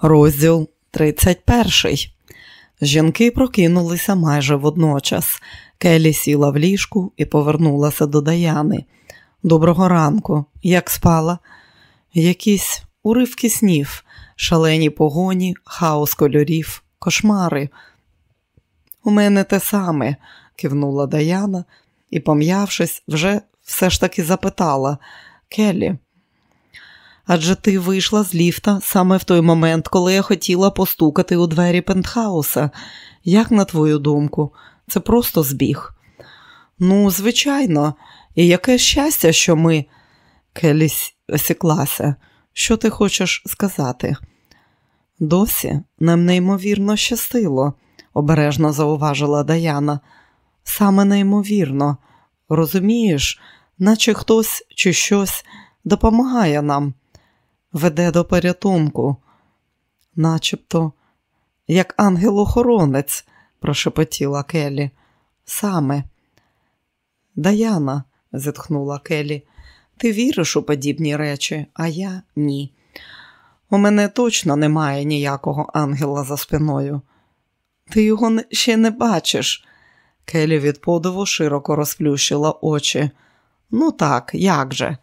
Розділ 31. Жінки прокинулися майже водночас. Келі сіла в ліжку і повернулася до Даяни. Доброго ранку, як спала? Якісь уривки снів, шалені погоні, хаос кольорів, кошмари. У мене те саме, кивнула Даяна і, пом'явшись, вже все ж таки запитала Келі. Адже ти вийшла з ліфта саме в той момент, коли я хотіла постукати у двері пентхауса. Як на твою думку, це просто збіг. Ну, звичайно, і яке щастя, що ми. Келі осіклася. Що ти хочеш сказати? Досі нам неймовірно щастило, обережно зауважила Даяна. Саме неймовірно, розумієш, наче хтось чи щось допомагає нам веде до порятунку, начебто, як ангел-охоронець, прошепотіла Келі. Саме. Даяна, зітхнула Келі, ти віриш у подібні речі, а я ні. У мене точно немає ніякого ангела за спиною. Ти його ще не бачиш. Келі від подиву широко розплющила очі. Ну так, як же?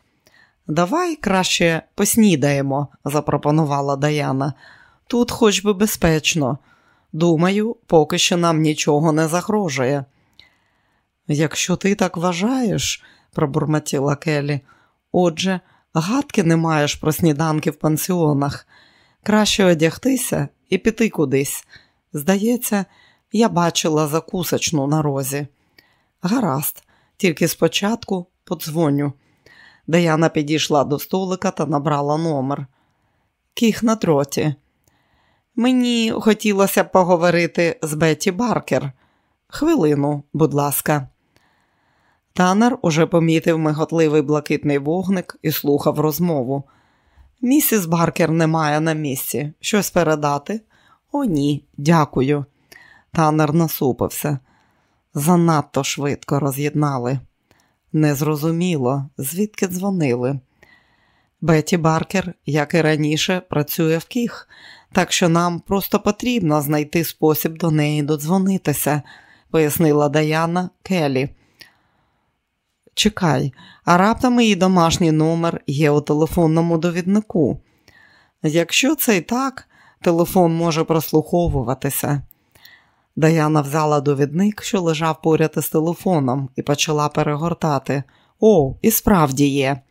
Давай краще поснідаємо, запропонувала Даяна. Тут хоч би безпечно. Думаю, поки що нам нічого не загрожує. Якщо ти так вважаєш, пробурмотіла Келі, отже, гадки не маєш про сніданки в пансіонах. Краще одягтися і піти кудись. Здається, я бачила закусочну на розі. Гаразд, тільки спочатку подзвоню. Даяна підійшла до столика та набрала номер. Кіх на троті. Мені хотілося поговорити з Бетті Баркер. Хвилину, будь ласка. Танер уже помітив миготливий блакитний вогник і слухав розмову. Місіс Баркер немає на місці. Щось передати? О, ні, дякую. Танер насупився. Занадто швидко роз'єднали. Незрозуміло, звідки дзвонили. Беті Баркер, як і раніше, працює в Кіх, так що нам просто потрібно знайти спосіб до неї додзвонитися, пояснила Даяна Келі. Чекай, а раптом її домашній номер є у телефонному довіднику. Якщо це і так, телефон може прослуховуватися. Даяна взяла довідник, що лежав поряд із телефоном, і почала перегортати. О, і справді є.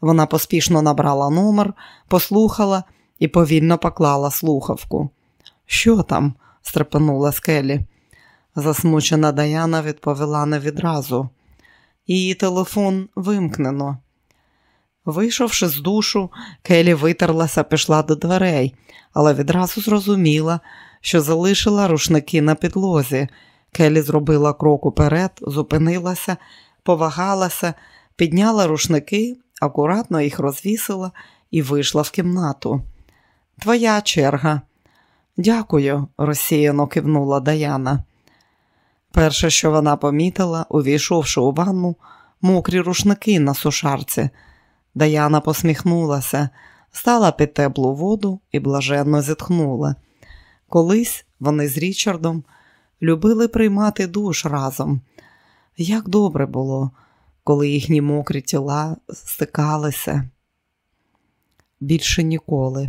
Вона поспішно набрала номер, послухала і повільно поклала слухавку. Що там? стрепенула скелі. Засмучена Даяна відповіла не відразу. Її телефон вимкнено. Вийшовши з душу, Келі витерлася, пішла до дверей, але відразу зрозуміла, що залишила рушники на підлозі. Келі зробила крок уперед, зупинилася, повагалася, підняла рушники, акуратно їх розвісила і вийшла в кімнату. Твоя черга. Дякую, розсіяно кивнула Даяна. Перше, що вона помітила, увійшовши у ванну, мокрі рушники на сушарці. Даяна посміхнулася, стала під теплу воду і блаженно зітхнула. Колись вони з Річардом любили приймати душ разом. Як добре було, коли їхні мокрі тіла стикалися. Більше ніколи.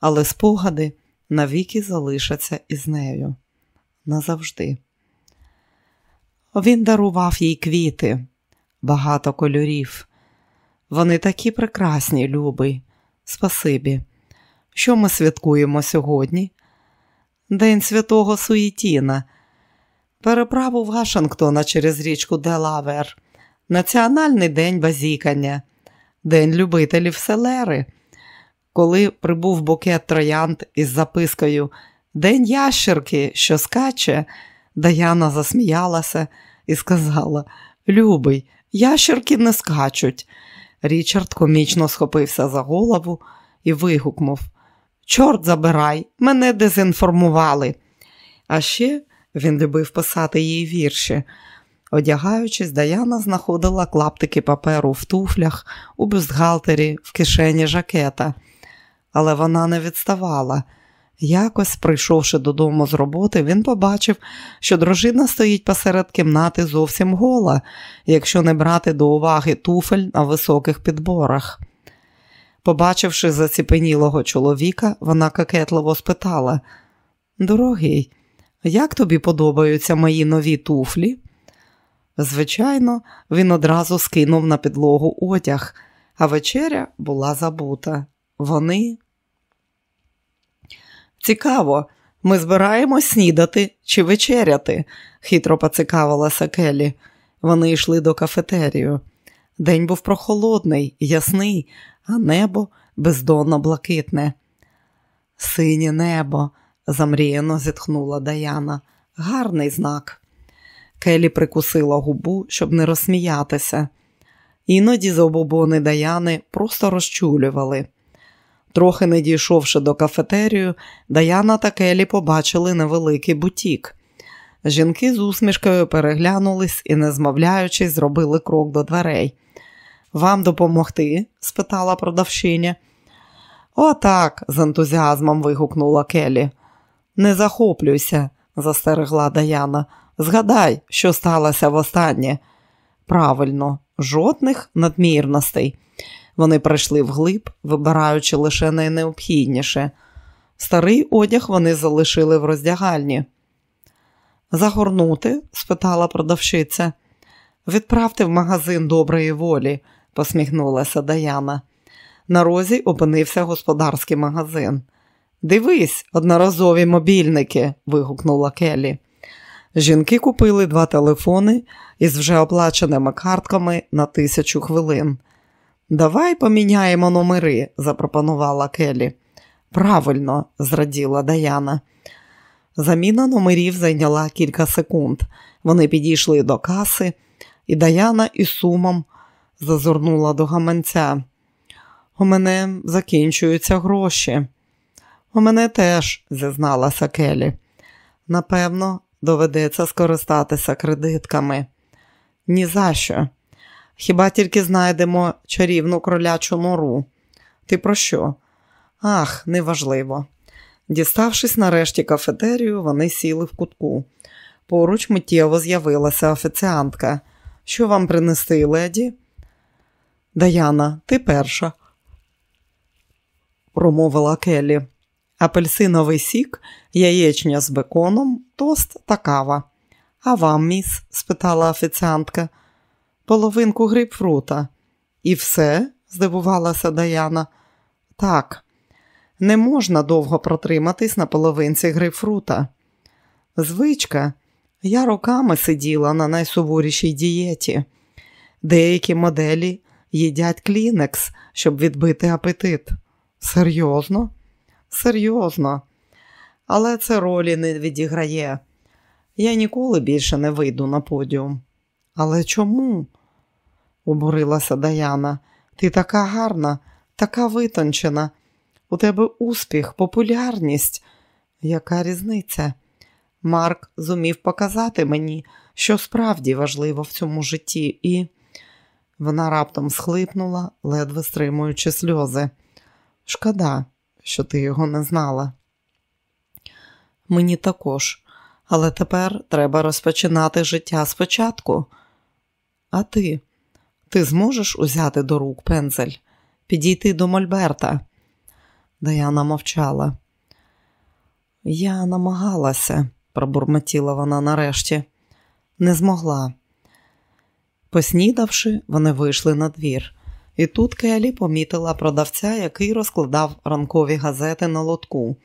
Але спогади навіки залишаться із нею назавжди. Він дарував їй квіти, багато кольорів. Вони такі прекрасні, любий. Спасибі. Що ми святкуємо сьогодні? День святого Суїтіна, переправу Вашингтона через річку Делавер, Національний день базікання, День любителів селери. Коли прибув букет троянд із запискою День ящерки, що скаче, Даяна засміялася і сказала: Любий, ящерки не скачуть. Річард комічно схопився за голову і вигукнув Чорт забирай, мене дезінформували. А ще він любив писати їй вірші. Одягаючись, Даяна знаходила клаптики паперу в туфлях, у бюстгалтері, в кишені жакета. але вона не відставала. Якось, прийшовши додому з роботи, він побачив, що дружина стоїть посеред кімнати зовсім гола, якщо не брати до уваги туфель на високих підборах. Побачивши заціпенілого чоловіка, вона кокетливо спитала: Дорогий, як тобі подобаються мої нові туфлі? Звичайно, він одразу скинув на підлогу одяг, а вечеря була забута. Вони. Цікаво, ми збираємось снідати чи вечеряти, хитро поцікавилася Келі. Вони йшли до кафетерію. День був прохолодний, ясний, а небо бездонно блакитне. Синє небо, замріяно зітхнула Даяна. Гарний знак. Келі прикусила губу, щоб не розсміятися. Іноді забобони Даяни просто розчулювали. Трохи не дійшовши до кафетерію, Даяна та Келі побачили невеликий бутік. Жінки з усмішкою переглянулись і, не змовляючись, зробили крок до дверей. Вам допомогти? спитала продавщиня. «О, так!» – з ентузіазмом вигукнула Келі. Не захоплюйся, застерегла Даяна. Згадай, що сталося востаннє. Правильно, жодних надмірностей. Вони прийшли вглиб, вибираючи лише найнеобхідніше. Старий одяг вони залишили в роздягальні. Загорнути? спитала продавщиця. Відправте в магазин доброї волі, посміхнулася Даяна. На розі опинився господарський магазин. Дивись, одноразові мобільники. вигукнула Келі. Жінки купили два телефони із вже оплаченими картками на тисячу хвилин. Давай поміняємо номери, запропонувала Келі. Правильно, зраділа Даяна. Заміна номерів зайняла кілька секунд. Вони підійшли до каси, і Даяна із сумом зазирнула до гаманця. У мене закінчуються гроші. У мене теж, зізналася Келі. Напевно, доведеться скористатися кредитками. «Ні за що. Хіба тільки знайдемо чарівну кролячу нору? Ти про що? Ах, неважливо. Діставшись нарешті кафетерію, вони сіли в кутку. Поруч миттєво з'явилася офіціантка. Що вам принести, леді? Даяна, ти перша, промовила Келі. Апельсиновий сік, яєчня з беконом, тост та кава. А вам, міс? спитала офіціантка. Половинку грейпфрута. І все? здивувалася Даяна. Так, не можна довго протриматись на половинці грейпфрута. Звичка, я роками сиділа на найсуворішій дієті. Деякі моделі їдять клінекс, щоб відбити апетит. Серйозно? Серйозно. Але це ролі не відіграє. Я ніколи більше не вийду на подіум. Але чому? обурилася Даяна. Ти така гарна, така витончена. У тебе успіх, популярність. Яка різниця? Марк зумів показати мені, що справді важливо в цьому житті, і вона раптом схлипнула, ледве стримуючи сльози. Шкода, що ти його не знала. Мені також, але тепер треба розпочинати життя спочатку. А ти? Ти зможеш узяти до рук пензель, підійти до Мольберта? Даяна мовчала. Я намагалася, пробурмотіла вона нарешті, не змогла. Поснідавши, вони вийшли на двір. І тут Келі помітила продавця, який розкладав ранкові газети на лотку.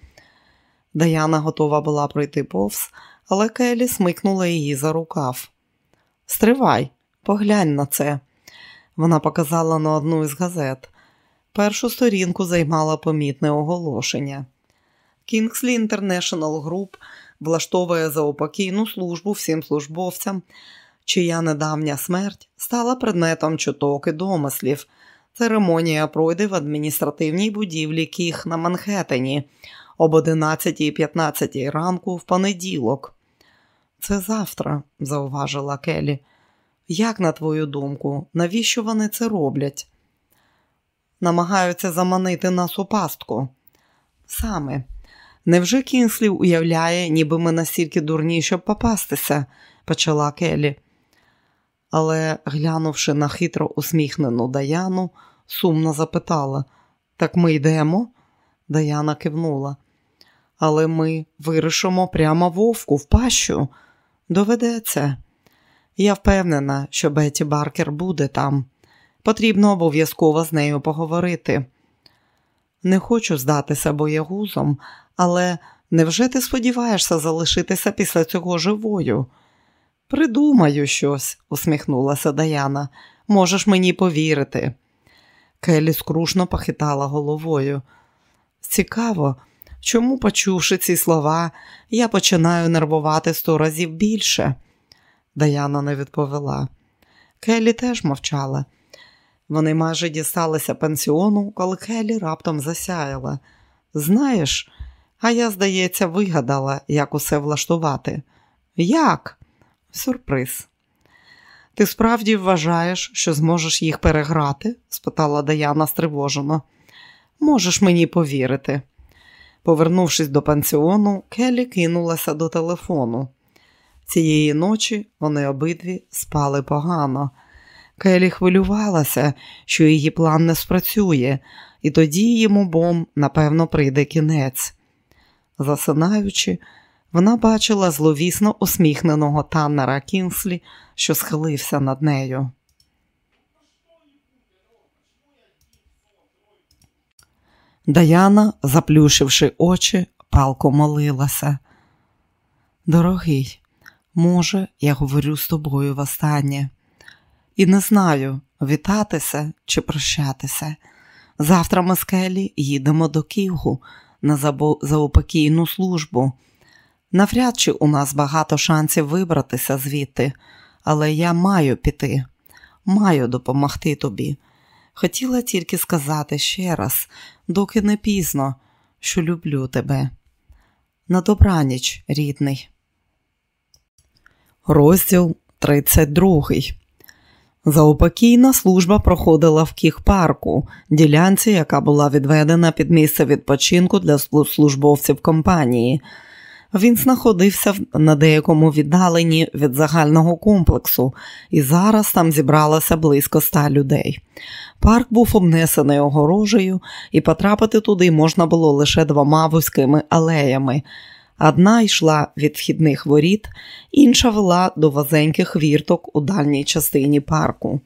Даяна готова була пройти повз, але Келі смикнула її за рукав. Стривай, поглянь на це. Вона показала на одну із газет. Першу сторінку займала помітне оголошення. Kingsley International Group влаштовує заопокійну службу всім службовцям, чия недавня смерть стала предметом чуток і домислів. Церемонія пройде в адміністративній будівлі Кіх на Манхеттені об 11.15 ранку в понеділок. Це завтра, зауважила Келі. Як, на твою думку, навіщо вони це роблять? Намагаються заманити нас у пастку. Саме. Невже Кінслів уявляє, ніби ми настільки дурні, щоб попастися? почала Келі. Але, глянувши на хитро усміхнену Даяну, сумно запитала Так ми йдемо? Даяна кивнула. Але ми вирішимо прямо вовку в пащу. Доведеться. Я впевнена, що Беті Баркер буде там. Потрібно обов'язково з нею поговорити. Не хочу здатися боягузом, але невже ти сподіваєшся залишитися після цього живою? Придумаю щось, усміхнулася Даяна. Можеш мені повірити. Келі скрушно похитала головою. Цікаво, чому, почувши ці слова, я починаю нервувати сто разів більше. Даяна не відповіла. Келі теж мовчала. Вони майже дісталися пенсіону, коли Келі раптом засяяла. Знаєш, а я, здається, вигадала, як усе влаштувати. Як? Сюрприз. Ти справді вважаєш, що зможеш їх переграти? спитала Даяна стривожено. Можеш мені повірити. Повернувшись до пансіону, Келі кинулася до телефону. Цієї ночі вони обидві спали погано. Келі хвилювалася, що її план не спрацює, і тоді їм обом, напевно, прийде кінець. Засинаючи, вона бачила зловісно усміхненого Таннера Кінслі, що схилився над нею. Даяна, заплющивши очі, палко молилася. Дорогий, може, я говорю з тобою востаннє. І не знаю, вітатися чи прощатися. Завтра ми з Келі їдемо до Ківгу на заупокійну службу. Навряд чи у нас багато шансів вибратися звідти, але я маю піти, маю допомогти тобі. Хотіла тільки сказати ще раз, доки не пізно, що люблю тебе. На добраніч, рідний. Розділ 32 Заупокійна служба проходила в Кіх-парку, ділянці, яка була відведена під місце відпочинку для службовців компанії. Він знаходився на деякому віддаленні від загального комплексу, і зараз там зібралося близько ста людей. Парк був обнесений огорожею, і потрапити туди можна було лише двома вузькими алеями. Одна йшла від вхідних воріт, інша вела до вазеньких вірток у дальній частині парку.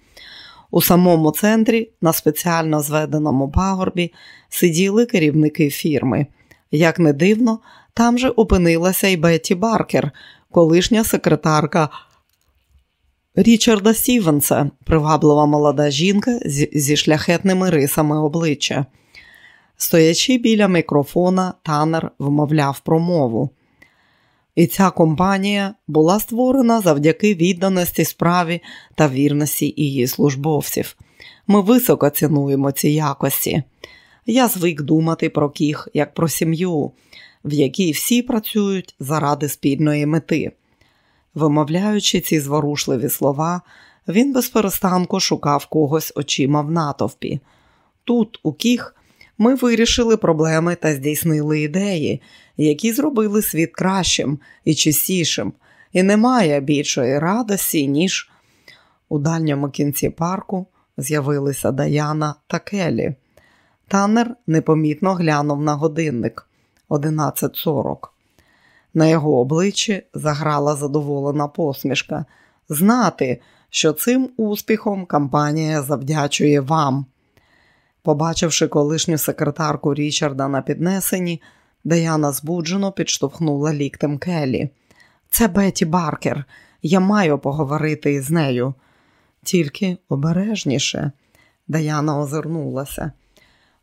У самому центрі, на спеціально зведеному пагорбі, сиділи керівники фірми. Як не дивно, там же опинилася й Бетті Баркер, колишня секретарка Річарда Стівенса, приваблива молода жінка зі шляхетними рисами обличчя. Стоячи біля мікрофона, танер вмовляв промову. І ця компанія була створена завдяки відданості справі та вірності її службовців. Ми високо цінуємо ці якості. Я звик думати про кіх як про сім'ю, в якій всі працюють заради спільної мети. Вимовляючи ці зворушливі слова, він без перестанку шукав когось очима в натовпі. Тут, у кіх, ми вирішили проблеми та здійснили ідеї, які зробили світ кращим і чистішим, і немає більшої радості, ніж у дальньому кінці парку з'явилися Даяна та Келі. Танер непомітно глянув на годинник 11.40. На його обличчі заграла задоволена посмішка. Знати, що цим успіхом компанія завдячує вам. Побачивши колишню секретарку Річарда на піднесенні, Даяна збуджено підштовхнула ліктем Келі. Це Беті Баркер. Я маю поговорити із нею. Тільки обережніше, Даяна озирнулася.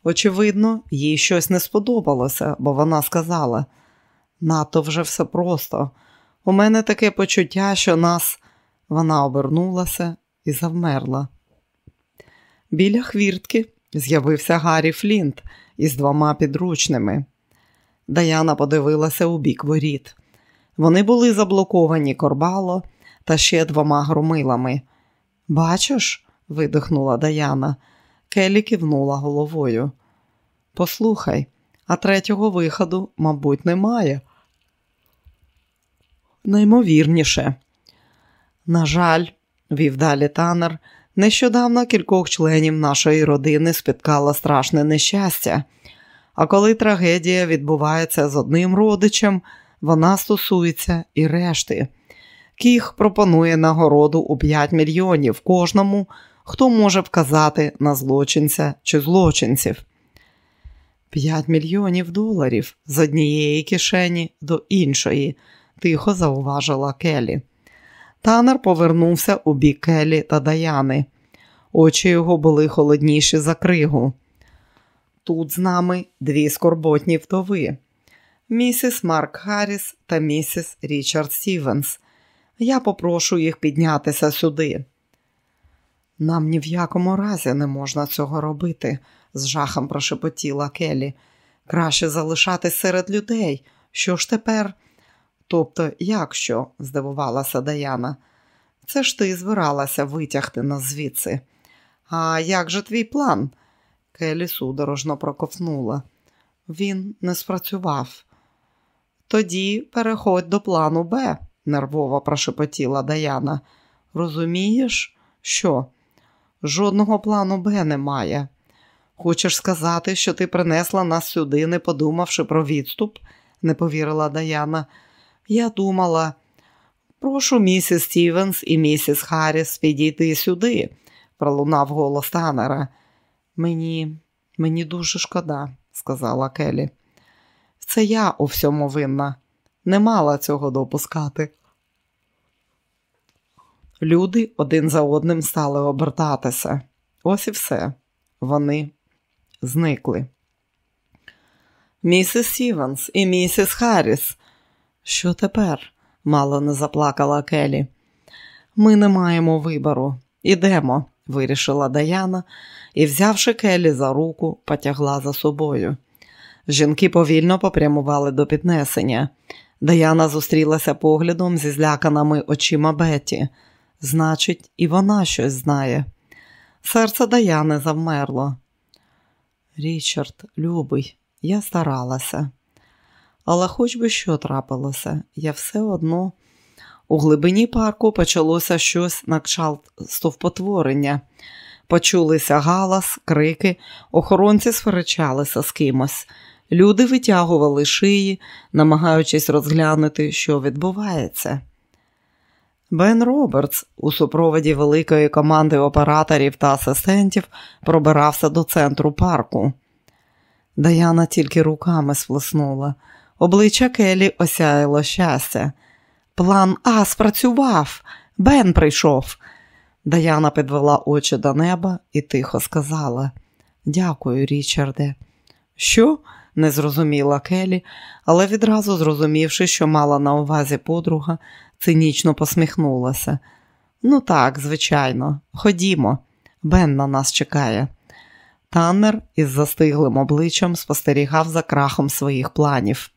Очевидно, їй щось не сподобалося, бо вона сказала: надто вже все просто. У мене таке почуття, що нас. Вона обернулася і завмерла. Біля хвіртки з'явився Гаррі Флінт із двома підручними. Даяна подивилася у бік воріт. Вони були заблоковані корбало та ще двома громилами. Бачиш? видихнула Даяна. Келі кивнула головою. Послухай, а третього виходу, мабуть, немає. Наймовірніше. На жаль, вів далі танер, нещодавно кількох членів нашої родини спіткало страшне нещастя. А коли трагедія відбувається з одним родичем, вона стосується і решти. Кіх пропонує нагороду у 5 мільйонів кожному, хто може вказати на злочинця чи злочинців. 5 мільйонів доларів з однієї кишені до іншої, тихо зауважила Келі. Танер повернувся у бік Келі та Даяни. Очі його були холодніші за кригу. Тут з нами дві скорботні вдови місіс Марк Харріс та місіс Річард Стівенс. Я попрошу їх піднятися сюди. Нам ні в якому разі не можна цього робити, з жахом прошепотіла Келі. Краще залишатись серед людей. Що ж тепер? Тобто, як що? здивувалася Даяна. Це ж ти збиралася витягти нас звідси. А як же твій план? Келі судорожно проковтнула. Він не спрацював. Тоді переходь до плану Б, нервово прошепотіла Даяна. Розумієш, що? Жодного плану Б немає. Хочеш сказати, що ти принесла нас сюди, не подумавши про відступ? не повірила Даяна. Я думала, прошу місіс Стівенс і місіс Харріс підійти сюди, пролунав голос Танера. Мені, мені дуже шкода, сказала Келі. Це я у всьому винна, не мала цього допускати. Люди один за одним стали обертатися. Ось і все. Вони зникли. Місіс Стівенс і місіс Харріс. Що тепер? мало не заплакала Келі. Ми не маємо вибору. Ідемо, вирішила Даяна і, взявши Келі за руку, потягла за собою. Жінки повільно попрямували до піднесення. Даяна зустрілася поглядом зі зляканими очима Беті. Значить, і вона щось знає. Серце Даяни завмерло. Річард, любий, я старалася. Але хоч би що трапилося, я все одно. У глибині парку почалося щось на кшталт стовпотворення. Почулися галас, крики, охоронці сперечалися з кимось. Люди витягували шиї, намагаючись розглянути, що відбувається. Бен Робертс у супроводі великої команди операторів та асистентів пробирався до центру парку. Даяна тільки руками сплеснула. Обличчя Келі осяяло щастя. План А спрацював, Бен прийшов. Даяна підвела очі до неба і тихо сказала: Дякую, Річарде. Що? не зрозуміла Келі, але відразу зрозумівши, що мала на увазі подруга, цинічно посміхнулася. Ну так, звичайно, ходімо, Бен на нас чекає. Таннер із застиглим обличчям спостерігав за крахом своїх планів.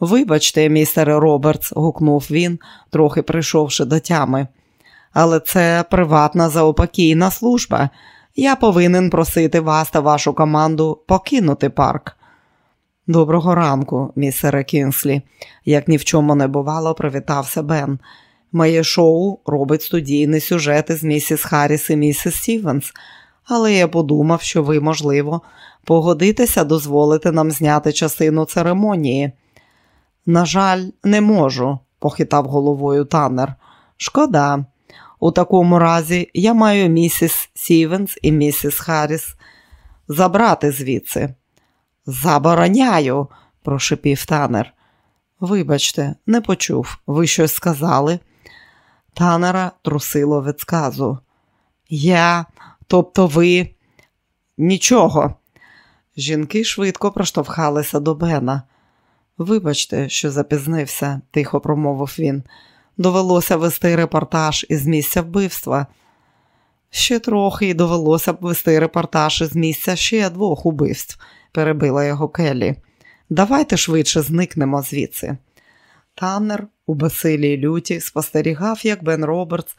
Вибачте, містере Робертс, гукнув він, трохи прийшовши до тями. Але це приватна заопокійна служба. Я повинен просити вас та вашу команду покинути парк. Доброго ранку, містере Кінслі. Як ні в чому не бувало, привітався Бен. Моє шоу робить студійний сюжет із місіс Харріс і місіс Стівенс, але я подумав, що ви, можливо, погодитеся дозволити нам зняти частину церемонії. На жаль, не можу, похитав головою Таннер. Шкода. У такому разі я маю місіс Стівенс і місіс Харріс забрати звідси. Забороняю, прошепів танер. Вибачте, не почув. Ви щось сказали? Танера трусило від сказу. Я, тобто ви нічого. Жінки швидко проштовхалися до Бена. Вибачте, що запізнився, тихо промовив він. Довелося вести репортаж із місця вбивства. Ще трохи і довелося б вести репортаж із місця ще двох убивств перебила його Келлі. Давайте швидше зникнемо звідси. Таннер у безсилій люті спостерігав, як Бен Робертс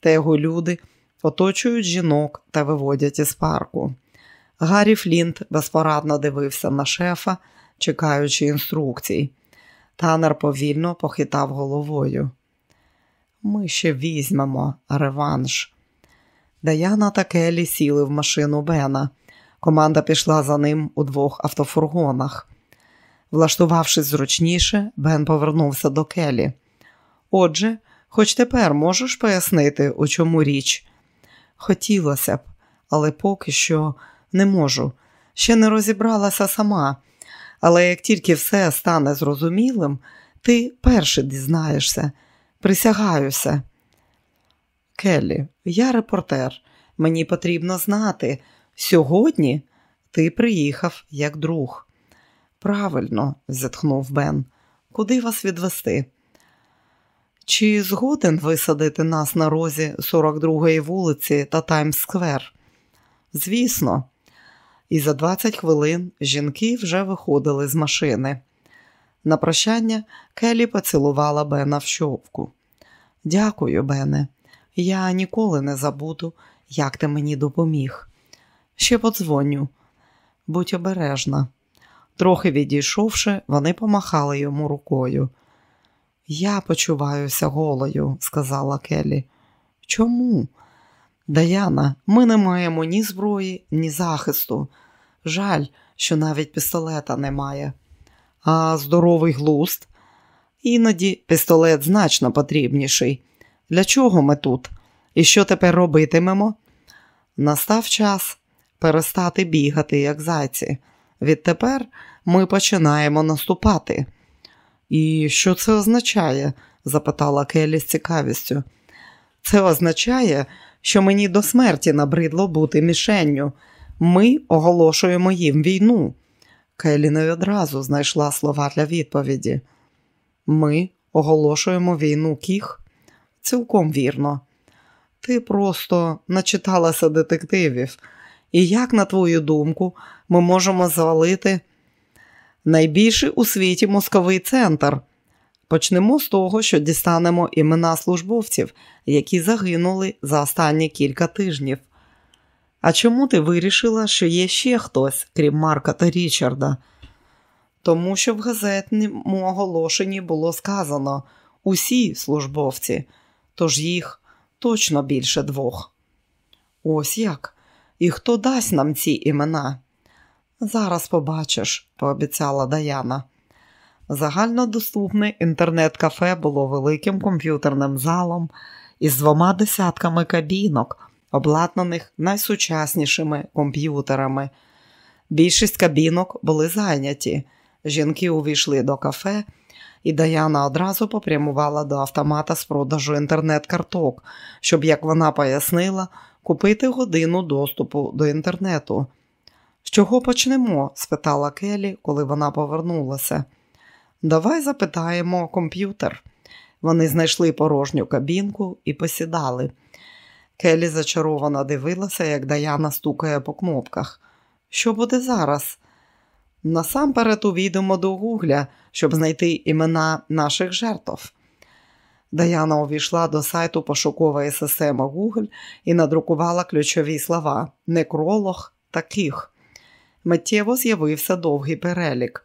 та його люди оточують жінок та виводять із парку. Гаррі Флінт безпорадно дивився на шефа, чекаючи інструкцій. Танер повільно похитав головою. Ми ще візьмемо реванш. Даяна та Келі сіли в машину Бена. Команда пішла за ним у двох автофургонах. Влаштувавшись зручніше, Бен повернувся до Келі. Отже, хоч тепер можеш пояснити, у чому річ? Хотілося б, але поки що не можу. Ще не розібралася сама. Але як тільки все стане зрозумілим, ти перший дізнаєшся, присягаюся. Келлі, я репортер. Мені потрібно знати. Сьогодні ти приїхав як друг. Правильно, зітхнув Бен. Куди вас відвести? Чи згоден висадити нас на розі 42-ї вулиці та Таймс-сквер? Звісно, і за 20 хвилин жінки вже виходили з машини. На прощання Келі поцілувала Бена в щовку. Дякую, Бене. Я ніколи не забуду, як ти мені допоміг. Ще подзвоню. Будь обережна. Трохи відійшовши, вони помахали йому рукою. Я почуваюся голою, сказала Келі. Чому? Даяна, ми не маємо ні зброї, ні захисту. Жаль, що навіть пістолета немає. А здоровий глуст? Іноді пістолет значно потрібніший. Для чого ми тут? І що тепер робитимемо? Настав час перестати бігати, як зайці. Відтепер ми починаємо наступати. І що це означає? запитала Келі з цікавістю. Це означає, що мені до смерті набридло бути мішенню. Ми оголошуємо їм війну. Келі не одразу знайшла слова для відповіді. Ми оголошуємо війну кіх? Цілком вірно. Ти просто начиталася детективів. І як, на твою думку, ми можемо звалити найбільший у світі мозковий центр? Почнемо з того, що дістанемо імена службовців, які загинули за останні кілька тижнів. А чому ти вирішила, що є ще хтось, крім Марка та Річарда? Тому що в газетному оголошенні було сказано усі службовці, тож їх точно більше двох. Ось як. І хто дасть нам ці імена? Зараз побачиш, пообіцяла Даяна. Загальнодоступне інтернет-кафе було великим комп'ютерним залом із двома десятками кабінок, обладнаних найсучаснішими комп'ютерами. Більшість кабінок були зайняті. Жінки увійшли до кафе, і Даяна одразу попрямувала до автомата з продажу інтернет-карток, щоб, як вона пояснила, купити годину доступу до інтернету. З чого почнемо? спитала Келі, коли вона повернулася. Давай запитаємо комп'ютер. Вони знайшли порожню кабінку і посідали. Келі зачаровано дивилася, як Даяна стукає по кнопках. Що буде зараз? Насамперед увійдемо до Гугля, щоб знайти імена наших жертв. Даяна увійшла до сайту пошукової системи Google і надрукувала ключові слова некролог таких. Миттєво з'явився довгий перелік.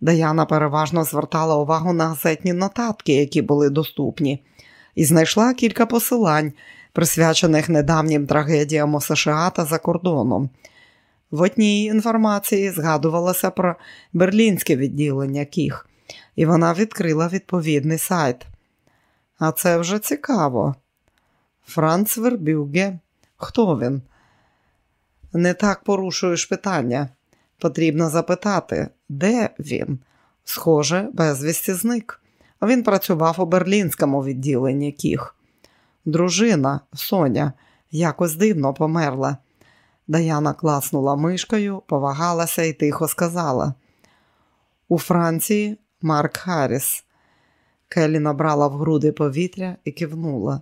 Даяна переважно звертала увагу на газетні нотатки, які були доступні, і знайшла кілька посилань, присвячених недавнім трагедіям у США та за кордоном. В одній інформації згадувалося про берлінське відділення Кіх, і вона відкрила відповідний сайт. А це вже цікаво. Франц Вербюге. Хто він? Не так порушуєш питання. Потрібно запитати, де він? Схоже, безвісті зник. Він працював у берлінському відділенні Кіх. Дружина Соня якось дивно померла. Даяна класнула мишкою, повагалася і тихо сказала. У Франції Марк Харріс. Келі набрала в груди повітря і кивнула.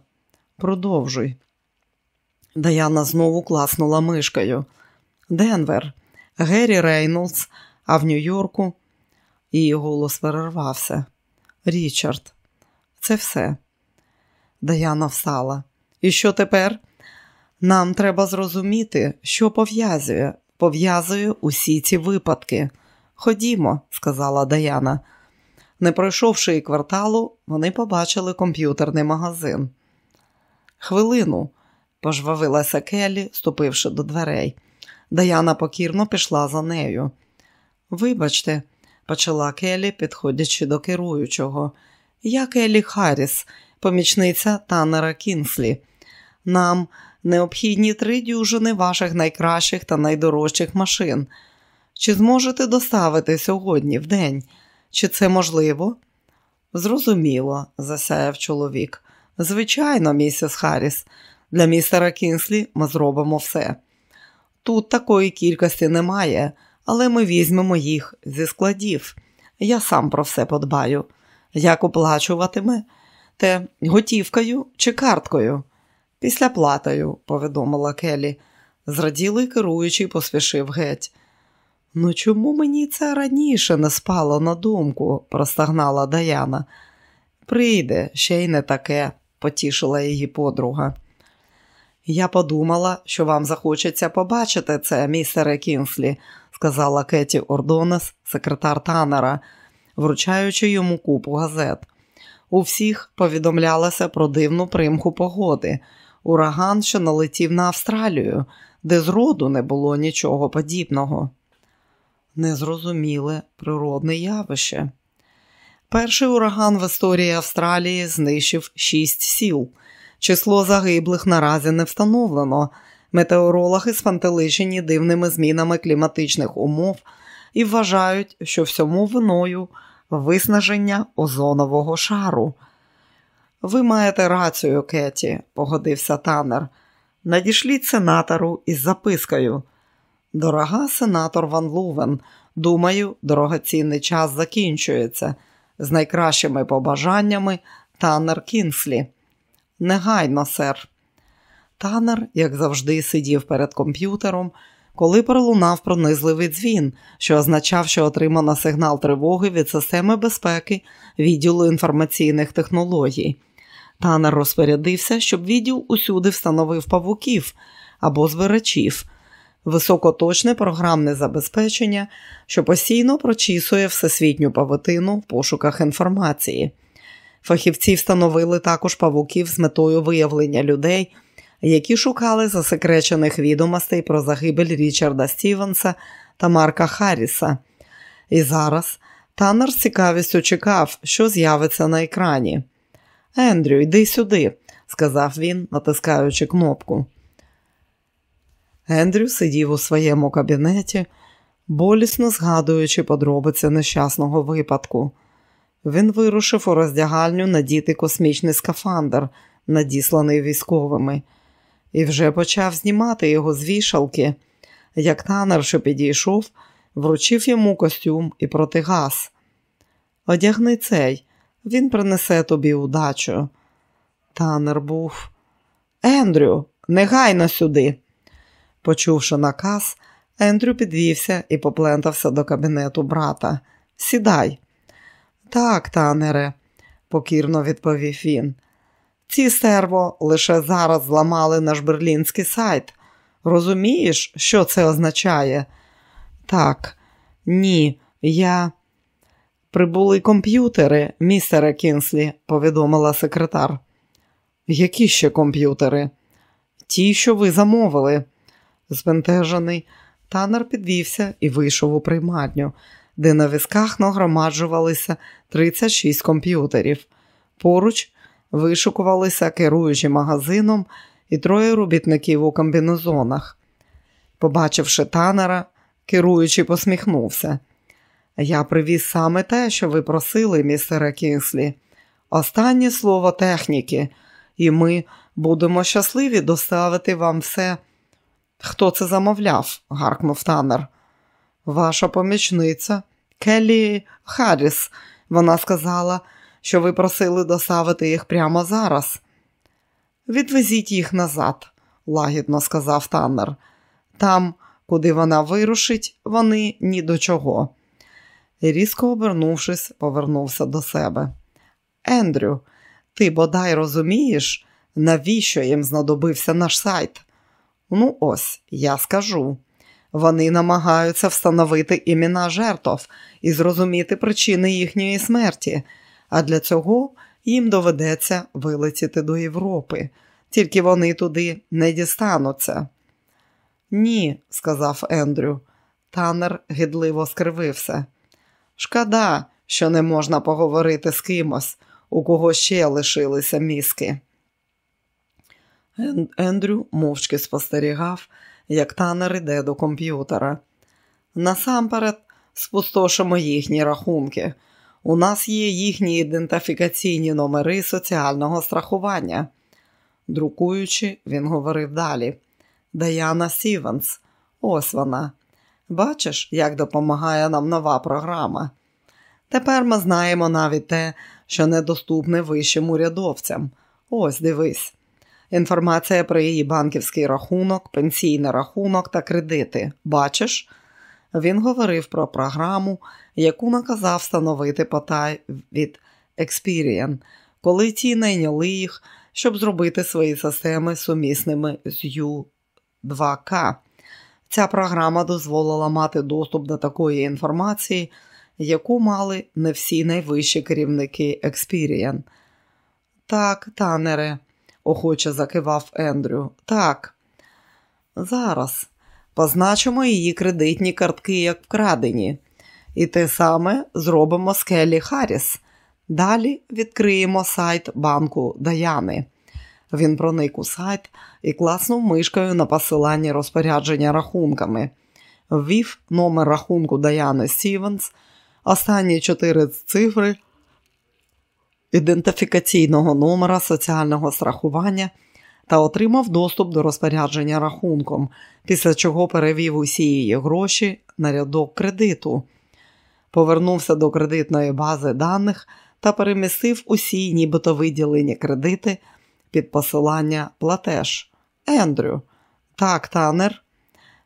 Продовжуй. Даяна знову клацнула мишкою. Денвер, Геррі Рейнолдс, а в Нью-Йорку. Її голос перервався. Річард, це все. Даяна встала. І що тепер? Нам треба зрозуміти, що пов'язує пов'язує усі ці випадки. Ходімо, сказала Даяна. Не пройшовши і кварталу, вони побачили комп'ютерний магазин. Хвилину, пожвавилася Келлі, ступивши до дверей. Даяна покірно пішла за нею. Вибачте, почала Келлі, підходячи до керуючого. Я Келлі Харріс, помічниця Танера Кінслі. Нам необхідні три дюжини ваших найкращих та найдорожчих машин. Чи зможете доставити сьогодні в день? Чи це можливо? Зрозуміло, засяяв чоловік. Звичайно, місіс Харріс, для містера Кінслі ми зробимо все. Тут такої кількості немає, але ми візьмемо їх зі складів. Я сам про все подбаю. Як оплачуватиме? Те готівкою чи карткою? Після платою, повідомила Келі. Зраділий керуючий поспішив геть. Ну чому мені це раніше не спало на думку? простагнала Даяна. Прийде, ще й не таке, потішила її подруга. Я подумала, що вам захочеться побачити це, містере Кінслі, сказала Кеті Ордонес, секретар Танера, вручаючи йому купу газет. У всіх повідомлялося про дивну примху погоди, ураган, що налетів на Австралію, де зроду не було нічого подібного. Незрозуміле природне явище. Перший ураган в історії Австралії знищив шість сіл. Число загиблих наразі не встановлено. Метеорологи спантеличені дивними змінами кліматичних умов і вважають, що всьому виною виснаження озонового шару. Ви маєте рацію, Кеті, погодився танер. Надішліть сенатору із запискою. Дорога сенатор Ван Лувен, думаю, дорогоцінний час закінчується. З найкращими побажаннями танер Кінслі. Негайно, сер. Танер, як завжди, сидів перед комп'ютером, коли пролунав пронизливий дзвін, що означав, що отримано сигнал тривоги від системи безпеки відділу інформаційних технологій. Танер розпорядився, щоб відділ усюди встановив павуків або збирачів, високоточне програмне забезпечення, що постійно прочісує всесвітню павутину в пошуках інформації. Фахівці встановили також павуків з метою виявлення людей, які шукали засекречених відомостей про загибель Річарда Стівенса та Марка Харріса. І зараз Таннер з цікавістю чекав, що з'явиться на екрані. Ендрю, йди сюди, сказав він, натискаючи кнопку. Ендрю сидів у своєму кабінеті, болісно згадуючи подробиці нещасного випадку. Він вирушив у роздягальню надіти космічний скафандр, надісланий військовими, і вже почав знімати його з вішалки, як танер, що підійшов, вручив йому костюм і протигаз. Одягни цей, він принесе тобі удачу. Танер був. Ендрю, негайно сюди. Почувши наказ, Ендрю підвівся і поплентався до кабінету брата. Сідай. Так, танере, покірно відповів він. Ці серво лише зараз зламали наш берлінський сайт. Розумієш, що це означає? Так, ні, я. Прибули комп'ютери, містере Кінслі, повідомила секретар. Які ще комп'ютери? Ті, що ви замовили. Збентежений, танер підвівся і вийшов у приймальню де на візках нагромаджувалися 36 комп'ютерів. Поруч вишукувалися керуючи магазином і троє робітників у комбінезонах. Побачивши танера, керуючий посміхнувся. Я привіз саме те, що ви просили, містере Кінслі. Останнє слово техніки, і ми будемо щасливі доставити вам все. Хто це замовляв? гаркнув танер. Ваша помічниця Келлі Харріс. Вона сказала, що ви просили доставити їх прямо зараз. Відвезіть їх назад, лагідно сказав Таннер. Там, куди вона вирушить, вони ні до чого. І різко обернувшись, повернувся до себе. Ендрю, ти бодай розумієш, навіщо їм знадобився наш сайт? Ну, ось, я скажу. Вони намагаються встановити імена жертв і зрозуміти причини їхньої смерті, а для цього їм доведеться вилетіти до Європи, тільки вони туди не дістануться. Ні, сказав Ендрю. Танер гидливо скривився. Шкода, що не можна поговорити з кимось, у кого ще лишилися мізки. Ендрю мовчки спостерігав, як танер іде до комп'ютера. Насамперед спустошимо їхні рахунки. У нас є їхні ідентифікаційні номери соціального страхування. Друкуючи, він говорив далі. Даяна Сівенс, ось вона. Бачиш, як допомагає нам нова програма. Тепер ми знаємо навіть те, що недоступне вищим урядовцям. Ось дивись. Інформація про її банківський рахунок, пенсійний рахунок та кредити. Бачиш? Він говорив про програму, яку наказав встановити потай від Experian, коли ті найняли їх, щоб зробити свої системи сумісними з U2K. Ця програма дозволила мати доступ до такої інформації, яку мали не всі найвищі керівники Experian. Так, танере, охоче закивав Ендрю. Так. Зараз позначимо її кредитні картки як вкрадені. І те саме зробимо з Келлі Харріс. Далі відкриємо сайт банку Даяни. Він проник у сайт і класнув мишкою на посиланні розпорядження рахунками. Ввів номер рахунку Даяни Стівенс, останні чотири цифри ідентифікаційного номера соціального страхування та отримав доступ до розпорядження рахунком, після чого перевів усі її гроші на рядок кредиту. Повернувся до кредитної бази даних та перемістив усі нібито виділені кредити під посилання платеж. Ендрю, так, танер.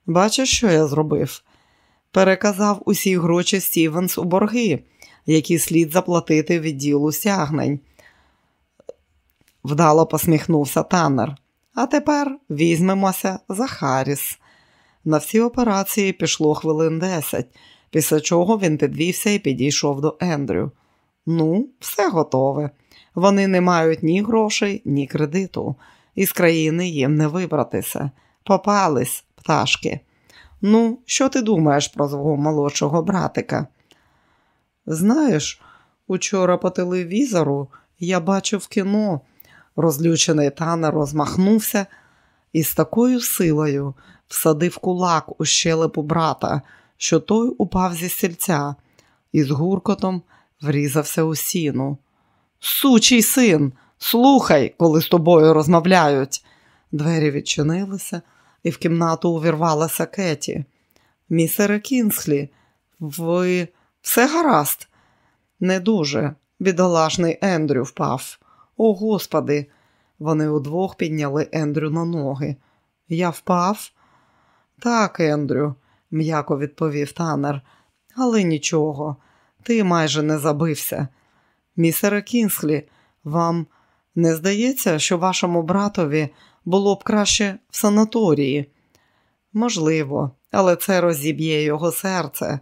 Бачиш, що я зробив? Переказав усі гроші Стівенс у борги, які слід заплатити відділу стягнень. Вдало посміхнувся танер. А тепер візьмемося за Харріс. На всі операції пішло хвилин десять, після чого він підвівся і підійшов до Ендрю. Ну, все готове. Вони не мають ні грошей, ні кредиту. Із країни їм не вибратися. Попались, пташки. Ну, що ти думаєш про свого молодшого братика? Знаєш, учора по телевізору я бачив кіно. Розлючений танер розмахнувся і з такою силою всадив кулак у щелепу брата, що той упав зі стільця і з гуркотом врізався у сіну. Сучий син, слухай, коли з тобою розмовляють. Двері відчинилися, і в кімнату увірвалася Кеті. Місере Кінслі, ви все гаразд? Не дуже. Бідолашний Ендрю впав. О, господи, вони удвох підняли Ендрю на ноги. Я впав? Так, Ендрю, м'яко відповів танер, але нічого, ти майже не забився. Місере Кінслі, вам не здається, що вашому братові було б краще в санаторії? Можливо, але це розіб'є його серце.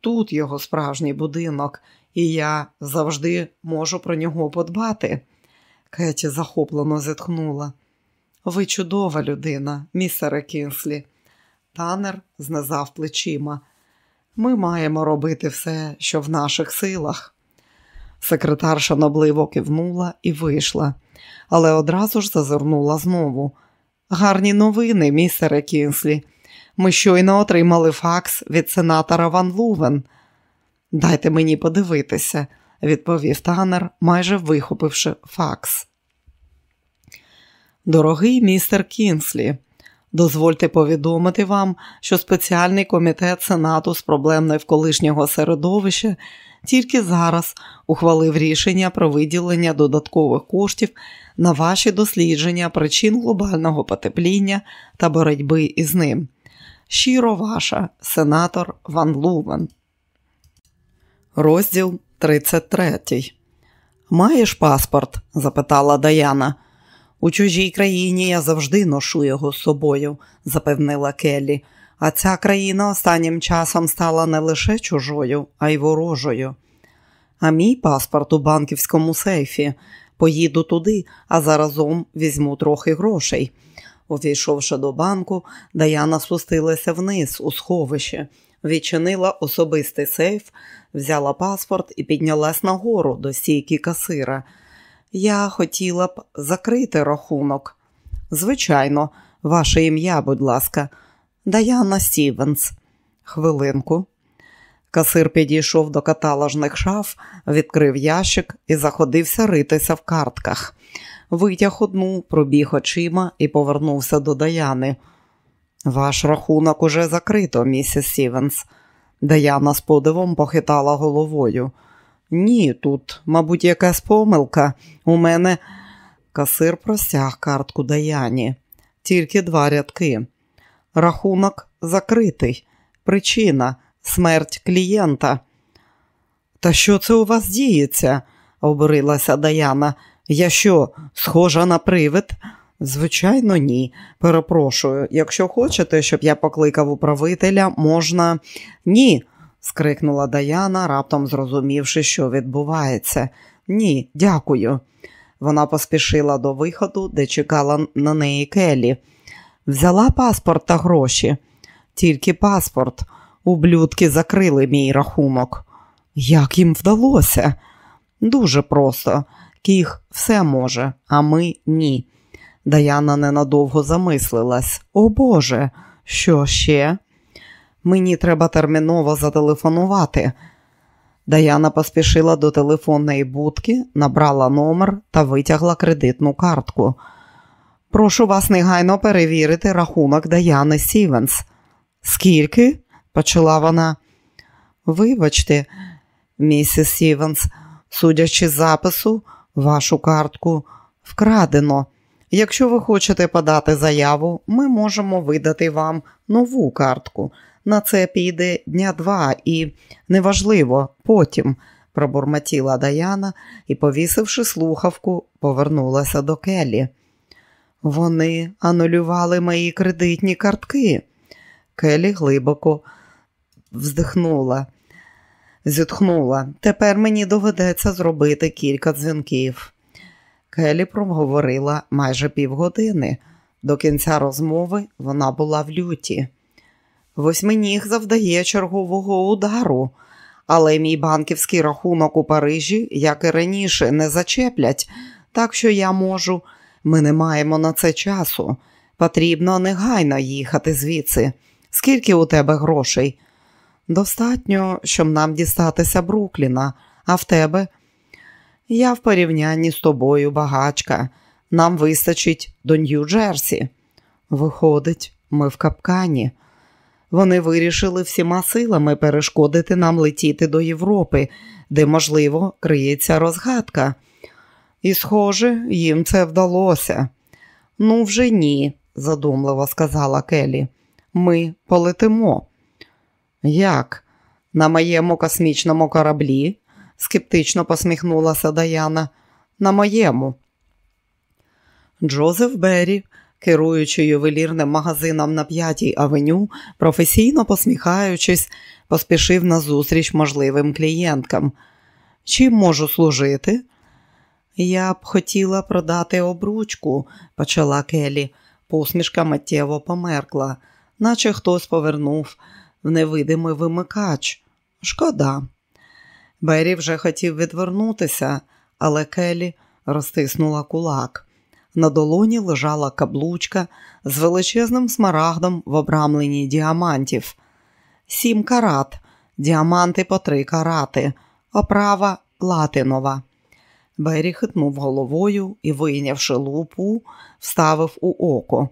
Тут його справжній будинок, і я завжди можу про нього подбати. Кеті захоплено зітхнула. Ви чудова людина, місере Кінслі. Танер знизав плечима. Ми маємо робити все, що в наших силах. Секретар шанобливо кивнула і вийшла, але одразу ж зазирнула знову. Гарні новини, містере Кінслі. Ми щойно отримали факс від сенатора Ван Лувен. Дайте мені подивитися, відповів танер, майже вихопивши факс. Дорогий містер Кінслі, дозвольте повідомити вам, що спеціальний комітет Сенату з проблем навколишнього середовища тільки зараз ухвалив рішення про виділення додаткових коштів на ваші дослідження причин глобального потепління та боротьби із ним. Щиро ваша, сенатор Ван Лувен. Розділ 33. Маєш паспорт? запитала Даяна. У чужій країні я завжди ношу його з собою, запевнила Келлі, А ця країна останнім часом стала не лише чужою, а й ворожою. А мій паспорт у банківському сейфі. Поїду туди, а заразом візьму трохи грошей. Увійшовши до банку, Даяна спустилася вниз у сховище, відчинила особистий сейф, взяла паспорт і піднялась нагору до стійки касира. Я хотіла б закрити рахунок. Звичайно, ваше ім'я, будь ласка, Даяна Стівенс. Хвилинку. Касир підійшов до каталожних шаф, відкрив ящик і заходився ритися в картках. Витяг одну, пробіг очима і повернувся до Даяни. Ваш рахунок уже закрито, місіс Сівенс. Даяна з подивом похитала головою. Ні, тут, мабуть, якась помилка. У мене касир простяг картку Даяні. Тільки два рядки. Рахунок закритий. Причина смерть клієнта. Та що це у вас діється? обурилася Даяна. Я що, схожа на привид? Звичайно, ні. Перепрошую, якщо хочете, щоб я покликав управителя, можна. Ні. скрикнула Даяна, раптом зрозумівши, що відбувається. Ні, дякую. Вона поспішила до виходу, де чекала на неї Келі. Взяла паспорт та гроші, тільки паспорт. Ублюдки закрили мій рахунок. Як їм вдалося? Дуже просто. Кіх все може, а ми ні. Даяна ненадовго замислилась. О Боже, що ще? Мені треба терміново зателефонувати. Даяна поспішила до телефонної будки, набрала номер та витягла кредитну картку. Прошу вас негайно перевірити рахунок Даяни Стівенс. Скільки? почала вона. Вибачте, місіс Стівенс, судячи з запису, вашу картку вкрадено. Якщо ви хочете подати заяву, ми можемо видати вам нову картку. На це піде дня два і неважливо, потім, пробурмотіла Даяна і, повісивши слухавку, повернулася до Келі. Вони анулювали мої кредитні картки. Келі глибоко вздихнула, зітхнула. Тепер мені доведеться зробити кілька дзвінків. Келі проговорила майже півгодини. До кінця розмови вона була в люті. Восьминіг завдає чергового удару, але мій банківський рахунок у Парижі, як і раніше, не зачеплять, так що я можу. Ми не маємо на це часу. Потрібно негайно їхати звідси. Скільки у тебе грошей? Достатньо, щоб нам дістатися Брукліна, а в тебе я в порівнянні з тобою багачка. Нам вистачить до Нью-Джерсі. Виходить, ми в капкані. Вони вирішили всіма силами перешкодити нам летіти до Європи, де, можливо, криється розгадка. І, схоже, їм це вдалося. Ну, вже ні, задумливо сказала Келі. Ми полетимо. Як? На моєму космічному кораблі? скептично посміхнулася Даяна. На моєму. Джозеф Беррі, керуючи ювелірним магазином на п'ятій авеню, професійно посміхаючись, поспішив на зустріч можливим клієнткам. Чим можу служити? Я б хотіла продати обручку, почала Келі. Посмішка миттєво померкла, наче хтось повернув невидимий вимикач. Шкода. Бері вже хотів відвернутися, але Келі розтиснула кулак. На долоні лежала каблучка з величезним смарагдом в обрамленні діамантів. Сім карат, діаманти по три карати, оправа латинова. Бері хитнув головою і, вийнявши лупу, вставив у око.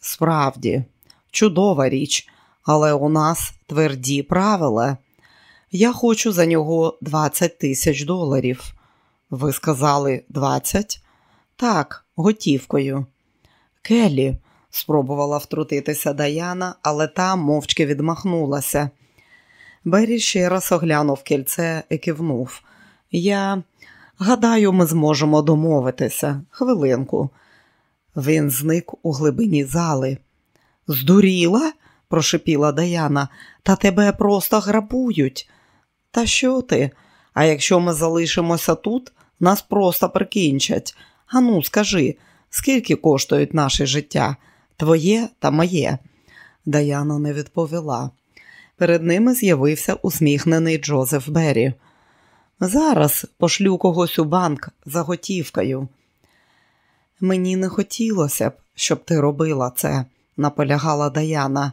Справді, чудова річ, але у нас тверді правила. Я хочу за нього 20 тисяч доларів. Ви сказали 20? Так, готівкою. Келлі, спробувала втрутитися Даяна, але та мовчки відмахнулася. Беррі ще раз оглянув кільце і кивнув. Я гадаю, ми зможемо домовитися. Хвилинку. Він зник у глибині зали. Здуріла? Прошипіла Даяна, та тебе просто грабують. Та що ти? А якщо ми залишимося тут, нас просто прикінчать. Ану, скажи, скільки коштують наше життя? Твоє та моє? Даяна не відповіла. Перед ними з'явився усміхнений Джозеф Беррі. Зараз пошлю когось у банк за готівкою. Мені не хотілося б, щоб ти робила це, наполягала Даяна.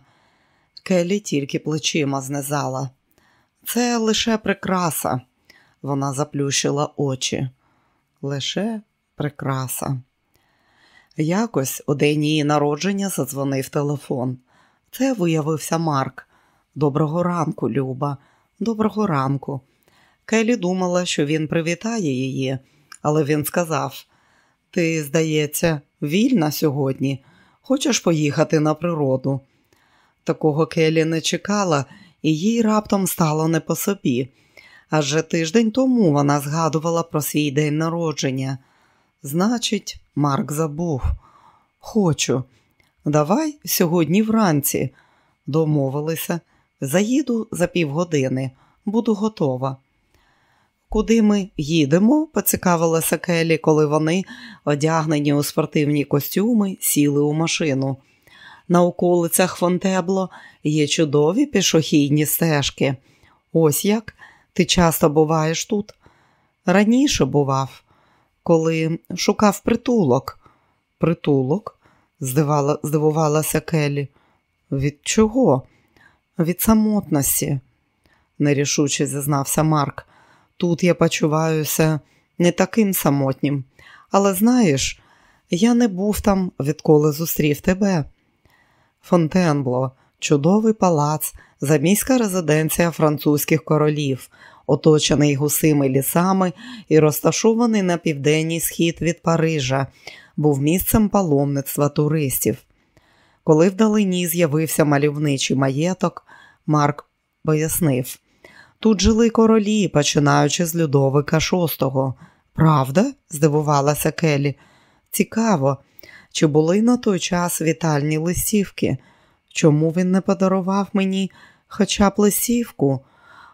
Келі тільки плечима знизала. Це лише прикраса. Вона заплющила очі. Лише прикраса. Якось у день її народження задзвонив телефон. Це виявився Марк. Доброго ранку, Люба, доброго ранку. Келі думала, що він привітає її, але він сказав: Ти, здається, вільна сьогодні. Хочеш поїхати на природу? Такого Келі не чекала, і їй раптом стало не по собі. Адже тиждень тому вона згадувала про свій день народження. Значить, Марк забув. Хочу. Давай сьогодні вранці. Домовилися. Заїду за півгодини, буду готова. Куди ми їдемо? поцікавилася Келі, коли вони, одягнені у спортивні костюми, сіли у машину. На околицях Фонтебло є чудові пішохідні стежки. Ось як ти часто буваєш тут? Раніше бував, коли шукав притулок. Притулок? здивала, здивувалася Келі. Від чого? Від самотності, нерішуче зізнався Марк. Тут я почуваюся не таким самотнім, але знаєш, я не був там, відколи зустрів тебе. Фонтенбло, чудовий палац, заміська резиденція французьких королів, оточений гусими лісами і розташований на південній схід від Парижа, був місцем паломництва туристів. Коли вдалині з'явився мальовничий маєток, Марк пояснив тут жили королі, починаючи з Людовика VI. Правда? здивувалася Келі. Цікаво, чи були на той час вітальні листівки? Чому він не подарував мені хоча б листівку?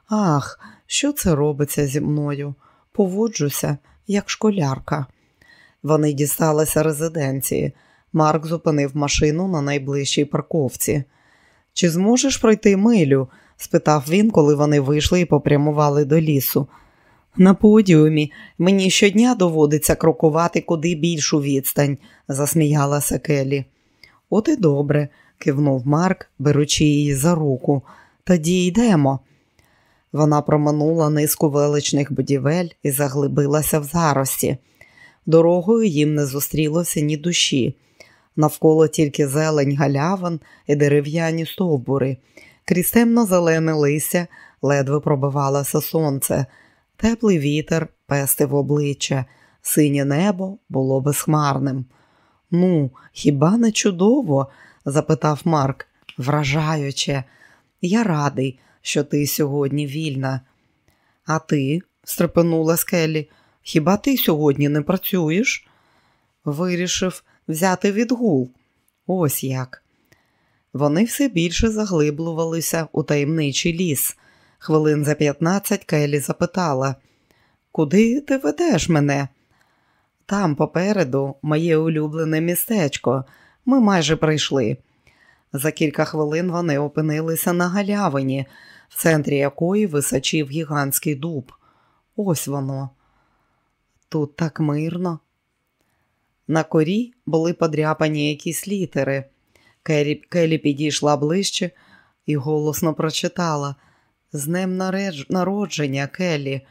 Ах, що це робиться зі мною? Поводжуся, як школярка. Вони дісталися резиденції. Марк зупинив машину на найближчій парковці. Чи зможеш пройти милю? спитав він, коли вони вийшли і попрямували до лісу. На подіумі мені щодня доводиться крокувати куди більшу відстань, засміялася Келі. От і добре, кивнув Марк, беручи її за руку. Тоді йдемо. Вона проминула низку величних будівель і заглибилася в зарості. Дорогою їм не зустрілося ні душі. Навколо тільки зелень галявин і дерев'яні стовбури. Крізь темно-зелене листя ледве пробивалося сонце, теплий вітер пестив обличчя, синє небо було безхмарним. Ну, хіба не чудово? запитав Марк, вражаюче. Я радий, що ти сьогодні вільна. А ти, стрепенула Скелі, хіба ти сьогодні не працюєш? Вирішив взяти відгул. Ось як. Вони все більше заглиблювалися у таємничий ліс. Хвилин за 15 Келі запитала, Куди ти ведеш мене? Там попереду моє улюблене містечко. Ми майже прийшли. За кілька хвилин вони опинилися на галявині, в центрі якої височив гігантський дуб. Ось воно. Тут так мирно. На корі були подряпані якісь літери. Келі, Келі підійшла ближче і голосно прочитала з днем народження Келі.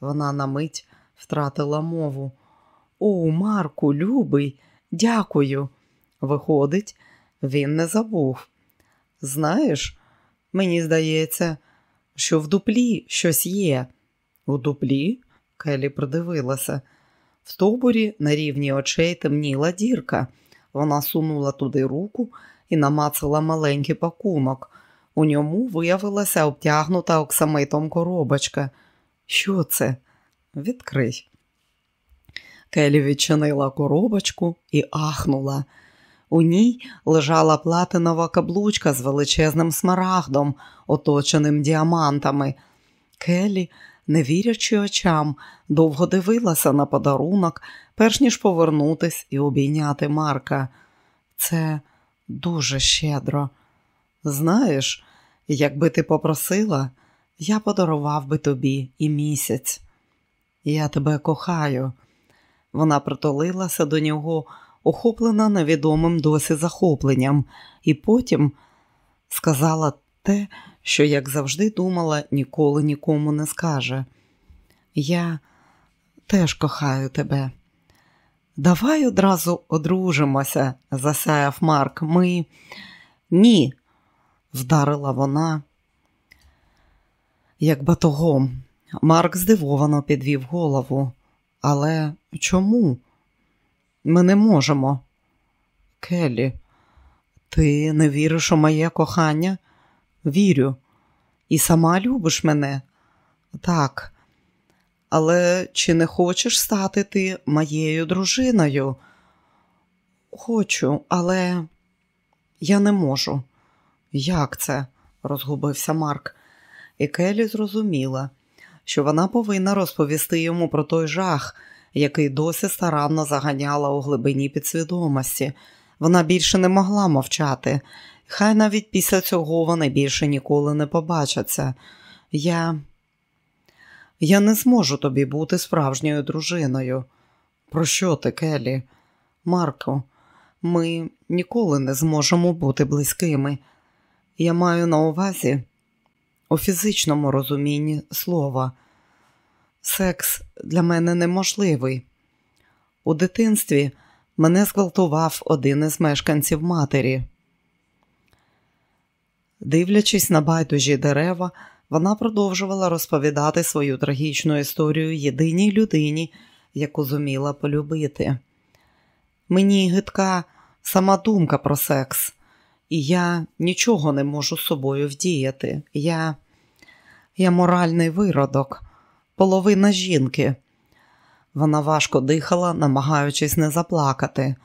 Вона на мить втратила мову. О, Марку, любий, дякую. Виходить, він не забув. Знаєш, мені здається, що в дуплі щось є. У дуплі? Келі придивилася. В стовбурі на рівні очей темніла дірка. Вона сунула туди руку і намацала маленький пакунок. У ньому виявилася обтягнута оксамитом коробочка. Що це? Відкрий. Келі відчинила коробочку і ахнула. У ній лежала платинова каблучка з величезним смарагдом, оточеним діамантами. Келі, не вірячи очам, довго дивилася на подарунок, перш ніж повернутись і обійняти Марка. Це дуже щедро. Знаєш, якби ти попросила, я подарував би тобі і місяць. Я тебе кохаю. Вона притулилася до нього, охоплена невідомим досі захопленням, і потім сказала те, що, як завжди, думала, ніколи нікому не скаже. Я теж кохаю тебе. Давай одразу одружимося, засяяв Марк. Ми ні, вдарила вона, як батогом. Марк здивовано підвів голову. Але чому? Ми не можемо. Келлі, ти не віриш у моє кохання? Вірю. І сама любиш мене? Так. Але чи не хочеш стати ти моєю дружиною? Хочу, але я не можу. Як це? розгубився Марк. І Келі зрозуміла, що вона повинна розповісти йому про той жах, який досі старанно заганяла у глибині підсвідомості. Вона більше не могла мовчати. Хай навіть після цього вони більше ніколи не побачаться. Я Я не зможу тобі бути справжньою дружиною. Про що ти, Келі? Марко, ми ніколи не зможемо бути близькими. Я маю на увазі у фізичному розумінні слова. Секс для мене неможливий. У дитинстві мене зґвалтував один із мешканців матері. Дивлячись на байдужі дерева, вона продовжувала розповідати свою трагічну історію єдиній людині, яку зуміла полюбити. Мені гидка сама думка про секс, і я нічого не можу собою вдіяти. Я я моральний виродок, половина жінки. Вона важко дихала, намагаючись не заплакати.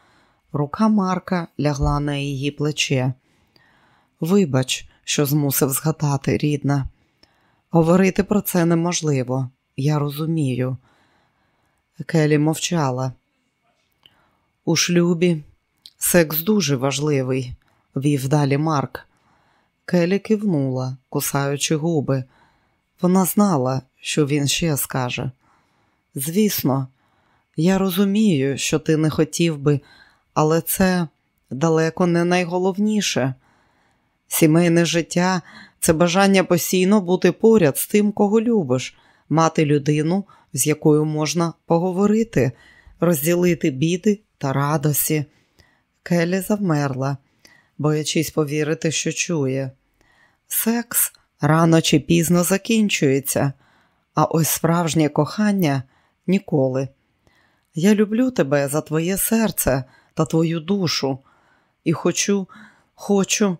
Рука Марка лягла на її плече. Вибач, що змусив згадати, рідна. Говорити про це неможливо, я розумію. Келі мовчала. У шлюбі секс дуже важливий, вів далі Марк. Келі кивнула, кусаючи губи. Вона знала, що він ще скаже. Звісно, я розумію, що ти не хотів би, але це далеко не найголовніше. Сімейне життя це бажання постійно бути поряд з тим, кого любиш, мати людину, з якою можна поговорити, розділити біди та радості. Келі завмерла, боячись повірити, що чує. Секс рано чи пізно закінчується, а ось справжнє кохання ніколи. Я люблю тебе за твоє серце та твою душу і хочу, хочу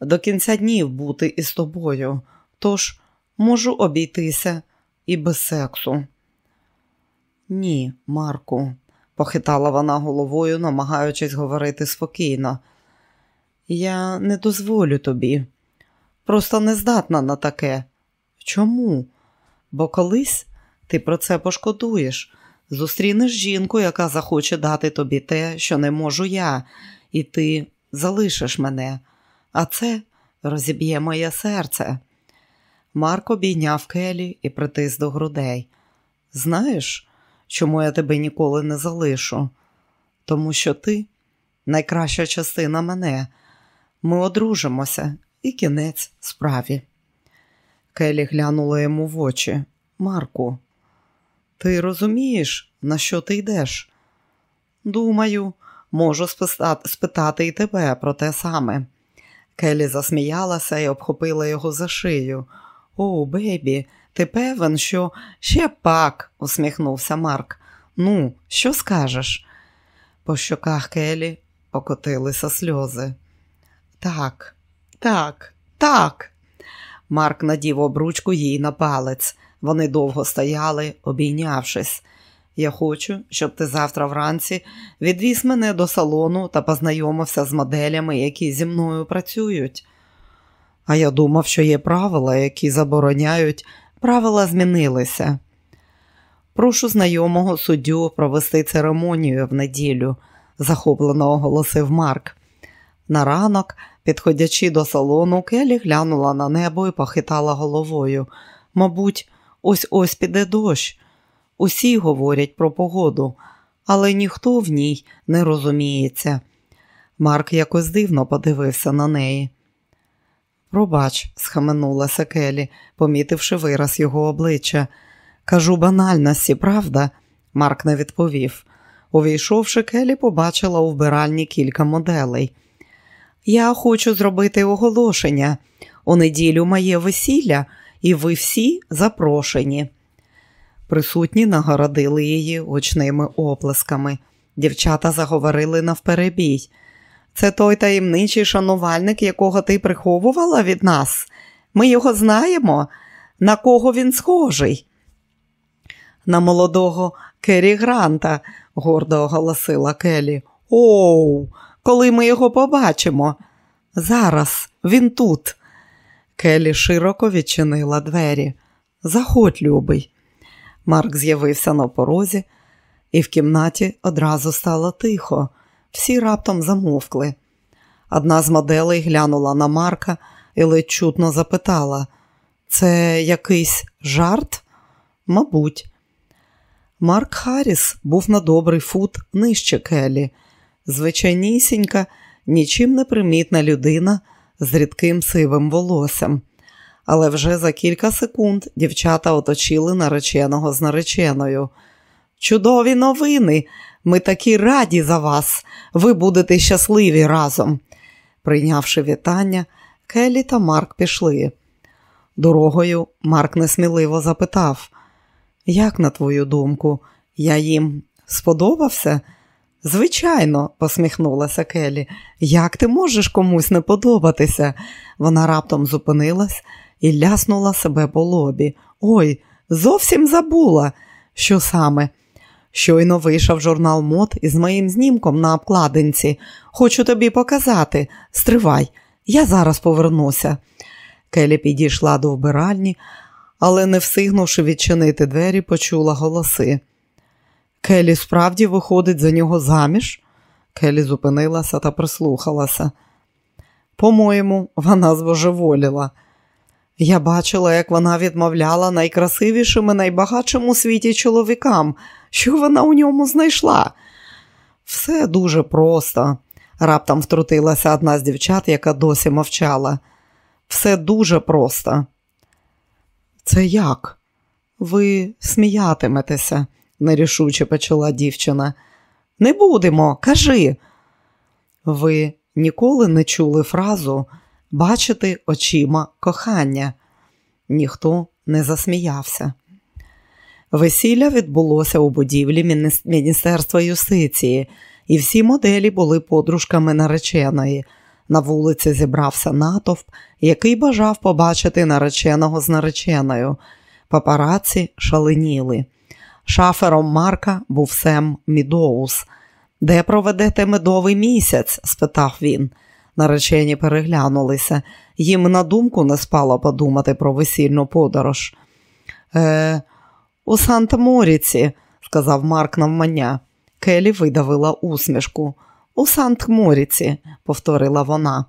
до кінця днів бути із тобою, тож можу обійтися і без сексу. Ні, Марку, похитала вона головою, намагаючись говорити спокійно. Я не дозволю тобі. Просто не здатна на таке. Чому? Бо колись ти про це пошкодуєш. Зустрінеш жінку, яка захоче дати тобі те, що не можу я, і ти залишиш мене а це розіб'є моє серце. Марк обійняв Келі і притис до грудей. Знаєш, чому я тебе ніколи не залишу? Тому що ти найкраща частина мене. Ми одружимося і кінець справі. Келі глянула йому в очі. Марку, ти розумієш, на що ти йдеш? Думаю, можу спитати і тебе про те саме. Келі засміялася і обхопила його за шию. О, бебі, ти певен, що ще пак, усміхнувся Марк. Ну, що скажеш? По щоках Келі покотилися сльози. Так, так, так. Марк надів обручку їй на палець. Вони довго стояли, обійнявшись. Я хочу, щоб ти завтра вранці відвіз мене до салону та познайомився з моделями, які зі мною працюють. А я думав, що є правила, які забороняють, правила змінилися. Прошу знайомого суддю провести церемонію в неділю, захоплено оголосив Марк. На ранок, підходячи до салону, Келі глянула на небо і похитала головою. Мабуть, ось ось піде дощ. Усі говорять про погоду, але ніхто в ній не розуміється. Марк якось дивно подивився на неї. Пробач, схаменулася Келі, помітивши вираз його обличчя. Кажу банальності, правда? Марк не відповів. Увійшовши, Келі побачила у вбиральні кілька моделей. Я хочу зробити оголошення. У неділю моє весілля, і ви всі запрошені. Присутні нагородили її очними оплесками. Дівчата заговорили навперебій. Це той таємничий шанувальник, якого ти приховувала від нас. Ми його знаємо, на кого він схожий. На молодого Кері Гранта, гордо оголосила Келі. Оу, коли ми його побачимо. Зараз він тут. Келі широко відчинила двері. Заходь, любий. Марк з'явився на порозі, і в кімнаті одразу стало тихо. Всі раптом замовкли. Одна з моделей глянула на Марка і ледь чутно запитала: це якийсь жарт? Мабуть. Марк Харріс був на добрий фут нижче Келі, звичайнісінька, нічим не примітна людина з рідким сивим волоссям. Але вже за кілька секунд дівчата оточили нареченого з нареченою. Чудові новини! Ми такі раді за вас, ви будете щасливі разом. Прийнявши вітання, Келі та Марк пішли. Дорогою Марк несміливо запитав, як, на твою думку, я їм сподобався? Звичайно, посміхнулася Келі. Як ти можеш комусь не подобатися? Вона раптом зупинилась і ляснула себе по лобі. Ой, зовсім забула. Що саме? Щойно вийшов журнал мод із моїм знімком на обкладинці. Хочу тобі показати. Стривай, я зараз повернуся. Келі підійшла до вбиральні, але, не встигнувши відчинити двері, почула голоси. Келі справді виходить за нього заміж? Келі зупинилася та прислухалася. По-моєму, вона збожеволіла. Я бачила, як вона відмовляла найкрасивішим і найбагатшим у світі чоловікам, що вона у ньому знайшла. Все дуже просто, раптом втрутилася одна з дівчат, яка досі мовчала. Все дуже просто. Це як? Ви сміятиметеся, нерішуче почала дівчина. Не будемо, кажи. Ви ніколи не чули фразу бачити очима кохання. Ніхто не засміявся. Весілля відбулося у будівлі Міністерства юстиції, і всі моделі були подружками нареченої. На вулиці зібрався натовп, який бажав побачити нареченого з нареченою. Папараці шаленіли. Шафером Марка був Сем Мідоус. Де проведете медовий місяць? спитав він. Наречені переглянулися. Їм на думку не спало подумати про весільну подорож. Е, У Санта Моріці, сказав Марк навмання. Келі видавила усмішку. У Сант Моріці, повторила вона.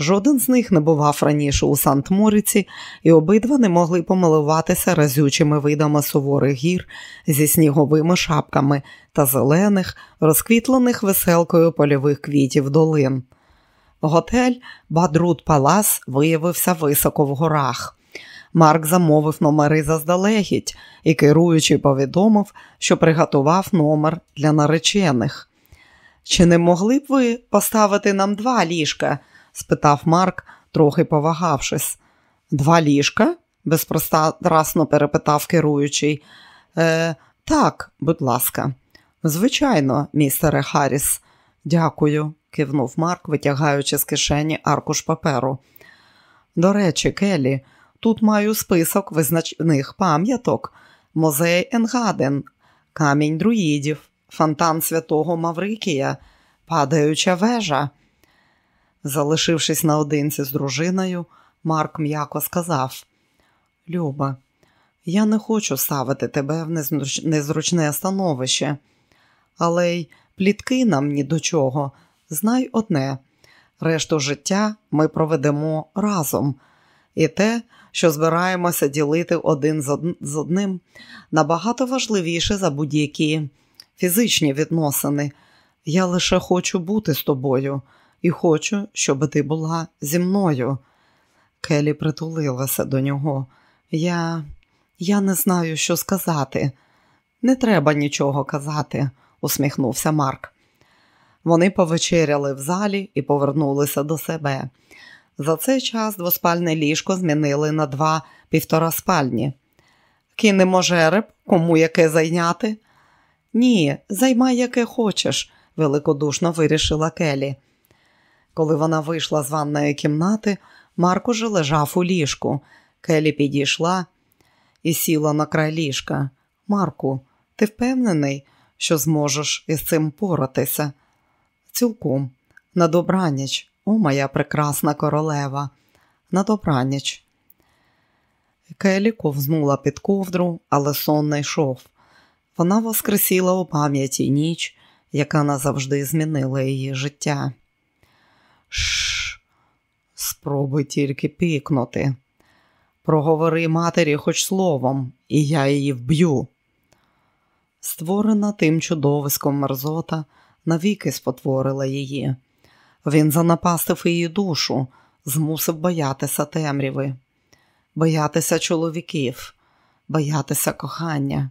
Жоден з них не бував раніше у Сант Моріці, і обидва не могли помилуватися разючими видами суворих гір зі сніговими шапками та зелених, розквітлених веселкою польових квітів долин. Готель Бадрут Палас виявився високо в горах. Марк замовив номери заздалегідь і, керуючи, повідомив, що приготував номер для наречених. Чи не могли б ви поставити нам два ліжка? Спитав Марк, трохи повагавшись. Два ліжка? безпрострасно перепитав керуючий. «Е, Так, будь ласка. Звичайно, містере Харріс. Дякую, кивнув Марк, витягаючи з кишені аркуш паперу. До речі, Келі, тут маю список визначних пам'яток. Музей Енгаден, камінь друїдів, фонтан святого Маврикія, падаюча вежа. Залишившись наодинці з дружиною, Марк м'яко сказав: Люба, я не хочу ставити тебе в незручне становище, але й плітки нам ні до чого. Знай одне, решту життя ми проведемо разом, і те, що збираємося ділити один з одним, набагато важливіше за будь-які фізичні відносини. Я лише хочу бути з тобою і хочу, щоб ти була зі мною. Келі притулилася до нього. Я я не знаю, що сказати. Не треба нічого казати, усміхнувся Марк. Вони повечеряли в залі і повернулися до себе. За цей час двоспальне ліжко змінили на два півтора спальні. Кинемо жереб, кому яке зайняти? Ні, займай яке хочеш, великодушно вирішила Келі. Коли вона вийшла з ванної кімнати, Марк уже лежав у ліжку. Келі підійшла і сіла на край ліжка. Марку, ти впевнений, що зможеш із цим поратися? Цілком, на добраніч, о моя прекрасна королева, на добраніч. Келі ковзнула під ковдру, але сон не йшов. Вона воскресіла у пам'яті ніч, яка назавжди змінила її життя. Шш, спробуй тільки пікнути. Проговори матері хоч словом, і я її вб'ю. Створена тим чудовиськом мерзота навіки спотворила її. Він занапастив її душу, змусив боятися темряви, боятися чоловіків, боятися кохання.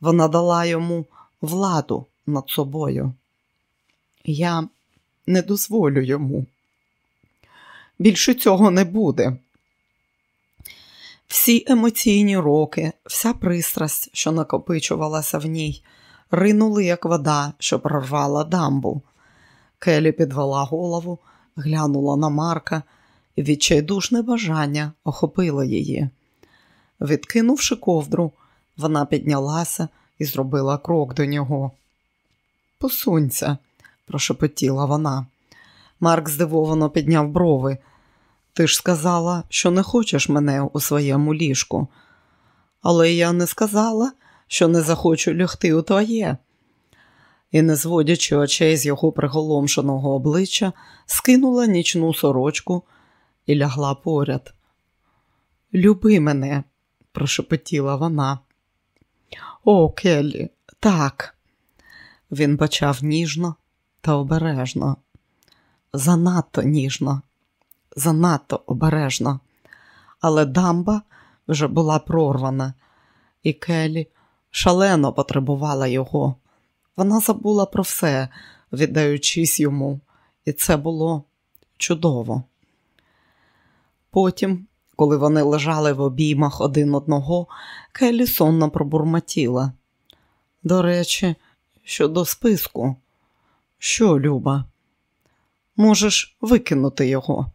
Вона дала йому владу над собою. Я не дозволю йому. Більше цього не буде. Всі емоційні роки, вся пристрасть, що накопичувалася в ній, ринули, як вода, що прорвала дамбу. Келі підвела голову, глянула на Марка, і відчайдушне бажання охопило її. Відкинувши ковдру, вона піднялася і зробила крок до нього. Посунься, прошепотіла вона. Марк здивовано підняв брови. Ти ж сказала, що не хочеш мене у своєму ліжку. Але я не сказала, що не захочу лягти у твоє. І, не зводячи очей з його приголомшеного обличчя, скинула нічну сорочку і лягла поряд. Люби мене, прошепотіла вона. О, Келлі, так. Він почав ніжно та обережно, занадто ніжно занадто обережно, але дамба вже була прорвана, і Келі шалено потребувала його. Вона забула про все, віддаючись йому, і це було чудово. Потім, коли вони лежали в обіймах один одного, Келі сонно пробурмотіла. До речі, щодо списку, що, Люба, можеш викинути його?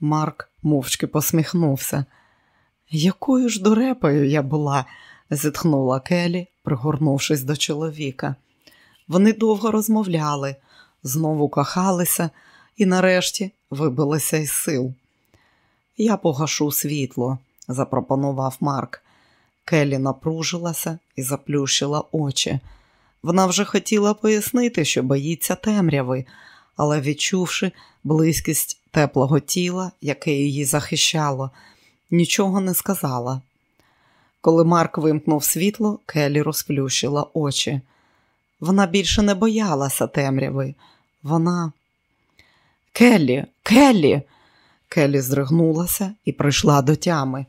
Марк мовчки посміхнувся. Якою ж дурепою я була, зітхнула Келі, пригорнувшись до чоловіка. Вони довго розмовляли, знову кохалися і нарешті вибилися із сил. Я погашу світло, запропонував Марк. Келі напружилася і заплющила очі. Вона вже хотіла пояснити, що боїться темряви, але, відчувши близькість теплого тіла, яке її захищало, нічого не сказала. Коли Марк вимкнув світло, Келі розплющила очі. Вона більше не боялася темряви. Вона. Келлі, Келлі. Келлі здригнулася і прийшла до тями.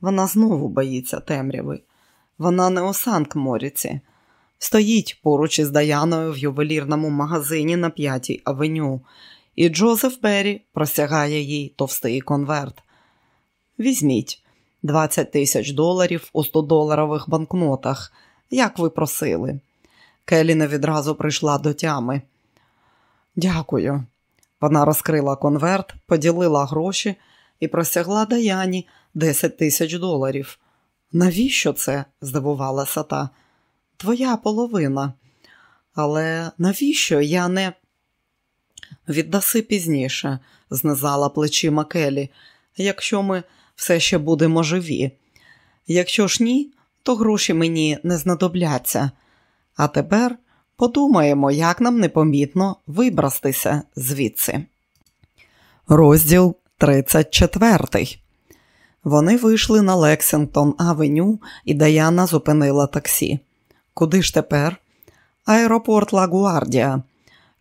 Вона знову боїться темряви. Вона не у Санкт-Моріці. Стоїть поруч ізДаяною в ювелірному магазині на п'ятій авеню і Джозеф Беррі простягає їй товстий конверт. Візьміть 20 тисяч доларів у 100-доларових банкнотах, як ви просили. Келіна відразу прийшла до тями. Дякую. Вона розкрила конверт, поділила гроші і простягла Даяні 10 тисяч доларів. Навіщо це? здивувалася та. Твоя половина. Але навіщо я не віддаси пізніше, знизала плечима Келі, якщо ми все ще будемо живі. Якщо ж ні, то гроші мені не знадобляться. А тепер подумаємо, як нам непомітно вибрастися звідси. Розділ 34 Вони вийшли на Лексингтон Авеню, і Даяна зупинила таксі. Куди ж тепер? Аеропорт Лагуардія.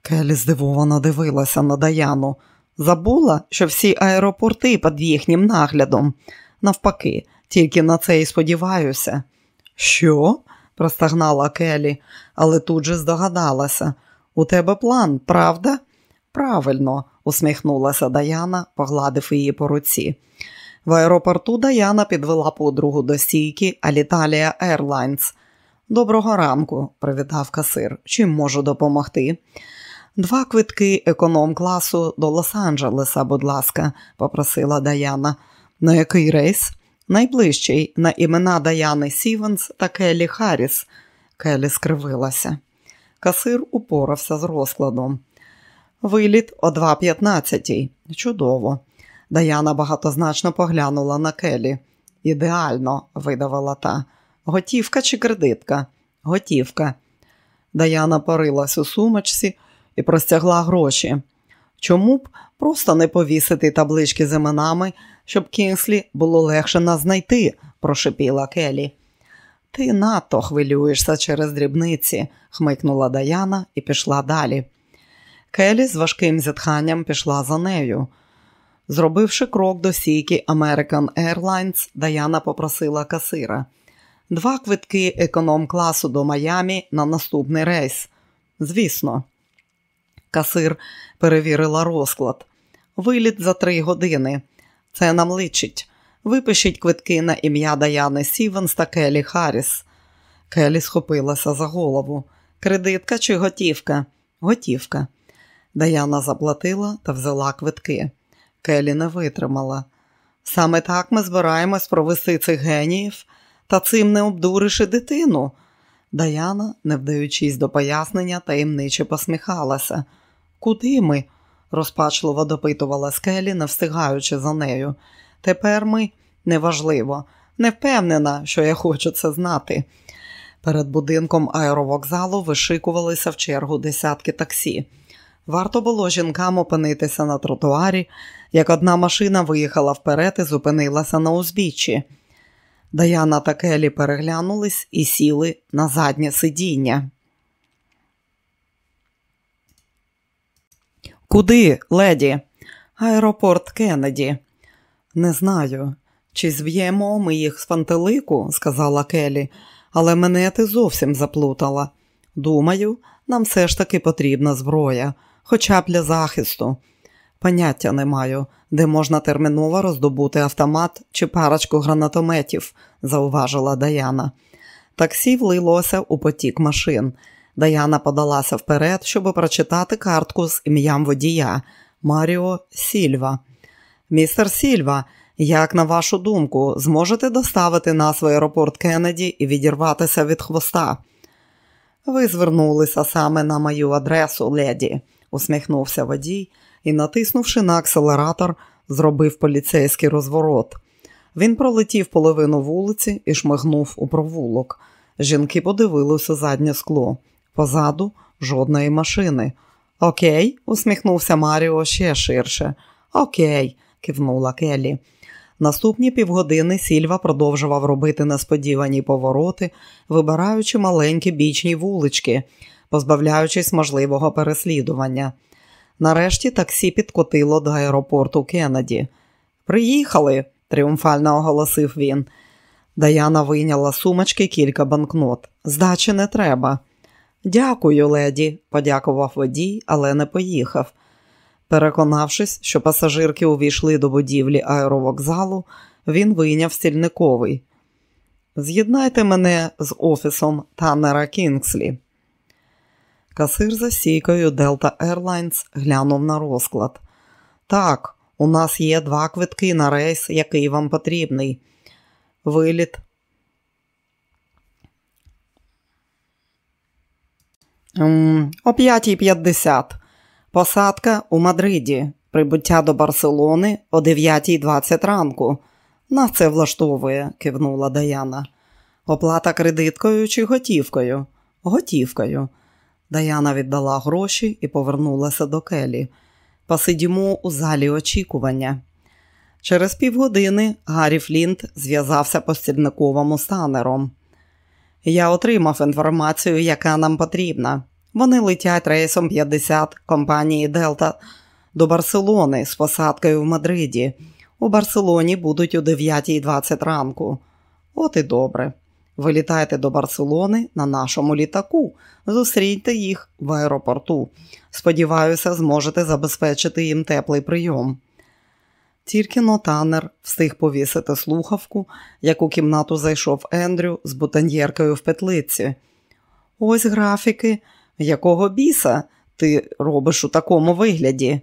Келі здивовано дивилася на Даяну. Забула, що всі аеропорти під їхнім наглядом. Навпаки, тільки на це і сподіваюся. Що? простагнала Келі, але тут же здогадалася. У тебе план, правда? Правильно, усміхнулася Даяна, погладив її по руці. В аеропорту Даяна підвела подругу до стійки Аліталія Airlines. Доброго ранку, привітав касир. Чим можу допомогти? Два квитки економ-класу до Лос-Анджелеса, будь ласка, попросила Даяна. На який рейс? Найближчий на імена Даяни Стівенс та Келлі Харріс. Келлі скривилася. Касир упорався з розкладом. Виліт о 2.15. Чудово. Даяна багатозначно поглянула на Келі. Ідеально, видавила та. Готівка чи кредитка? Готівка. Даяна порилась у сумочці і простягла гроші. Чому б просто не повісити таблички з іменами, щоб Кінслі було легше нас знайти, прошепіла Келі. Ти надто хвилюєшся через дрібниці, хмикнула Даяна і пішла далі. Келі з важким зітханням пішла за нею. Зробивши крок до стійки American Airlines, Даяна попросила касира. Два квитки економ-класу до Майамі на наступний рейс. Звісно, касир перевірила розклад. Виліт за три години. Це нам личить. Випишіть квитки на ім'я Даяни Стівенс та Келі Харріс. Келі схопилася за голову. Кредитка чи готівка? Готівка. Даяна заплатила та взяла квитки. Келі не витримала. Саме так ми збираємось провести цих геніїв, та цим не обдуриш і дитину. Даяна, не вдаючись до пояснення, таємниче посміхалася. Куди ми? розпачливо допитувала Скелі, не встигаючи за нею. Тепер ми неважливо, не впевнена, що я хочу це знати. Перед будинком аеровокзалу вишикувалися в чергу десятки таксі. Варто було жінкам опинитися на тротуарі, як одна машина виїхала вперед і зупинилася на узбіччі. Даяна та Келі переглянулись і сіли на заднє сидіння. Куди, леді? Аеропорт Кеннеді. Не знаю. Чи зб'ємо ми їх з фантелику, сказала Келі, але мене ти зовсім заплутала. Думаю, нам все ж таки потрібна зброя, хоча б для захисту. Поняття не маю, де можна терміново роздобути автомат чи парочку гранатометів, зауважила Даяна. Таксі влилося у потік машин. Даяна подалася вперед, щоб прочитати картку з ім'ям водія Маріо Сільва. Містер Сільва, як на вашу думку, зможете доставити нас в аеропорт Кеннеді і відірватися від хвоста? Ви звернулися саме на мою адресу, леді, усміхнувся водій і, натиснувши на акселератор, зробив поліцейський розворот. Він пролетів половину вулиці і шмигнув у провулок. Жінки подивилися заднє скло. Позаду жодної машини. Окей, усміхнувся Маріо ще ширше. Окей, кивнула Келі. Наступні півгодини Сільва продовжував робити несподівані повороти, вибираючи маленькі бічні вулички, позбавляючись можливого переслідування. Нарешті таксі підкотило до аеропорту Кеннеді. Приїхали, тріумфально оголосив він. Даяна вийняла сумочки кілька банкнот. Здачі не треба. Дякую, леді, подякував водій, але не поїхав. Переконавшись, що пасажирки увійшли до будівлі аеровокзалу, він вийняв стільниковий. З'єднайте мене з офісом Таннера Кінгслі. Касир за сійкою Delta Airlines глянув на розклад. Так, у нас є два квитки на рейс, який вам потрібний. Виліт О 5.50. Посадка у Мадриді. Прибуття до Барселони о 9.20 ранку. Нас це влаштовує, кивнула Даяна. Оплата кредиткою чи готівкою? Готівкою. Даяна віддала гроші і повернулася до келі. Посидімо у залі очікування. Через півгодини Гаррі Флінт зв'язався по стільниковому станером. Я отримав інформацію, яка нам потрібна. Вони летять рейсом 50 компанії Делта до Барселони з посадкою в Мадриді. У Барселоні будуть о 9.20 ранку. От і добре. Вилітайте до Барселони на нашому літаку. Зустріньте їх в аеропорту. Сподіваюся, зможете забезпечити їм теплий прийом. Тільки Нотанер встиг повісити слухавку, як у кімнату зайшов Ендрю з бутоньєркою в петлиці. Ось графіки, якого біса ти робиш у такому вигляді.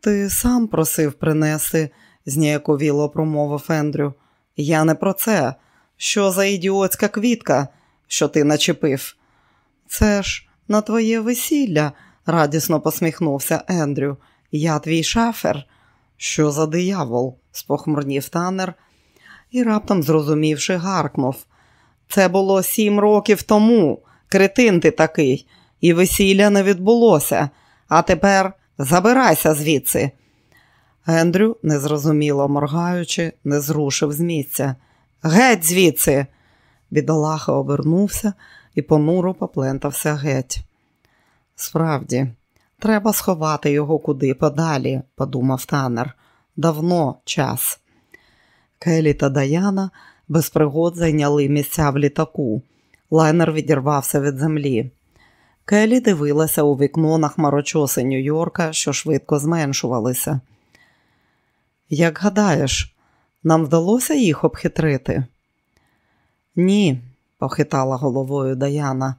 Ти сам просив принести, зніяковіло промовив Ендрю. Я не про це. Що за ідіотська квітка, що ти начепив? Це ж на твоє весілля, радісно посміхнувся Ендрю. Я твій шафер. Що за диявол? спохмурнів танер і раптом, зрозумівши, гаркнув. Це було сім років тому. Кретин ти такий, і весілля не відбулося, а тепер забирайся звідси. Ендрю, незрозуміло моргаючи, не зрушив з місця. Геть звідси. Бідолаха обернувся і понуро поплентався геть. Справді, треба сховати його куди подалі, подумав танер. Давно час. Келі та Даяна без пригод зайняли місця в літаку. Лайнер відірвався від землі. Келі дивилася у вікно на хмарочоси Нью-Йорка, що швидко зменшувалися. Як гадаєш, нам вдалося їх обхитрити? Ні, похитала головою Даяна.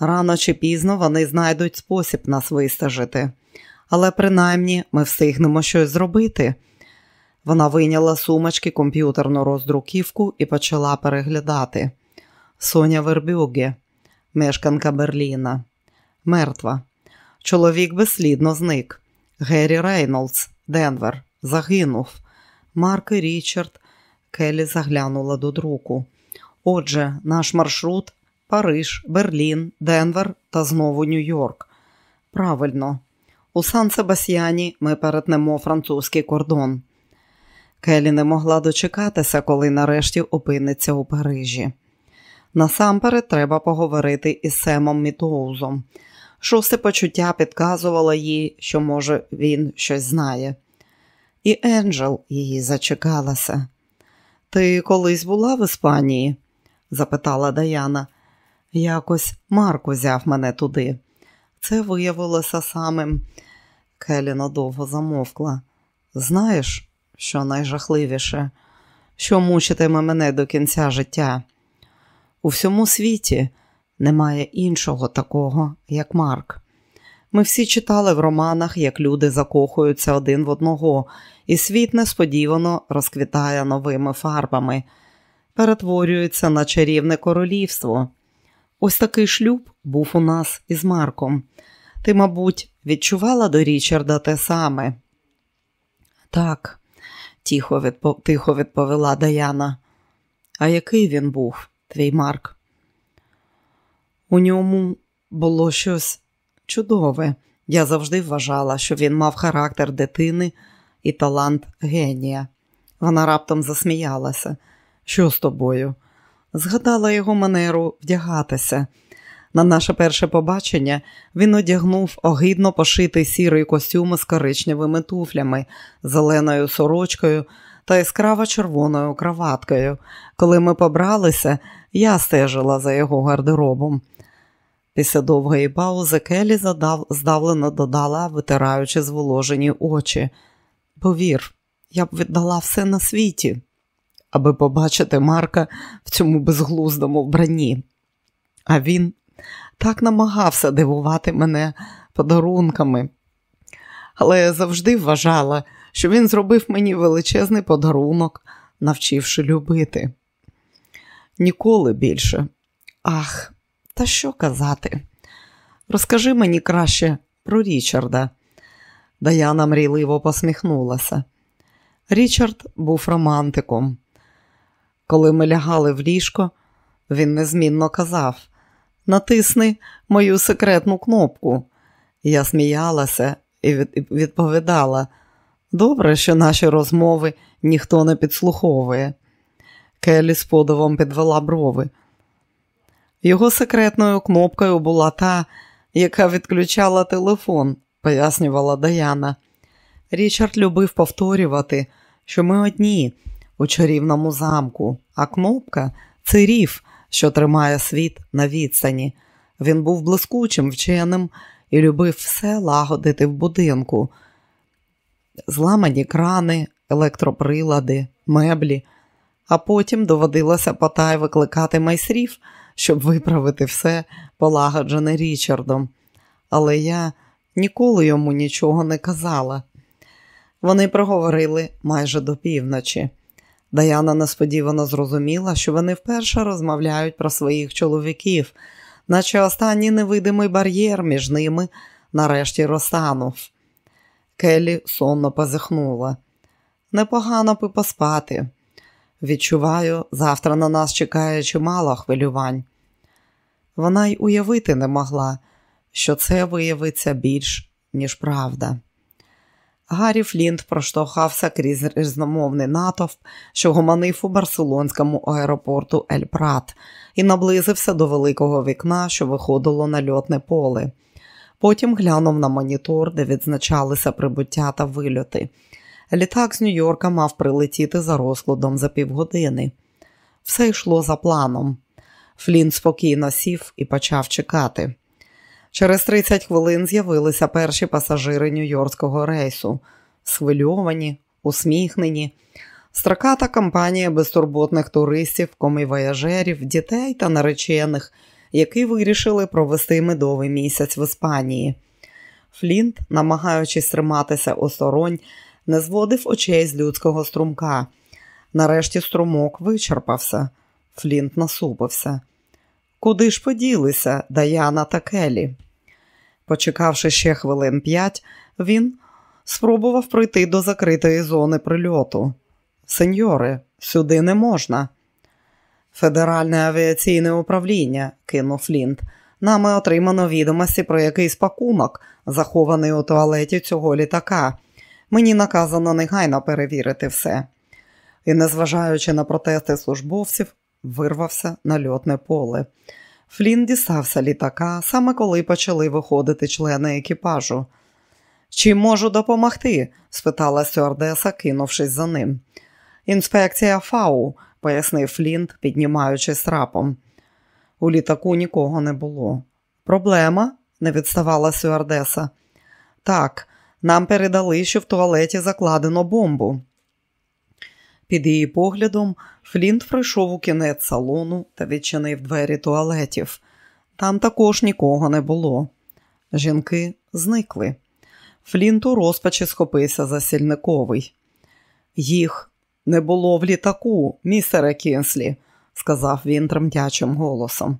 Рано чи пізно вони знайдуть спосіб нас вистежити, але принаймні ми встигнемо щось зробити. Вона вийняла сумочки комп'ютерну роздруківку і почала переглядати. Соня Вербюге, мешканка Берліна, мертва. Чоловік безслідно зник. Геррі Рейнолдс, Денвер, загинув. Марк і Річард. Келі заглянула до друку. Отже, наш маршрут Париж, Берлін, Денвер та знову Нью-Йорк. Правильно, у Сан Себастьяні ми перетнемо французький кордон. Келі не могла дочекатися, коли нарешті опиниться у Парижі. Насамперед треба поговорити із Семом Мітоузом. Шосте почуття підказувало їй, що, може, він щось знає. І Енджел її зачекалася. Ти колись була в Іспанії? запитала Даяна. Якось Марк узяв мене туди. Це виявилося самим. Келі надовго замовкла. Знаєш, що найжахливіше, що мучитиме мене до кінця життя? У всьому світі немає іншого такого, як Марк. Ми всі читали в романах, як люди закохуються один в одного, і світ несподівано розквітає новими фарбами, перетворюється на чарівне королівство. Ось такий шлюб був у нас із Марком. Ти, мабуть, відчувала до Річарда те саме? Так, тихо, відпо... тихо відповіла Даяна. А який він був, твій Марк? У ньому було щось чудове. Я завжди вважала, що він мав характер дитини і талант генія. Вона раптом засміялася. Що з тобою? Згадала його манеру вдягатися. На наше перше побачення він одягнув огидно пошитий сірий костюм з коричневими туфлями, зеленою сорочкою та яскраво червоною краваткою. Коли ми побралися, я стежила за його гардеробом. Після довгої паузи Келі задав, здавлено додала, витираючи зволожені очі. Повір, я б віддала все на світі, аби побачити Марка в цьому безглуздому вбранні. А він так намагався дивувати мене подарунками. Але я завжди вважала, що він зробив мені величезний подарунок, навчивши любити. Ніколи більше. Ах, та що казати? Розкажи мені краще про Річарда. Даяна мрійливо посміхнулася. Річард був романтиком. Коли ми лягали в ліжко, він незмінно казав: Натисни мою секретну кнопку. Я сміялася і відповідала: добре, що наші розмови ніхто не підслуховує. Келі з подивом підвела брови. Його секретною кнопкою була та, яка відключала телефон, пояснювала Даяна. Річард любив повторювати, що ми одні у чарівному замку, а кнопка це ріф, що тримає світ на відстані. Він був блискучим вченим і любив все лагодити в будинку. Зламані крани, електроприлади, меблі, а потім доводилося потай викликати майстрів, щоб виправити все полагоджене Річардом. Але я ніколи йому нічого не казала. Вони проговорили майже до півночі. Даяна несподівано зрозуміла, що вони вперше розмовляють про своїх чоловіків, наче останній невидимий бар'єр між ними нарешті розтанув. Келлі сонно позихнула. Непогано би поспати. Відчуваю, завтра на нас чекає чимало хвилювань. Вона й уявити не могла, що це виявиться більш, ніж правда. Гаррі Флінт проштовхався крізь різномовний натовп, що гоманив у барселонському аеропорту Ель Прат, і наблизився до великого вікна, що виходило на льотне поле. Потім глянув на монітор, де відзначалися прибуття та вильоти. Літак з Нью-Йорка мав прилетіти за розкладом за півгодини. Все йшло за планом. Флінт спокійно сів і почав чекати. Через 30 хвилин з'явилися перші пасажири нью-йоркського рейсу, схвильовані, усміхнені. Страката компанія безтурботних туристів, комівояжерів, дітей та наречених, які вирішили провести медовий місяць в Іспанії. Флінт, намагаючись триматися осторонь, не зводив очей з людського струмка. Нарешті струмок вичерпався. Флінт насупився. Куди ж поділися Даяна та Келі? Почекавши ще хвилин п'ять, він спробував пройти до закритої зони прильоту. Сеньори, сюди не можна. Федеральне авіаційне управління, кинув Флінт. Нами отримано відомості про якийсь пакунок, захований у туалеті цього літака. Мені наказано негайно перевірити все. І, незважаючи на протести службовців, вирвався на льотне поле. Флін дістався літака, саме коли почали виходити члени екіпажу. Чим можу допомогти? спитала стюардеса, кинувшись за ним. Інспекція Фау, пояснив Флінт, піднімаючись трапом. У літаку нікого не було. Проблема? не відставала стюардеса. Так, нам передали, що в туалеті закладено бомбу. Під її поглядом Флінт прийшов у кінець салону та відчинив двері туалетів. Там також нікого не було. Жінки зникли. Флінт у розпачі схопився за сільниковий. Їх не було в літаку, містере Кінслі, сказав він тремтячим голосом.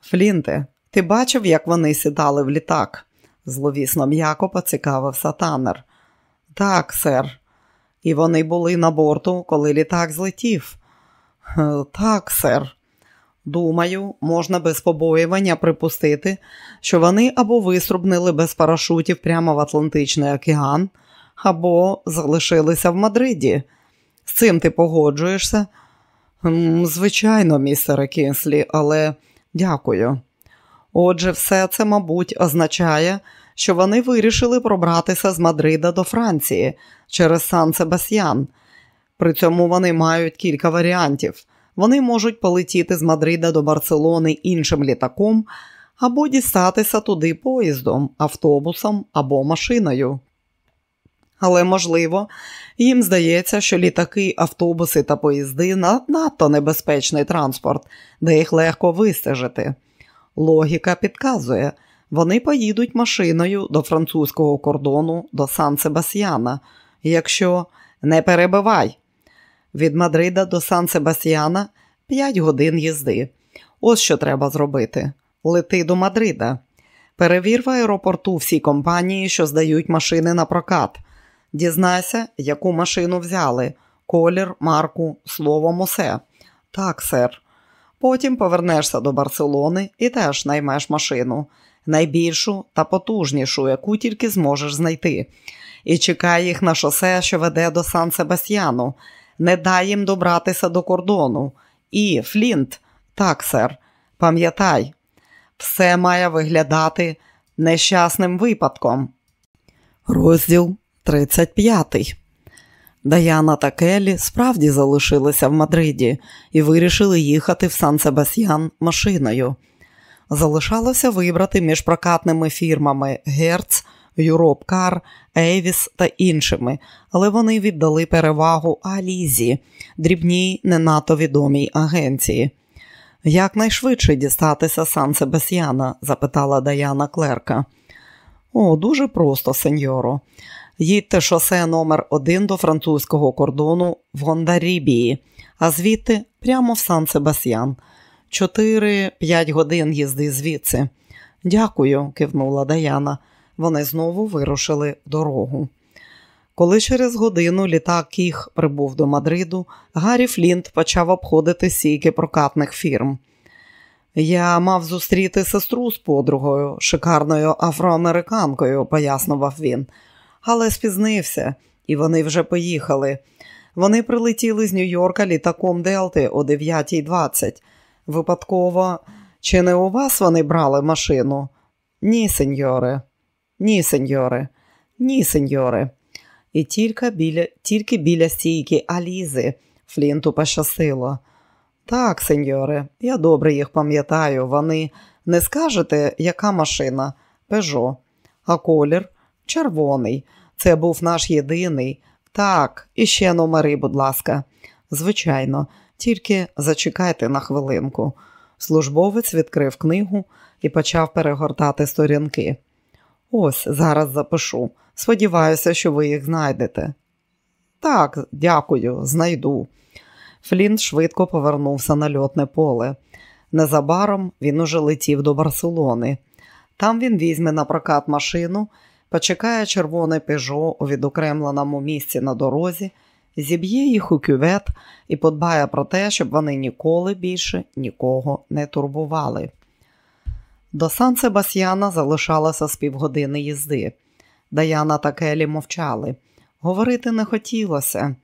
Флінте, ти бачив, як вони сідали в літак? зловісно м'яко поцікавився танер. Так, сер. І вони були на борту, коли літак злетів. «Е, так, сер. Думаю, можна без побоювання припустити, що вони або виструбнили без парашутів прямо в Атлантичний океан, або залишилися в Мадриді. З цим ти погоджуєшся? Звичайно, містере Кінслі, але дякую. Отже, все це, мабуть, означає, що вони вирішили пробратися з Мадрида до Франції через Сан Себастьян. При цьому вони мають кілька варіантів. Вони можуть полетіти з Мадрида до Барселони іншим літаком або дістатися туди поїздом, автобусом або машиною. Але, можливо, їм здається, що літаки, автобуси та поїзди надто небезпечний транспорт, де їх легко вистежити. Логіка підказує, вони поїдуть машиною до французького кордону до Сан Себастьяна, якщо не перебивай. Від Мадрида до Сан Себастьяна 5 годин їзди. Ось що треба зробити: лети до Мадрида. Перевір в аеропорту всі компанії, що здають машини на прокат. Дізнайся, яку машину взяли, колір, марку, словом, усе. Так, сер. Потім повернешся до Барселони і теж наймеш машину, найбільшу та потужнішу, яку тільки зможеш знайти. І чекай їх на шосе, що веде до Сан Себастьяну. Не дай їм добратися до кордону. І, Флінт, так, сер, пам'ятай, все має виглядати нещасним випадком. Розділ 35 Даяна та Келі справді залишилися в Мадриді і вирішили їхати в Сан Себастьян машиною. Залишалося вибрати між прокатними фірмами Герц, Юропкар, Ейвіс та іншими, але вони віддали перевагу Алізі, дрібній, не надто відомій агенції. Як найшвидше дістатися Сан Себастьяна? запитала Даяна Клерка. О, дуже просто, сеньоро. Їдьте шосе номер 1 до французького кордону в Гондарібії, а звідти прямо в Сан Себастьян. Чотири-п'ять годин їзди звідси. Дякую, кивнула Даяна. Вони знову вирушили в дорогу. Коли через годину літак Кіх прибув до Мадриду, Гаррі Флінт почав обходити сійки прокатних фірм. Я мав зустріти сестру з подругою, шикарною афроамериканкою, пояснював він, але спізнився, і вони вже поїхали. Вони прилетіли з Нью-Йорка літаком Делти о 9.20. Випадково, чи не у вас вони брали машину? Ні, сеньоре. Ні, сеньоре, ні, сеньоре. І тільки біля тільки біля стійки Алізи Флінту пощастило. Так, сеньоре, я добре їх пам'ятаю. Вони не скажете, яка машина? Пежо. А колір червоний. Це був наш єдиний. Так, і ще номери, будь ласка. Звичайно, тільки зачекайте на хвилинку. Службовець відкрив книгу і почав перегортати сторінки. Ось зараз запишу. Сподіваюся, що ви їх знайдете. Так, дякую, знайду. Флінт швидко повернувся на льотне поле. Незабаром він уже летів до Барселони. Там він візьме на прокат машину, почекає червоне пежо у відокремленому місці на дорозі, зіб'є їх у кювет і подбає про те, щоб вони ніколи більше нікого не турбували. До Сан Себастьяна залишалося з півгодини їзди. Даяна та Келі мовчали. Говорити не хотілося.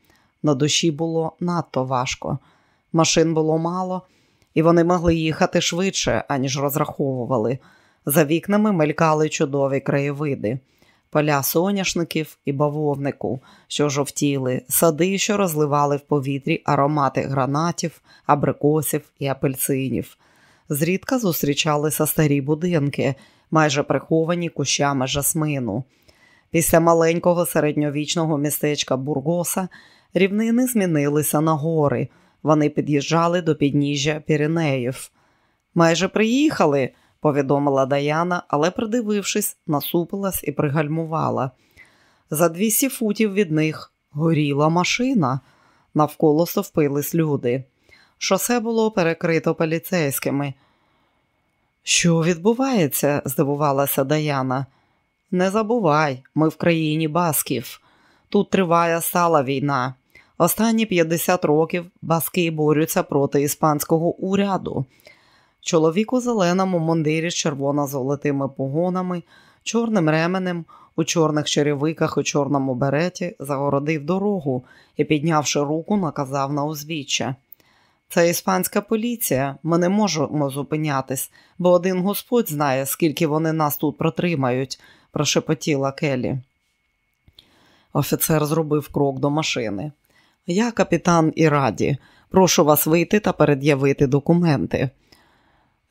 На душі було надто важко. Машин було мало, і вони могли їхати швидше, аніж розраховували. За вікнами мелькали чудові краєвиди, поля соняшників і бавовнику, що жовтіли, сади, що розливали в повітрі аромати гранатів, абрикосів і апельсинів. Зрідка зустрічалися старі будинки, майже приховані кущами жасмину. Після маленького середньовічного містечка Бургоса рівнини змінилися на гори. Вони під'їжджали до підніжжя Піренеїв. Майже приїхали, повідомила Даяна, але, придивившись, насупилась і пригальмувала. За двісті футів від них горіла машина. Навколо стовпились люди. Шосе було перекрито поліцейськими. Що відбувається? здивувалася Даяна. Не забувай, ми в країні Басків. Тут триває стала війна. Останні 50 років баски борються проти іспанського уряду. Чоловік у зеленому мундирі з червоно-золотими погонами, чорним ременем, у чорних черевиках і чорному береті загородив дорогу і, піднявши руку, наказав на узвіччя. Це іспанська поліція, ми не можемо зупинятись, бо один господь знає, скільки вони нас тут протримають, прошепотіла Келі. Офіцер зробив крок до машини. Я капітан і раді. Прошу вас вийти та пред'явити документи.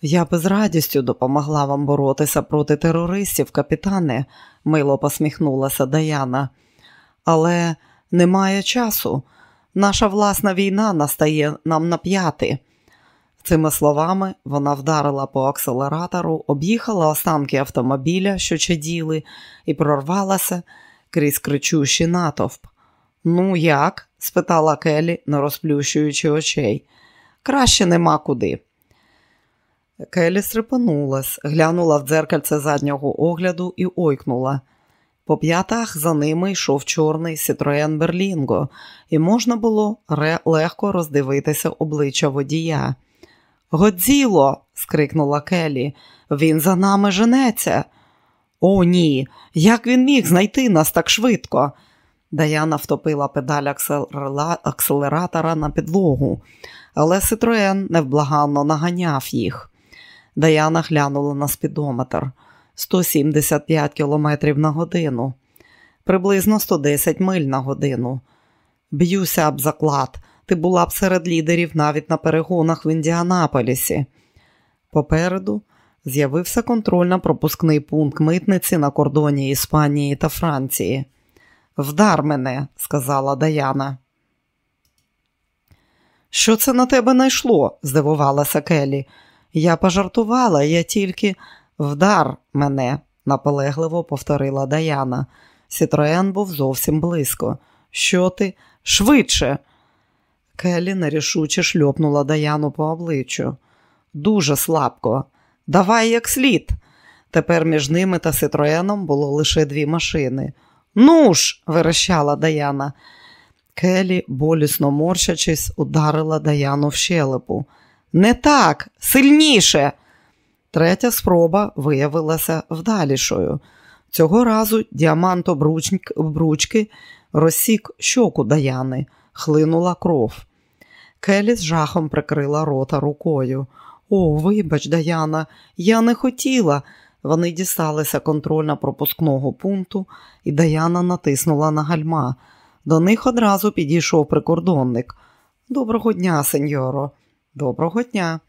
Я би з радістю допомогла вам боротися проти терористів, капітане, мило посміхнулася Даяна. Але немає часу. Наша власна війна настає нам на п'яти. Цими словами вона вдарила по акселератору, об'їхала останки автомобіля, що чаділи, і прорвалася крізь кричущий натовп. Ну, як? спитала Келі, не розплющуючи очей. Краще нема куди. Келі стрепанулась, глянула в дзеркальце заднього огляду і ойкнула. По п'ятах за ними йшов чорний Сітроен Берлінго, і можна було легко роздивитися обличчя водія. Годзіло. скрикнула Келі, він за нами женеться. О, ні, як він міг знайти нас так швидко? Даяна втопила педаль акселератора на підлогу, але Ситроен невблаганно наганяв їх. Даяна глянула на спідометр 175 км на годину, приблизно 110 миль на годину. Б'юся об заклад, ти була б серед лідерів навіть на перегонах в Індіанаполісі. Попереду з'явився контрольно-пропускний пункт митниці на кордоні Іспанії та Франції. Вдар мене, сказала Даяна. Що це на тебе найшло? здивувалася Келі. Я пожартувала, я тільки вдар мене, наполегливо повторила Даяна. Сітроен був зовсім близько. Що ти? Швидше. Келі нерішуче шльопнула Даяну по обличчю. Дуже слабко. Давай як слід. Тепер між ними та Ситроеном було лише дві машини. Ну ж, верещала Даяна. Келі, болісно морщачись, ударила Даяну в щелепу. Не так, сильніше. Третя спроба виявилася вдалішою. Цього разу діамант обручки розсік щоку Даяни, хлинула кров. Келі з жахом прикрила рота рукою. О, вибач, Даяна, я не хотіла. Вони дісталися контрольно-пропускного пункту, і Даяна натиснула на гальма. До них одразу підійшов прикордонник. Доброго дня, сеньоро. Доброго дня.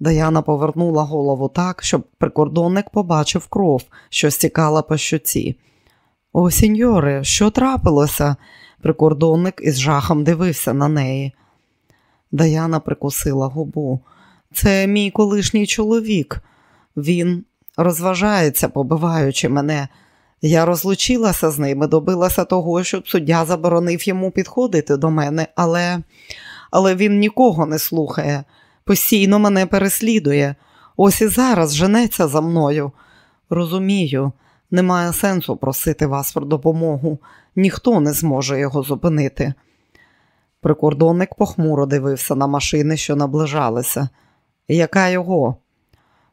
Даяна повернула голову так, щоб прикордонник побачив кров, що стікала по щоці. О, сеньоре, що трапилося? Прикордонник із жахом дивився на неї. Даяна прикусила губу. Це мій колишній чоловік. Він розважається, побиваючи мене. Я розлучилася з ним і добилася того, щоб суддя заборонив йому підходити до мене, але але він нікого не слухає, постійно мене переслідує. Ось і зараз женеться за мною. Розумію, немає сенсу просити вас про допомогу, ніхто не зможе його зупинити. Прикордонник похмуро дивився на машини, що наближалися. Яка його?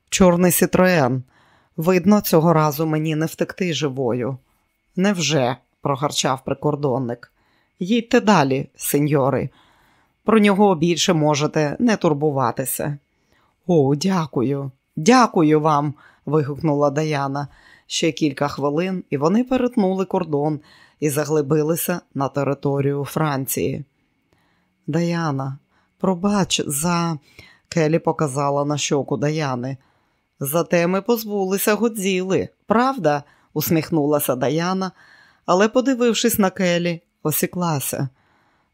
Чорний Сітроен. Видно, цього разу мені не втекти живою. Невже? прогарчав прикордонник. Їдьте далі, сеньори. Про нього більше можете не турбуватися. О, дякую, дякую вам. вигукнула Даяна. Ще кілька хвилин, і вони перетнули кордон і заглибилися на територію Франції. Даяна, пробач, за. Келі показала на щоку Даяни. Зате ми позбулися Годзіли, правда? усміхнулася Даяна, але, подивившись на Келі, осіклася.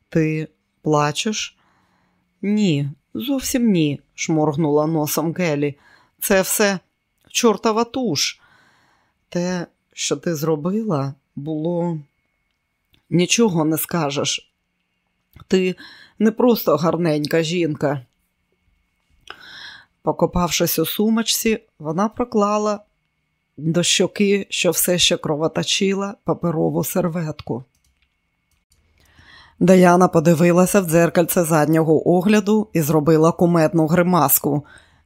Ти плачеш? Ні, зовсім ні, шморгнула носом Келі. Це все чортова туш. Те, що ти зробила, було нічого не скажеш. Ти не просто гарненька жінка. Покопавшись у сумочці, вона проклала до щоки, що все ще кровоточила, паперову серветку. Даяна подивилася в дзеркальце заднього огляду і зробила куметну гримаску.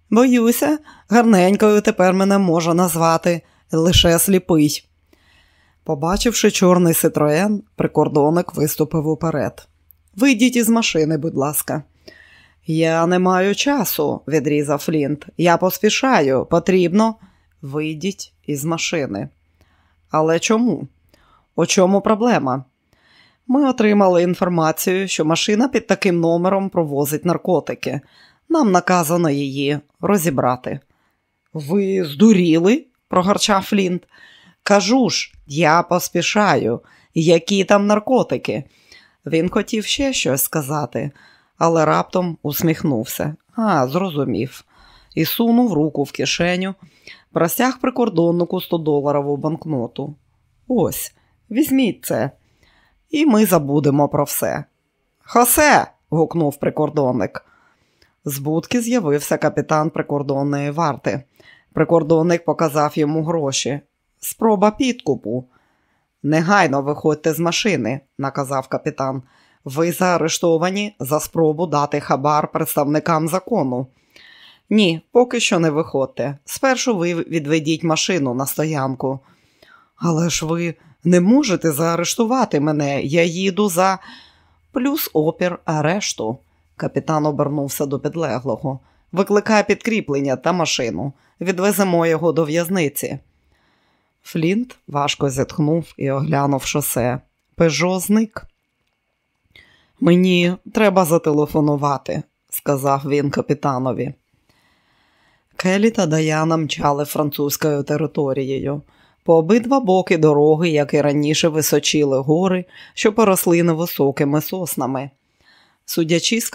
Боюся, гарненькою тепер мене може назвати лише сліпий. Побачивши чорний ситроен, прикордонник виступив уперед. Вийдіть із машини, будь ласка. Я не маю часу, відрізав Флінт. Я поспішаю, потрібно. Вийдіть із машини. Але чому? У чому проблема? Ми отримали інформацію, що машина під таким номером провозить наркотики. Нам наказано її розібрати. Ви здуріли? прогарчав Флінт. Кажу ж, я поспішаю. Які там наркотики? Він хотів ще щось сказати але раптом усміхнувся. А, зрозумів. І сунув руку в кишеню, простяг прикордоннику 100-доларову банкноту. Ось, візьміть це, і ми забудемо про все. Хосе. гукнув прикордонник. З будки з'явився капітан прикордонної варти. Прикордонник показав йому гроші. Спроба підкупу. Негайно виходьте з машини, наказав капітан. Ви заарештовані за спробу дати хабар представникам закону. Ні, поки що не виходьте. Спершу ви відведіть машину на стоянку. Але ж ви не можете заарештувати мене. Я їду за плюс опір арешту. Капітан обернувся до підлеглого. Викликай підкріплення та машину. Відвеземо його до в'язниці. Флінт важко зітхнув і оглянув шосе. Пежо зник. Мені треба зателефонувати, сказав він капітанові. Келі та Даяна мчали французькою територією. По обидва боки дороги, як і раніше, височили гори, що поросли невисокими соснами. Судячи з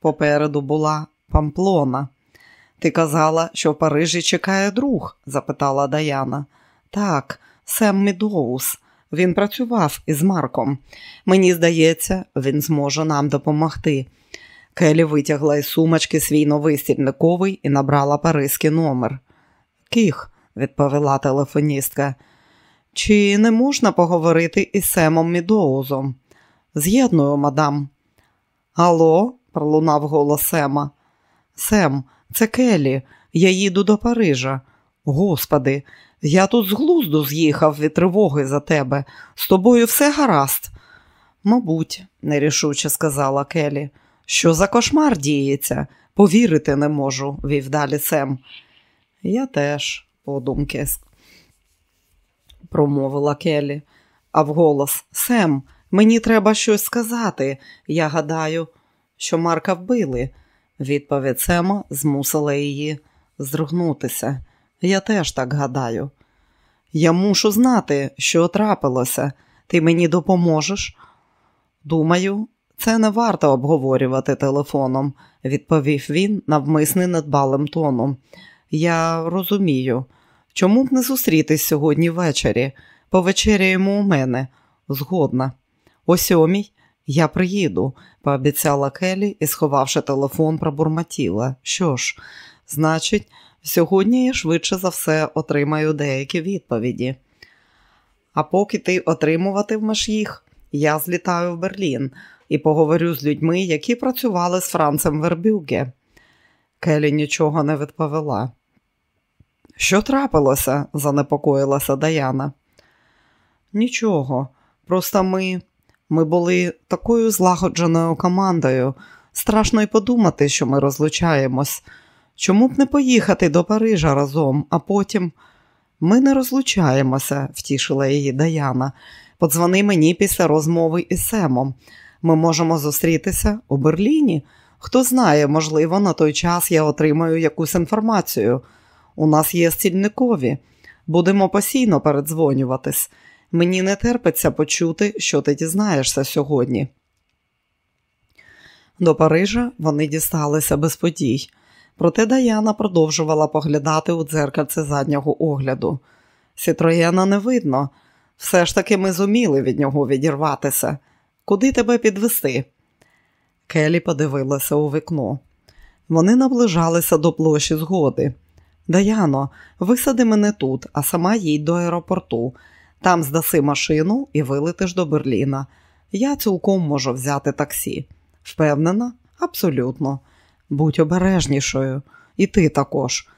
попереду була памплона. Ти казала, що в Парижі чекає друг? запитала Даяна. Так, Сем Мідоус. Він працював із Марком. Мені здається, він зможе нам допомогти. Келі витягла із сумочки свій новий стільниковий і набрала паризький номер. Кіх, відповіла телефоністка. Чи не можна поговорити із Семом Мідоузом? З'єдную, мадам. Алло, пролунав голос Сема. Сем, це Келі. Я їду до Парижа. Господи, я тут з глузду з'їхав від тривоги за тебе. З тобою все гаразд. Мабуть, нерішуче сказала Келі. Що за кошмар діється? Повірити не можу, вів далі Сем. Я теж, подумки, промовила Келі, а вголос Сем, мені треба щось сказати. Я гадаю, що Марка вбили. Відповідь Сема змусила її здригнутися. Я теж так гадаю. Я мушу знати, що трапилося. Ти мені допоможеш? Думаю, це не варто обговорювати телефоном, відповів він навмисне недбалим тоном. Я розумію, чому б не зустрітись сьогодні ввечері? Повечеряємо у мене. Згодна. О сьомій я приїду, пообіцяла Келі і, сховавши телефон, пробурмотіла. Що ж, значить, сьогодні я швидше за все отримаю деякі відповіді. А поки ти отримуватимеш їх, я злітаю в Берлін і поговорю з людьми, які працювали з Францем Вербюге. Келі нічого не відповіла. Що трапилося? занепокоїлася Даяна. Нічого, просто ми ми були такою злагодженою командою. Страшно й подумати, що ми розлучаємось. Чому б не поїхати до Парижа разом, а потім ми не розлучаємося, втішила її Даяна. Подзвони мені після розмови із Семом. Ми можемо зустрітися у Берліні. Хто знає, можливо, на той час я отримаю якусь інформацію. У нас є стільникові. Будемо постійно передзвонюватись. Мені не терпиться почути, що ти дізнаєшся сьогодні. До Парижа вони дісталися без подій, проте Даяна продовжувала поглядати у дзеркальце заднього огляду. Сітроєна не видно, все ж таки ми зуміли від нього відірватися. Куди тебе підвести? Келі подивилася у вікно. Вони наближалися до площі згоди. Даяно, висади мене тут, а сама їдь до аеропорту. Там здаси машину і вилетиш до Берліна. Я цілком можу взяти таксі. Впевнена? Абсолютно. Будь обережнішою, і ти також.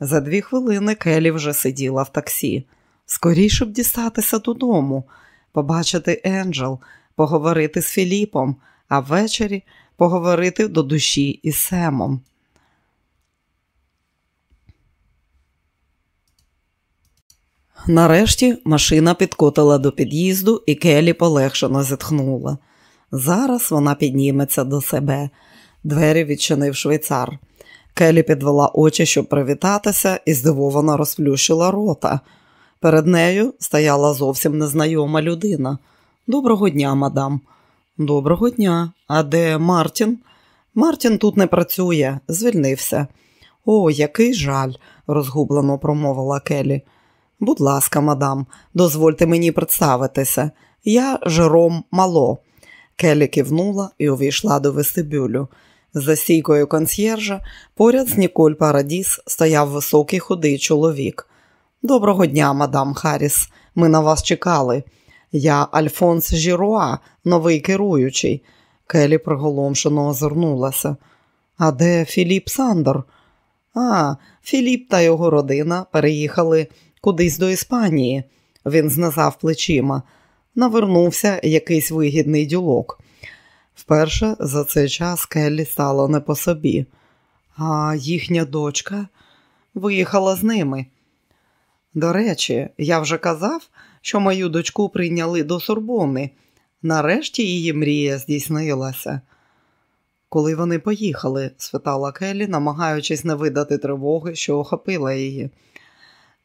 За дві хвилини Келі вже сиділа в таксі. Скоріше б дістатися додому, побачити Енджел, поговорити з Філіпом, а ввечері поговорити до душі із Семом. Нарешті машина підкотила до під'їзду, і Келі полегшено зітхнула. Зараз вона підніметься до себе. Двері відчинив швейцар. Келі підвела очі, щоб привітатися, і здивовано розплющила рота. Перед нею стояла зовсім незнайома людина. Доброго дня, мадам. Доброго дня. А де Мартін? Мартін тут не працює, звільнився. О, який жаль, розгублено промовила Келі. Будь ласка, мадам, дозвольте мені представитися. Я Жером Мало. Келі кивнула і увійшла до вестибюлю. За стійкою консьєржа поряд з Ніколь Парадіс стояв високий худий чоловік. Доброго дня, мадам Харріс. Ми на вас чекали. Я Альфонс Жіруа, новий керуючий. Келі приголомшено озирнулася. А де Філіп Сандор? А, Філіп та його родина переїхали кудись до Іспанії. Він знизав плечима. Навернувся якийсь вигідний дюлок. Вперше за цей час Келлі стало не по собі, а їхня дочка виїхала з ними. До речі, я вже казав, що мою дочку прийняли до Сорбони. Нарешті її мрія здійснилася. Коли вони поїхали? спитала Келлі, намагаючись не видати тривоги, що охопила її.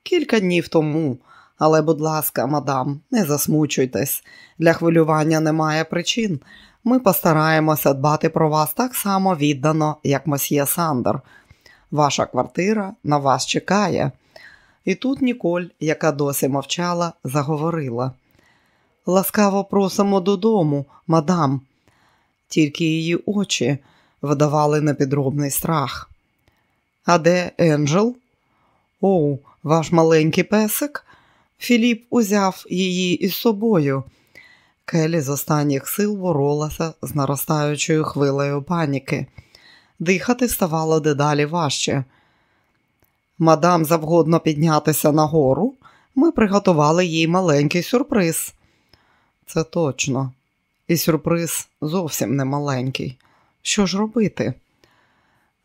Кілька днів тому, але, будь ласка, мадам, не засмучуйтесь. Для хвилювання немає причин. Ми постараємося дбати про вас так само віддано, як мосьє Сандер. Ваша квартира на вас чекає. І тут Ніколь, яка досі мовчала, заговорила. Ласкаво просимо додому, мадам. Тільки її очі видавали непідробний страх. А де Енджел? О, ваш маленький песик? Філіп узяв її із собою. Келі з останніх сил боролася з наростаючою хвилею паніки. Дихати ставало дедалі важче. Мадам завгодно піднятися нагору, ми приготували їй маленький сюрприз. Це точно, і сюрприз зовсім не маленький. Що ж робити?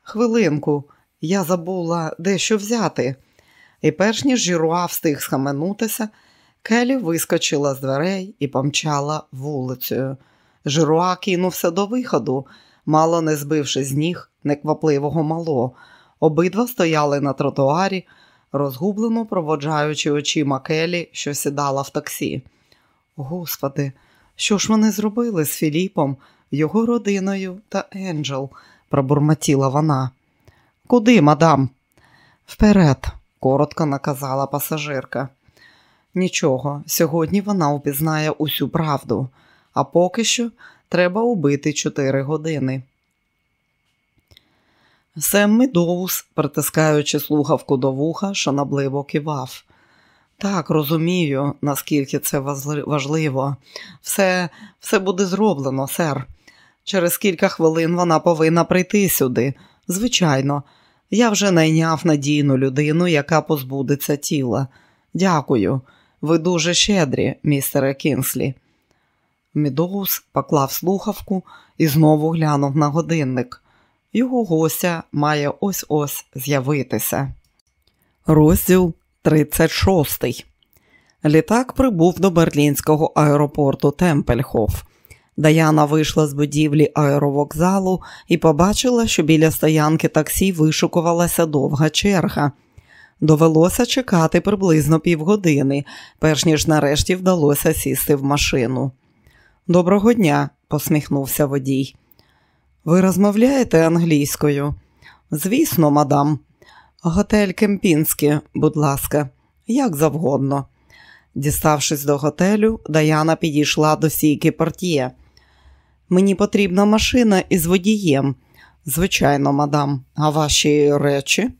Хвилинку, я забула дещо взяти, і перш ніж жіруа встиг схаменутися, Келі вискочила з дверей і помчала вулицею. Жируа кинувся до виходу, мало не збивши з ніг неквапливого мало. Обидва стояли на тротуарі, розгублено проводжаючи очима Келі, що сідала в таксі. Господи, що ж вони зробили з Філіпом, його родиною та Енджел, пробурмотіла вона. Куди, мадам? Вперед, коротко наказала пасажирка. Нічого, сьогодні вона упізнає усю правду, а поки що треба убити чотири години. Сем Мідоус, притискаючи слухавку до вуха, шанобливо кивав. Так, розумію, наскільки це важливо. Все, все буде зроблено, сер. Через кілька хвилин вона повинна прийти сюди. Звичайно, я вже найняв надійну людину, яка позбудеться тіла. Дякую. Ви дуже щедрі, містере Кінслі. Мідоус поклав слухавку і знову глянув на годинник. Його гостя має ось ось з'явитися. Розділ 36. Літак прибув до берлінського аеропорту Темпельхоф. Даяна вийшла з будівлі аеровокзалу і побачила, що біля стоянки таксі вишукувалася довга черга. Довелося чекати приблизно півгодини, перш ніж нарешті вдалося сісти в машину. Доброго дня, посміхнувся водій. Ви розмовляєте англійською? Звісно, мадам. Готель Кемпінський, будь ласка, як завгодно. Діставшись до готелю, Даяна підійшла до сійки портьє. Мені потрібна машина із водієм. Звичайно, мадам, а ваші речі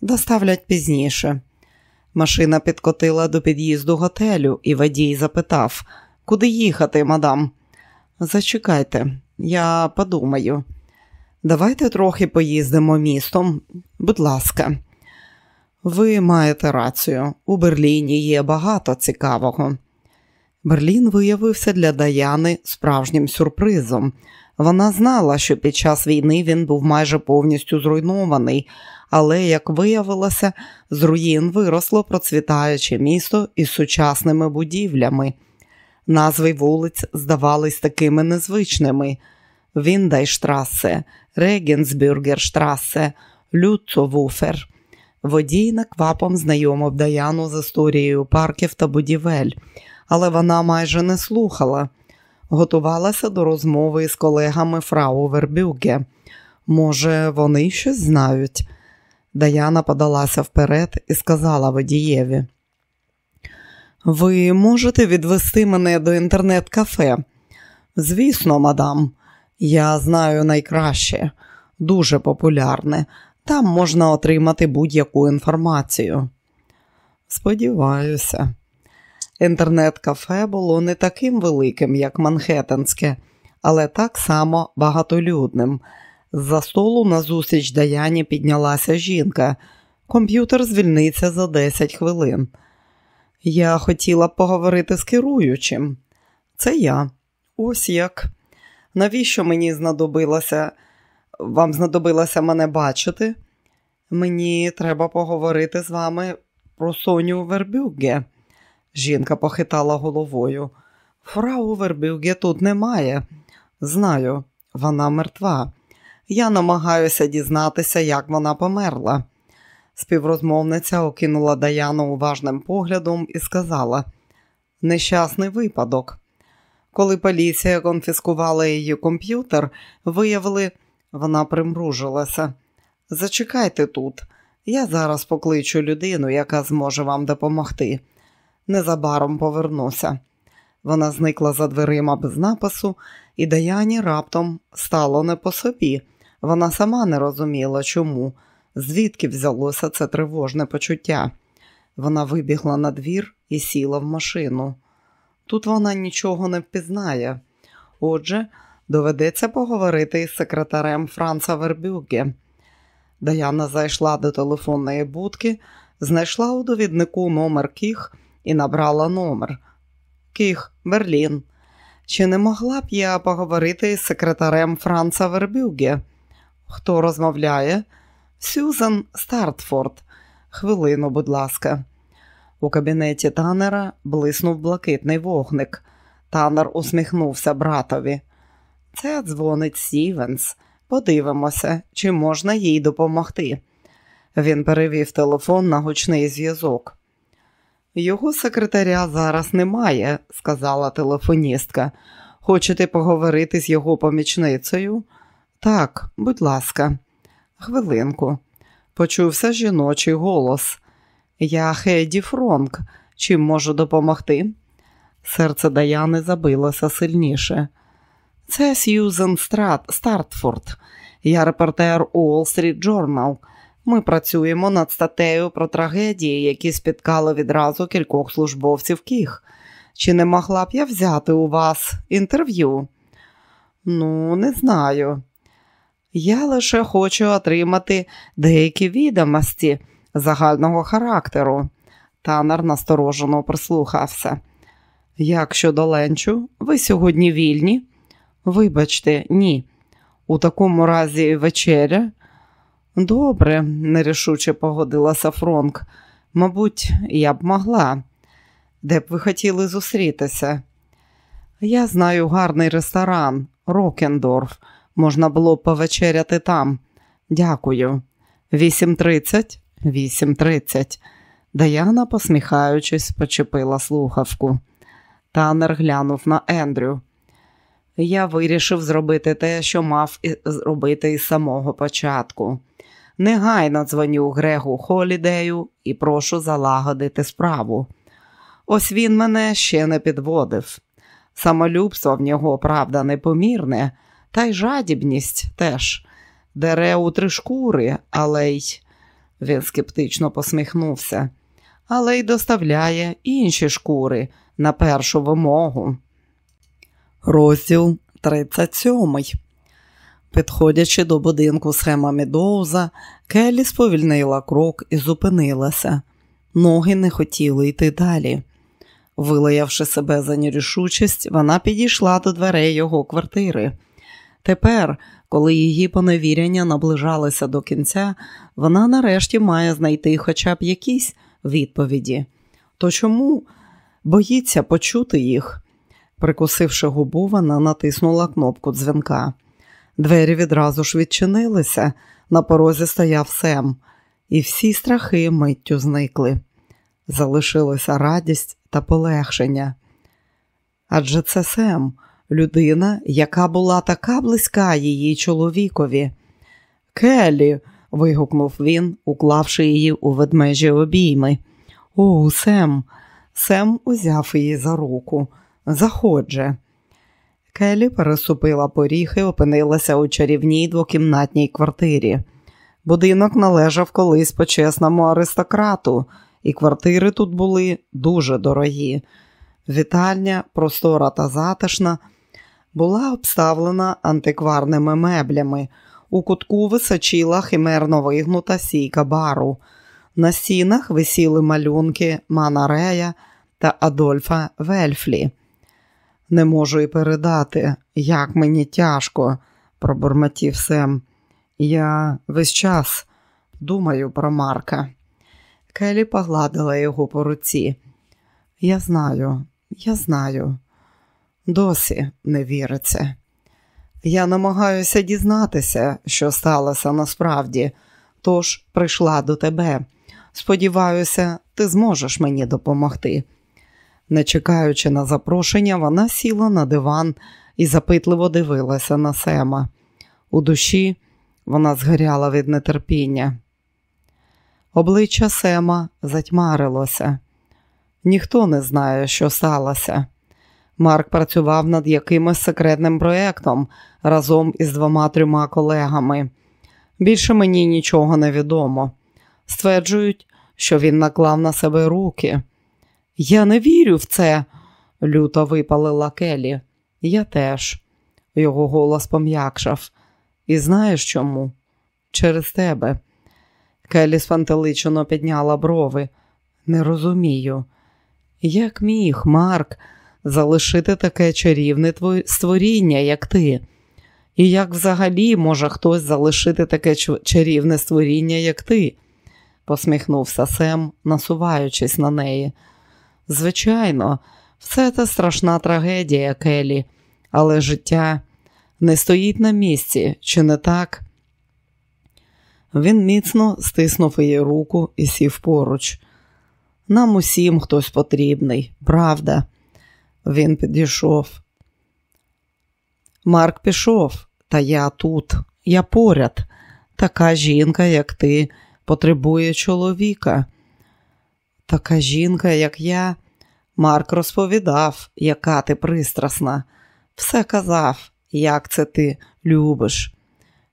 доставлять пізніше. Машина підкотила до під'їзду готелю, і водій запитав, куди їхати, мадам? Зачекайте, я подумаю. Давайте трохи поїздимо містом, будь ласка. Ви маєте рацію, у Берліні є багато цікавого. Берлін виявився для Даяни справжнім сюрпризом. Вона знала, що під час війни він був майже повністю зруйнований, але, як виявилося, з руїн виросло процвітаюче місто із сучасними будівлями. Назви вулиць здавались такими незвичними: Віндайштрасе, Регенсбюргерштрасе, Люцовуфер. Водій наквапом знайомив Даяну з історією парків та будівель, але вона майже не слухала. Готувалася до розмови з колегами Фрау Вербюге. Може, вони щось знають. Даяна подалася вперед і сказала водієві. Ви можете відвести мене до інтернет-кафе? Звісно, мадам, я знаю найкраще. дуже популярне. Там можна отримати будь-яку інформацію. Сподіваюся, інтернет-кафе було не таким великим, як Манхеттенське, але так само багатолюдним. З-за столу назустріч Даяні піднялася жінка. Комп'ютер звільниться за 10 хвилин. Я хотіла б поговорити з керуючим. Це я. Ось як. Навіщо мені знадобилося, вам знадобилося мене бачити? Мені треба поговорити з вами про Соню Вербюгге. Жінка похитала головою. Фрау Вербюгге тут немає. Знаю, вона мертва. Я намагаюся дізнатися, як вона померла. Співрозмовниця окинула Даяну уважним поглядом і сказала: Нещасний випадок. Коли поліція конфіскувала її комп'ютер, виявили, вона примружилася. Зачекайте тут, я зараз покличу людину, яка зможе вам допомогти. Незабаром повернуся. Вона зникла за дверима без напису, і Даяні раптом стало не по собі. Вона сама не розуміла, чому, звідки взялося це тривожне почуття. Вона вибігла на двір і сіла в машину. Тут вона нічого не впізнає. Отже, доведеться поговорити із секретарем Франца Вербюге. Даяна зайшла до телефонної будки, знайшла у довіднику номер Кіх і набрала номер. Кіх, Берлін. Чи не могла б я поговорити із секретарем Франца Вербюге? Хто розмовляє? Сюзан Стартфорд. Хвилину, будь ласка. У кабінеті танера блиснув блакитний вогник. Танер усміхнувся братові. Це дзвонить Сівенс. Подивимося, чи можна їй допомогти. Він перевів телефон на гучний зв'язок. Його секретаря зараз немає, сказала телефоністка. Хочете поговорити з його помічницею? Так, будь ласка, хвилинку. Почувся жіночий голос. Я Хейді Фронк. Чим можу допомогти? Серце Даяни забилося сильніше. Це Сьюзен Страт Стартфорд. Я репортер у Wall Street Journal. Ми працюємо над статтею про трагедії, які спіткали відразу кількох службовців Кіг. Чи не могла б я взяти у вас інтерв'ю? Ну, не знаю. Я лише хочу отримати деякі відомості загального характеру. Танер насторожено прислухався. Як щодо Ленчу, ви сьогодні вільні? Вибачте, ні. У такому разі вечеря. Добре, нерішуче погодилася Фронк. Мабуть, я б могла. Де б ви хотіли зустрітися? Я знаю гарний ресторан, Рокендорф. Можна було б повечеряти там. Дякую. 8.30? 8.30. Даяна, посміхаючись, почепила слухавку. Танер глянув на Ендрю. Я вирішив зробити те, що мав зробити із самого початку. Негайно дзвоню Грегу Холідею і прошу залагодити справу. Ось він мене ще не підводив. Самолюбство в нього, правда, непомірне, та й жадібність теж. Дере у три шкури, але й він скептично посміхнувся, але й доставляє інші шкури на першу вимогу. Розділ 37 Підходячи до будинку схема Медоуза, Келлі сповільнила крок і зупинилася. Ноги не хотіли йти далі. Вилаявши себе за нерішучість, вона підійшла до дверей його квартири. Тепер, коли її поневіряння наближалися до кінця, вона нарешті має знайти хоча б якісь відповіді. То чому боїться почути їх? Прикусивши губу, вона натиснула кнопку дзвінка. Двері відразу ж відчинилися, на порозі стояв Сем, і всі страхи миттю зникли. Залишилася радість та полегшення. Адже це Сем, людина, яка була така близька її чоловікові. Келі. вигукнув він, уклавши її у ведмежі обійми. О, Сем. Сем узяв її за руку. Заходже. Келі переступила поріг і опинилася у чарівній двокімнатній квартирі. Будинок належав колись почесному аристократу, і квартири тут були дуже дорогі. Вітальня, простора та затишна, була обставлена антикварними меблями. У кутку височила химерно вигнута сійка бару. На стінах висіли малюнки Мана Рея та Адольфа Вельфлі. Не можу й передати, як мені тяжко, пробурмотів Сем. Я весь час думаю про Марка. Келі погладила його по руці. Я знаю, я знаю, досі не віриться. Я намагаюся дізнатися, що сталося насправді, тож прийшла до тебе. Сподіваюся, ти зможеш мені допомогти. Не чекаючи на запрошення, вона сіла на диван і запитливо дивилася на Сема. У душі вона згоряла від нетерпіння. Обличчя Сема затьмарилося. Ніхто не знає, що сталося. Марк працював над якимось секретним проєктом разом із двома трьома колегами. Більше мені нічого не відомо. Стверджують, що він наклав на себе руки. Я не вірю в це, люто випалила Келі. Я теж. Його голос пом'якшав. І знаєш чому? Через тебе. Келі спантеличено підняла брови. Не розумію. Як міг, Марк, залишити таке чарівне створіння, як ти? І як взагалі може хтось залишити таке чарівне створіння, як ти? посміхнувся Сем, насуваючись на неї. Звичайно, все це страшна трагедія, Келі, але життя не стоїть на місці, чи не так? Він міцно стиснув її руку і сів поруч. Нам усім хтось потрібний, правда. Він підійшов. Марк пішов, та я тут, я поряд. Така жінка, як ти, потребує чоловіка. Така жінка, як я, Марк розповідав, яка ти пристрасна. Все казав, як це ти любиш.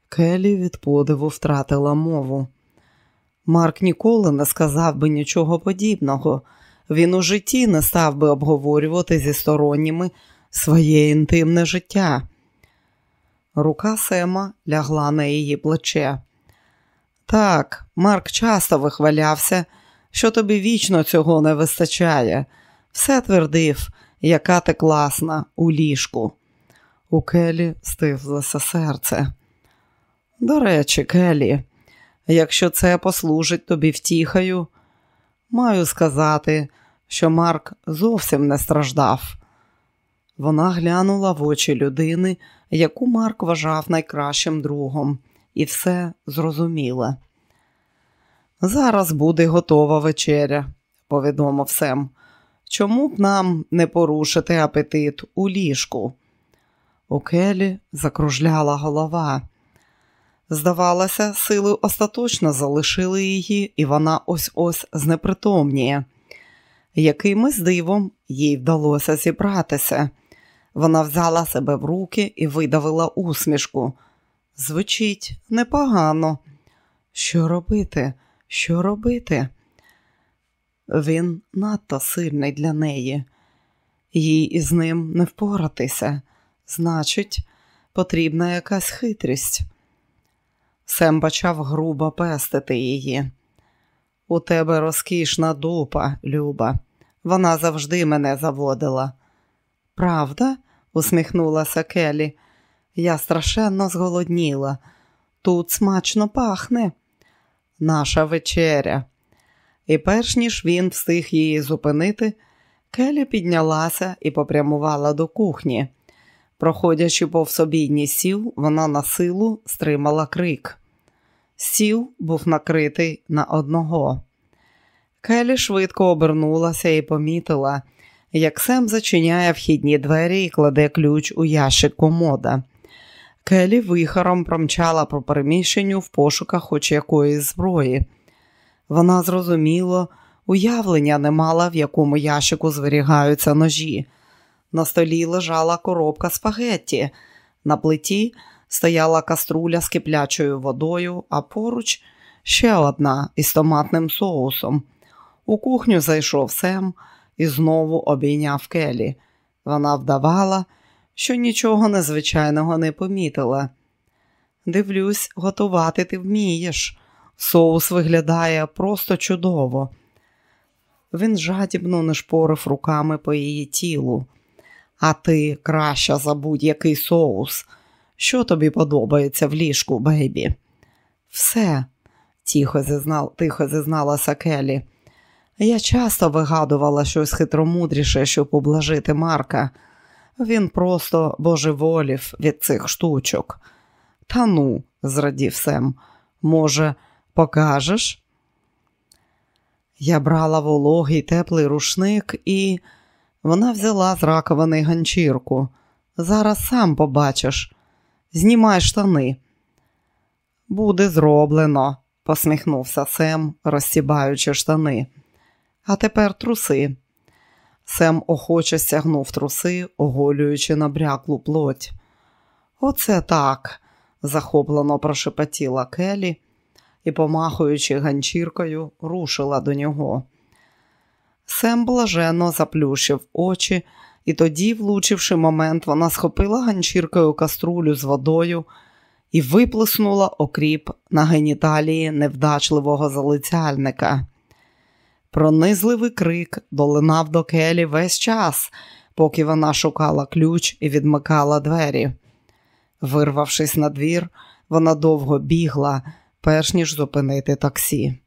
Келі від подиву втратила мову. Марк ніколи не сказав би нічого подібного. Він у житті не став би обговорювати зі сторонніми своє інтимне життя. Рука Сема лягла на її плече. Так, Марк часто вихвалявся, що тобі вічно цього не вистачає. Все твердив, яка ти класна у ліжку. У Келі стислося серце. До речі, Келі, якщо це послужить тобі втіхою, маю сказати, що Марк зовсім не страждав. Вона глянула в очі людини, яку Марк вважав найкращим другом, і все зрозуміла. Зараз буде готова вечеря, повідомив Сем. Чому б нам не порушити апетит у ліжку? У Келі закружляла голова. Здавалося, сили остаточно залишили її, і вона ось ось знепритомніє. Якимось дивом їй вдалося зібратися. Вона взяла себе в руки і видавила усмішку. Звучить непогано. Що робити? Що робити? Він надто сильний для неї, їй із ним не впоратися. Значить, потрібна якась хитрість. Сем почав грубо пестити її. У тебе розкішна дупа, Люба. Вона завжди мене заводила. Правда? усміхнулася Келі. Я страшенно зголодніла. Тут смачно пахне. Наша вечеря. І перш ніж він встиг її зупинити, Келі піднялася і попрямувала до кухні. Проходячи повз обідній сіл, вона на силу стримала крик. Сіл був накритий на одного. Келі швидко обернулася і помітила, як Сем зачиняє вхідні двері і кладе ключ у ящик комода. Келі вихором промчала по переміщенню в пошуках хоч якоїсь зброї. Вона зрозуміло, уявлення не мала, в якому ящику зберігаються ножі. На столі лежала коробка спагетті, на плиті стояла каструля з киплячою водою, а поруч ще одна із томатним соусом. У кухню зайшов Сем і знову обійняв келі. Вона вдавала, що нічого незвичайного не помітила. Дивлюсь, готувати ти вмієш. Соус виглядає просто чудово. Він жадібно не шпорив руками по її тілу. А ти краща за будь-який соус. Що тобі подобається в ліжку, бейбі? Все, тихо, зізнал, тихо зізналася Келі. Я часто вигадувала щось хитромудріше, щоб облажити Марка. Він просто божеволів від цих штучок. Та ну, зрадів Сем, може, покажеш? Я брала вологий теплий рушник і вона взяла з раковини ганчірку. Зараз сам побачиш. Знімай штани. Буде зроблено, посміхнувся Сем, розсібаючи штани. А тепер труси. Сем охоче стягнув труси, оголюючи набряклу плоть. Оце так, захоплено прошепотіла Келі і, помахуючи ганчіркою, рушила до нього. Сем блаженно заплющив очі, і тоді, влучивши момент, вона схопила ганчіркою каструлю з водою і виплеснула окріп на геніталії невдачливого залицяльника. Пронизливий крик долинав до келі весь час, поки вона шукала ключ і відмикала двері. Вирвавшись на двір, вона довго бігла, перш ніж зупинити таксі.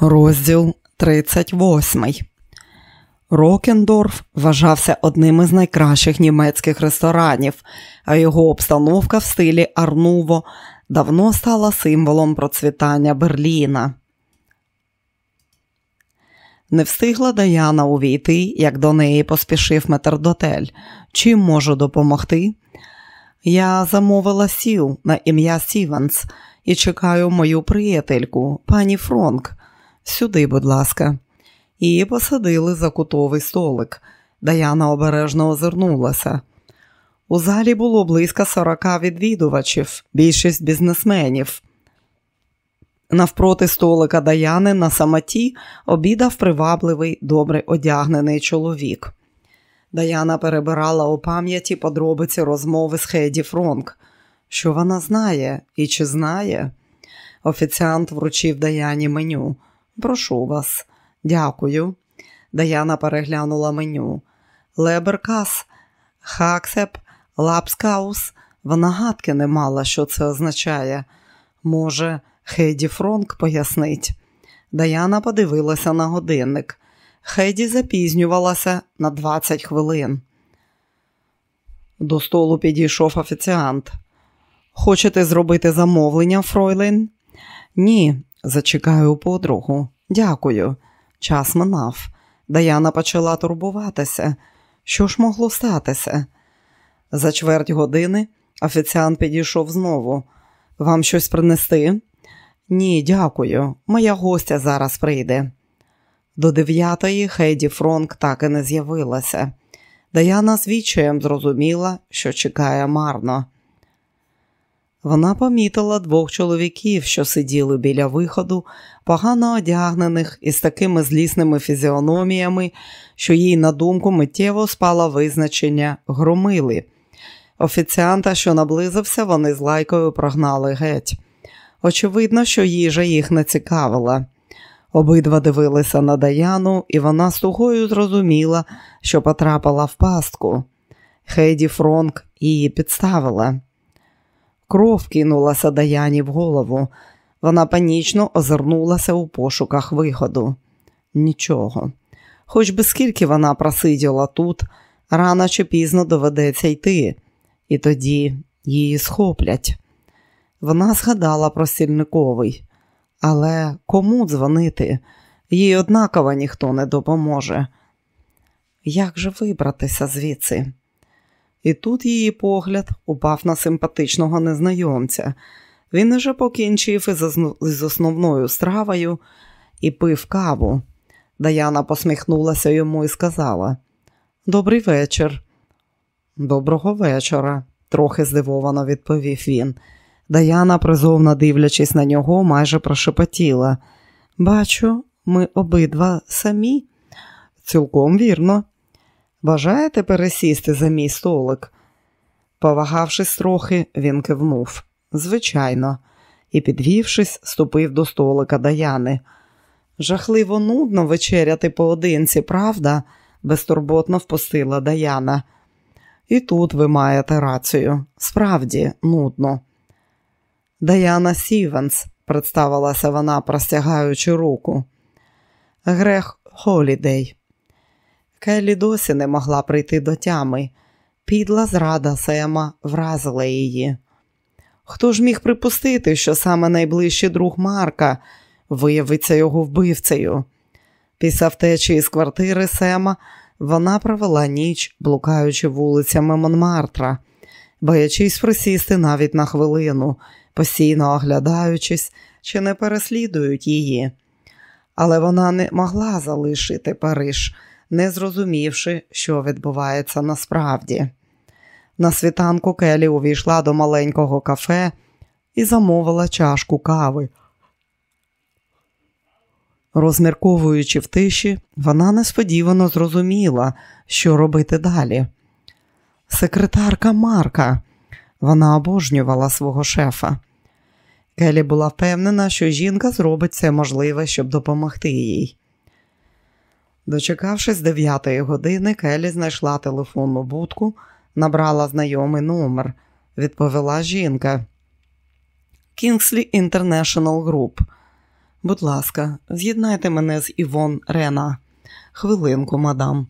Розділ 38 Рокендорф вважався одним із найкращих німецьких ресторанів, а його обстановка в стилі ар-нуво давно стала символом процвітання Берліна. Не встигла Даяна увійти, як до неї поспішив метрдотель. Чим можу допомогти? Я замовила стіл на ім'я Стівенс і чекаю мою приятельку, пані Фронк. Сюди, будь ласка. Її посадили за кутовий столик. Даяна обережно озирнулася. У залі було близько сорока відвідувачів, більшість бізнесменів. Навпроти столика Даяни на самоті обідав привабливий, добре одягнений чоловік. Даяна перебирала у пам'яті подробиці розмови з Хеді Фронк. Що вона знає і чи знає? Офіціант вручив Даяні меню. Прошу вас, дякую. Даяна переглянула меню. Leberkäs, Haxen, Labskaus. Вона гадки не мала, що це означає. Може, Хейді Фронк пояснить. Даяна подивилася на годинник. Хейді запізнювалася на 20 хвилин. До столу підійшов офіціант. Хочете зробити замовлення, Фройлен? Ні, зачекаю подругу. Дякую. Час минав. Даяна почала турбуватися. Що ж могло статися? За чверть години офіціант підійшов знову. Вам щось принести? Ні, дякую. Моя гостя зараз прийде. До дев'ятої Хейді Фронк так і не з'явилася. Даяна з відчаєм зрозуміла, що чекає марно. Вона помітила двох чоловіків, що сиділи біля виходу, погано одягнених із такими злісними фізіономіями, що їй на думку миттєво спало визначення громили. Офіціанта, що наблизився, вони з лайкою прогнали геть. Очевидно, що їжа їх не цікавила. Обидва дивилися на Даяну, і вона з тугою зрозуміла, що потрапила в пастку. Хейді Фронк її підставила. Кров кинулася Даяні в голову. Вона панічно озирнулася у пошуках виходу. Нічого. Хоч би скільки вона просиділа тут, рано чи пізно доведеться йти, і тоді її схоплять. Вона згадала про сільниковий, але кому дзвонити? Їй однаково ніхто не допоможе. Як же вибратися звідси? І тут її погляд упав на симпатичного незнайомця. Він уже покінчив із основною стравою і пив каву. Даяна посміхнулася йому і сказала: Добрий вечір. Доброго вечора, трохи здивовано відповів він. Даяна, призовно дивлячись на нього, майже прошепотіла. Бачу, ми обидва самі. Цілком вірно. Бажаєте пересісти за мій столик? Повагавшись трохи, він кивнув. Звичайно, і, підвівшись, ступив до столика Даяни. Жахливо нудно вечеряти поодинці, правда? безтурботно впустила Даяна. І тут ви маєте рацію. Справді, нудно. Даяна Сівенс, представилася вона, простягаючи руку. Грех Холідей. Келлі досі не могла прийти до тями. Підла зрада Сема вразила її. Хто ж міг припустити, що саме найближчий друг Марка виявиться його вбивцею? Після втечі із квартири Сема вона провела ніч, блукаючи вулицями Монмартра, боячись присісти навіть на хвилину, постійно оглядаючись, чи не переслідують її. Але вона не могла залишити Париж, не зрозумівши, що відбувається насправді. На світанку Келі увійшла до маленького кафе і замовила чашку кави. Розмірковуючи в тиші, вона несподівано зрозуміла, що робити далі. Секретарка Марка. Вона обожнювала свого шефа. Келі була впевнена, що жінка зробить все можливе, щоб допомогти їй. Дочекавшись дев'ятої години, Келі знайшла телефонну будку, набрала знайомий номер, відповіла жінка. Kingsley International Group. Будь ласка, з'єднайте мене з Івон Рена. Хвилинку, мадам.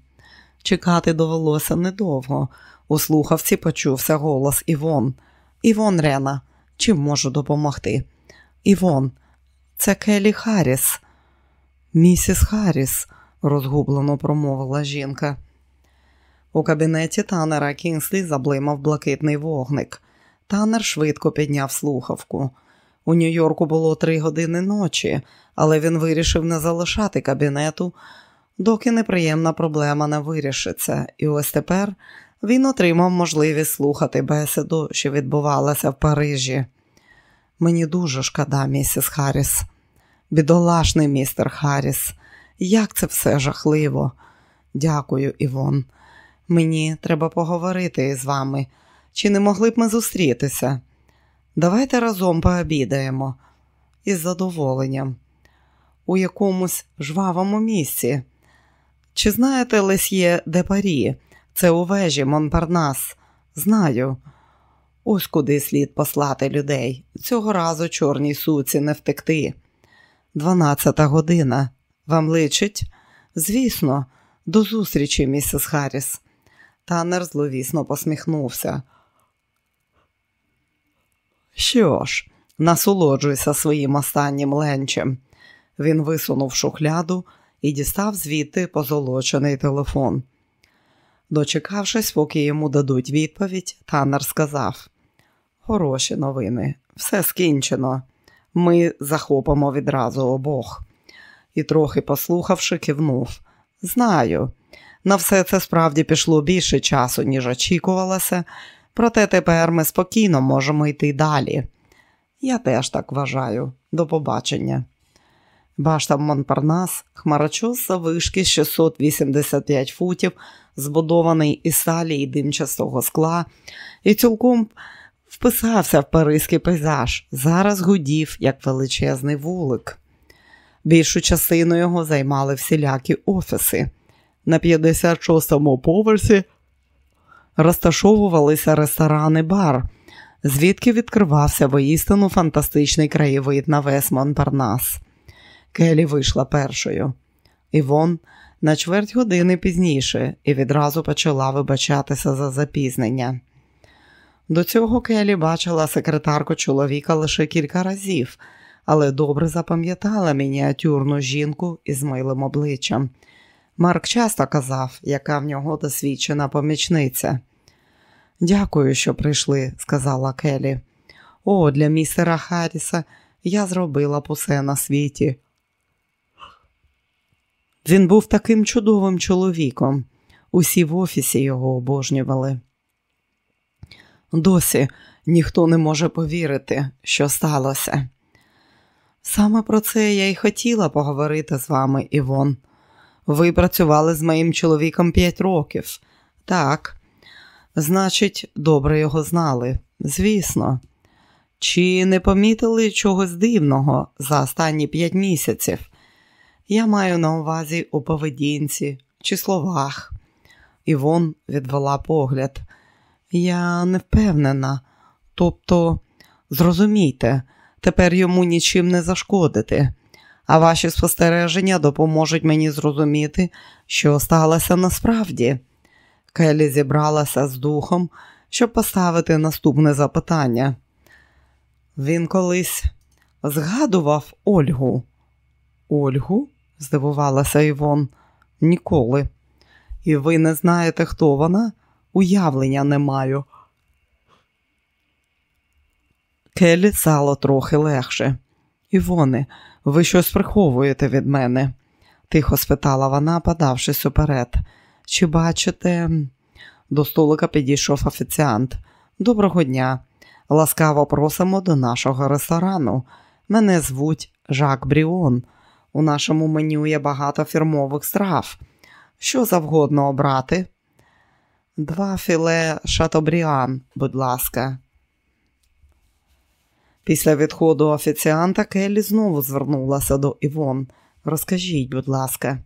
Чекати довелося недовго. У слухавці почувся голос Івон. Івон Рена, чим можу допомогти? Івон, це Келі Харріс. Місіс Харріс, розгублено промовила жінка. У кабінеті танера Кінслі заблимав блакитний вогник. Танер швидко підняв слухавку. У Нью-Йорку було три години ночі, але він вирішив не залишати кабінету, доки неприємна проблема не вирішиться, і ось тепер він отримав можливість слухати бесіду, що відбувалася в Парижі. Мені дуже шкода, місіс Харріс. Бідолашний містер Харріс. Як це все жахливо. Дякую, Івон. Мені треба поговорити із вами. Чи не могли б ми зустрітися? Давайте разом пообідаємо із задоволенням. У якомусь жвавому місці. Чи знаєте Лесьє де Парі? Це у вежі Монпарнас. Знаю. Ось куди слід послати людей. Цього разу чорній суці не втекти. Дванадцята година. Вам личить? Звісно, до зустрічі, місіс Харріс. Танер зловісно посміхнувся. Що ж, насолоджуйся своїм останнім ленчем. Він висунув шухляду і дістав звідти позолочений телефон. Дочекавшись, поки йому дадуть відповідь, Танер сказав: Хороші новини, все скінчено. Ми захопимо відразу обох. І, трохи послухавши, кивнув. Знаю, на все це справді пішло більше часу, ніж очікувалося, проте тепер ми спокійно можемо йти далі. Я теж так вважаю. До побачення. Башта Монпарнас, хмарочос завишки 685 футів, збудований із сталі і димчастого скла, і цілком вписався в паризький пейзаж, зараз гудів, як величезний вулик. Більшу частину його займали всілякі офіси. На 56-му поверсі розташовувалися ресторани бар, звідки відкривався воістину фантастичний краєвид на весь Монпарнас. Келі вийшла першою. Івон на чверть години пізніше і відразу почала вибачатися за запізнення. До цього Келі бачила секретарку чоловіка лише кілька разів, але добре запам'ятала мініатюрну жінку із милим обличчям. Марк часто казав, яка в нього досвідчена помічниця. Дякую, що прийшли, сказала Келі. О, для містера Харріса я зробила б усе на світі. Він був таким чудовим чоловіком. Усі в офісі його обожнювали. Досі ніхто не може повірити, що сталося. Саме про це я й хотіла поговорити з вами, Івон. Ви працювали з моїм чоловіком п'ять років. Так, значить, добре його знали. Звісно. Чи не помітили чогось дивного за останні п'ять місяців? Я маю на увазі у поведінці чи словах. Івон відвела погляд. Я не впевнена. Тобто, зрозумійте, тепер йому нічим не зашкодити, а ваші спостереження допоможуть мені зрозуміти, що сталося насправді. Келі зібралася з духом, щоб поставити наступне запитання. Він колись згадував Ольгу. Ольгу? Здивувалася Івон. Ніколи. І ви не знаєте, хто вона? Уявлення не маю. Келі стало трохи легше. Івоне, ви щось приховуєте від мене? тихо спитала вона, подавшись уперед. Чи бачите? До столика підійшов офіціант. Доброго дня. Ласкаво просимо до нашого ресторану. Мене звуть Жак Бріон. У нашому меню є багато фірмових страв. Що завгодно обрати? Два філе шатобріан, будь ласка. Після відходу офіціанта Келлі знову звернулася до Івон. Розкажіть, будь ласка.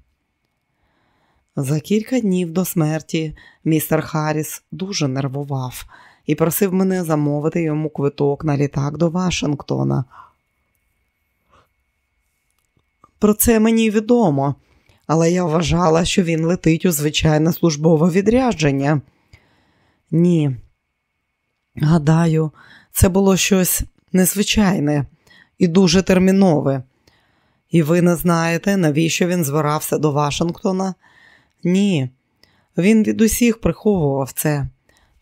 За кілька днів до смерті містер Харріс дуже нервував і просив мене замовити йому квиток на літак до Вашингтона. Про це мені відомо, але я вважала, що він летить у звичайне службове відрядження. Ні, гадаю, це було щось незвичайне і дуже термінове. І ви не знаєте, навіщо він збирався до Вашингтона? Ні, він від усіх приховував це.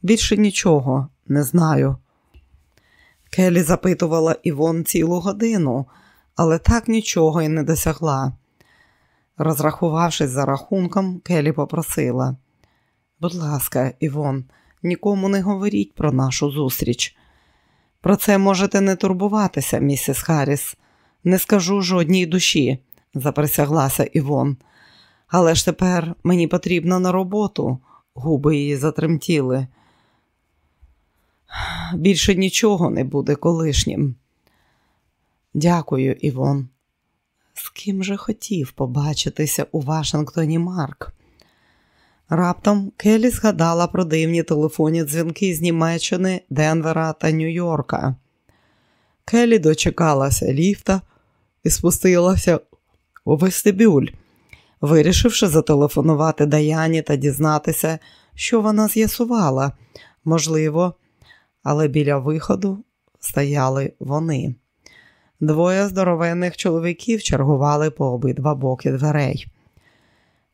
Більше нічого не знаю. Келі запитувала Івон цілу годину, але так нічого й не досягла. Розрахувавшись за рахунком, Келі попросила: Будь ласка, Івон, нікому не говоріть про нашу зустріч. Про це можете не турбуватися, місіс Харріс. Не скажу жодній душі, заприсяглася Івон. Але ж тепер мені потрібно на роботу, губи її затремтіли. Більше нічого не буде колишнім. Дякую, Івон. З ким же хотів побачитися у Вашингтоні Марк? Раптом Келі згадала про дивні телефонні дзвінки з Німеччини, Денвера та Нью-Йорка. Келі дочекалася ліфта і спустилася у вестибюль, вирішивши зателефонувати Даяні та дізнатися, що вона з'ясувала. Можливо, але біля виходу стояли вони. Двоє здоровенних чоловіків чергували по обидва боки дверей.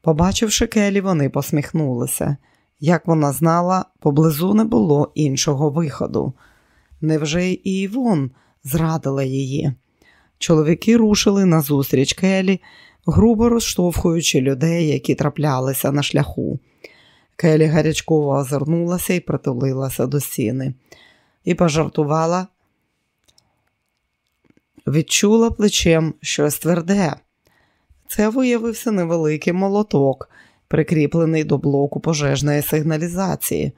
Побачивши Келі, вони посміхнулися. Як вона знала, поблизу не було іншого виходу. Невже і Івон зрадила її? Чоловіки рушили назустріч Келі, грубо розштовхуючи людей, які траплялися на шляху. Келі гарячково озирнулася і притулилася до стіни. І пожартувала, відчула плечем щось тверде. Це виявився невеликий молоток, прикріплений до блоку пожежної сигналізації.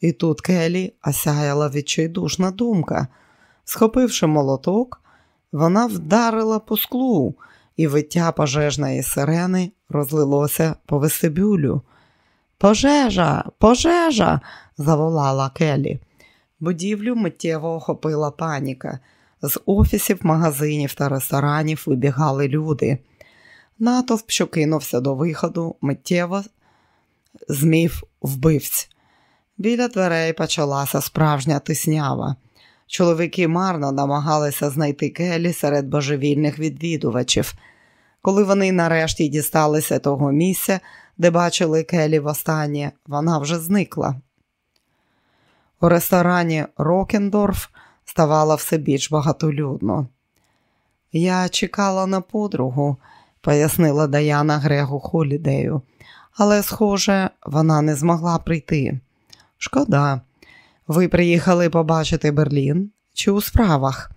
І тут Келі осяяла відчайдушна думка. Схопивши молоток, вона вдарила по склу, і виття пожежної сирени розлилося по вестибюлю. Пожежа, пожежа! заволала Келі. Будівлю миттєво охопила паніка. З офісів, магазинів та ресторанів вибігали люди. Натовп, що кинувся до виходу, миттєво змів вбивць. Біля дверей почалася справжня тиснява. Чоловіки марно намагалися знайти Келі серед божевільних відвідувачів. Коли вони нарешті дісталися того місця, де бачили Келі востаннє, вона вже зникла. У ресторані Рокендорф ставало все більш багатолюдно. Я чекала на подругу, пояснила Даяна Грегу Холідею, але, схоже, вона не змогла прийти. Шкода, ви приїхали побачити Берлін чи у справах?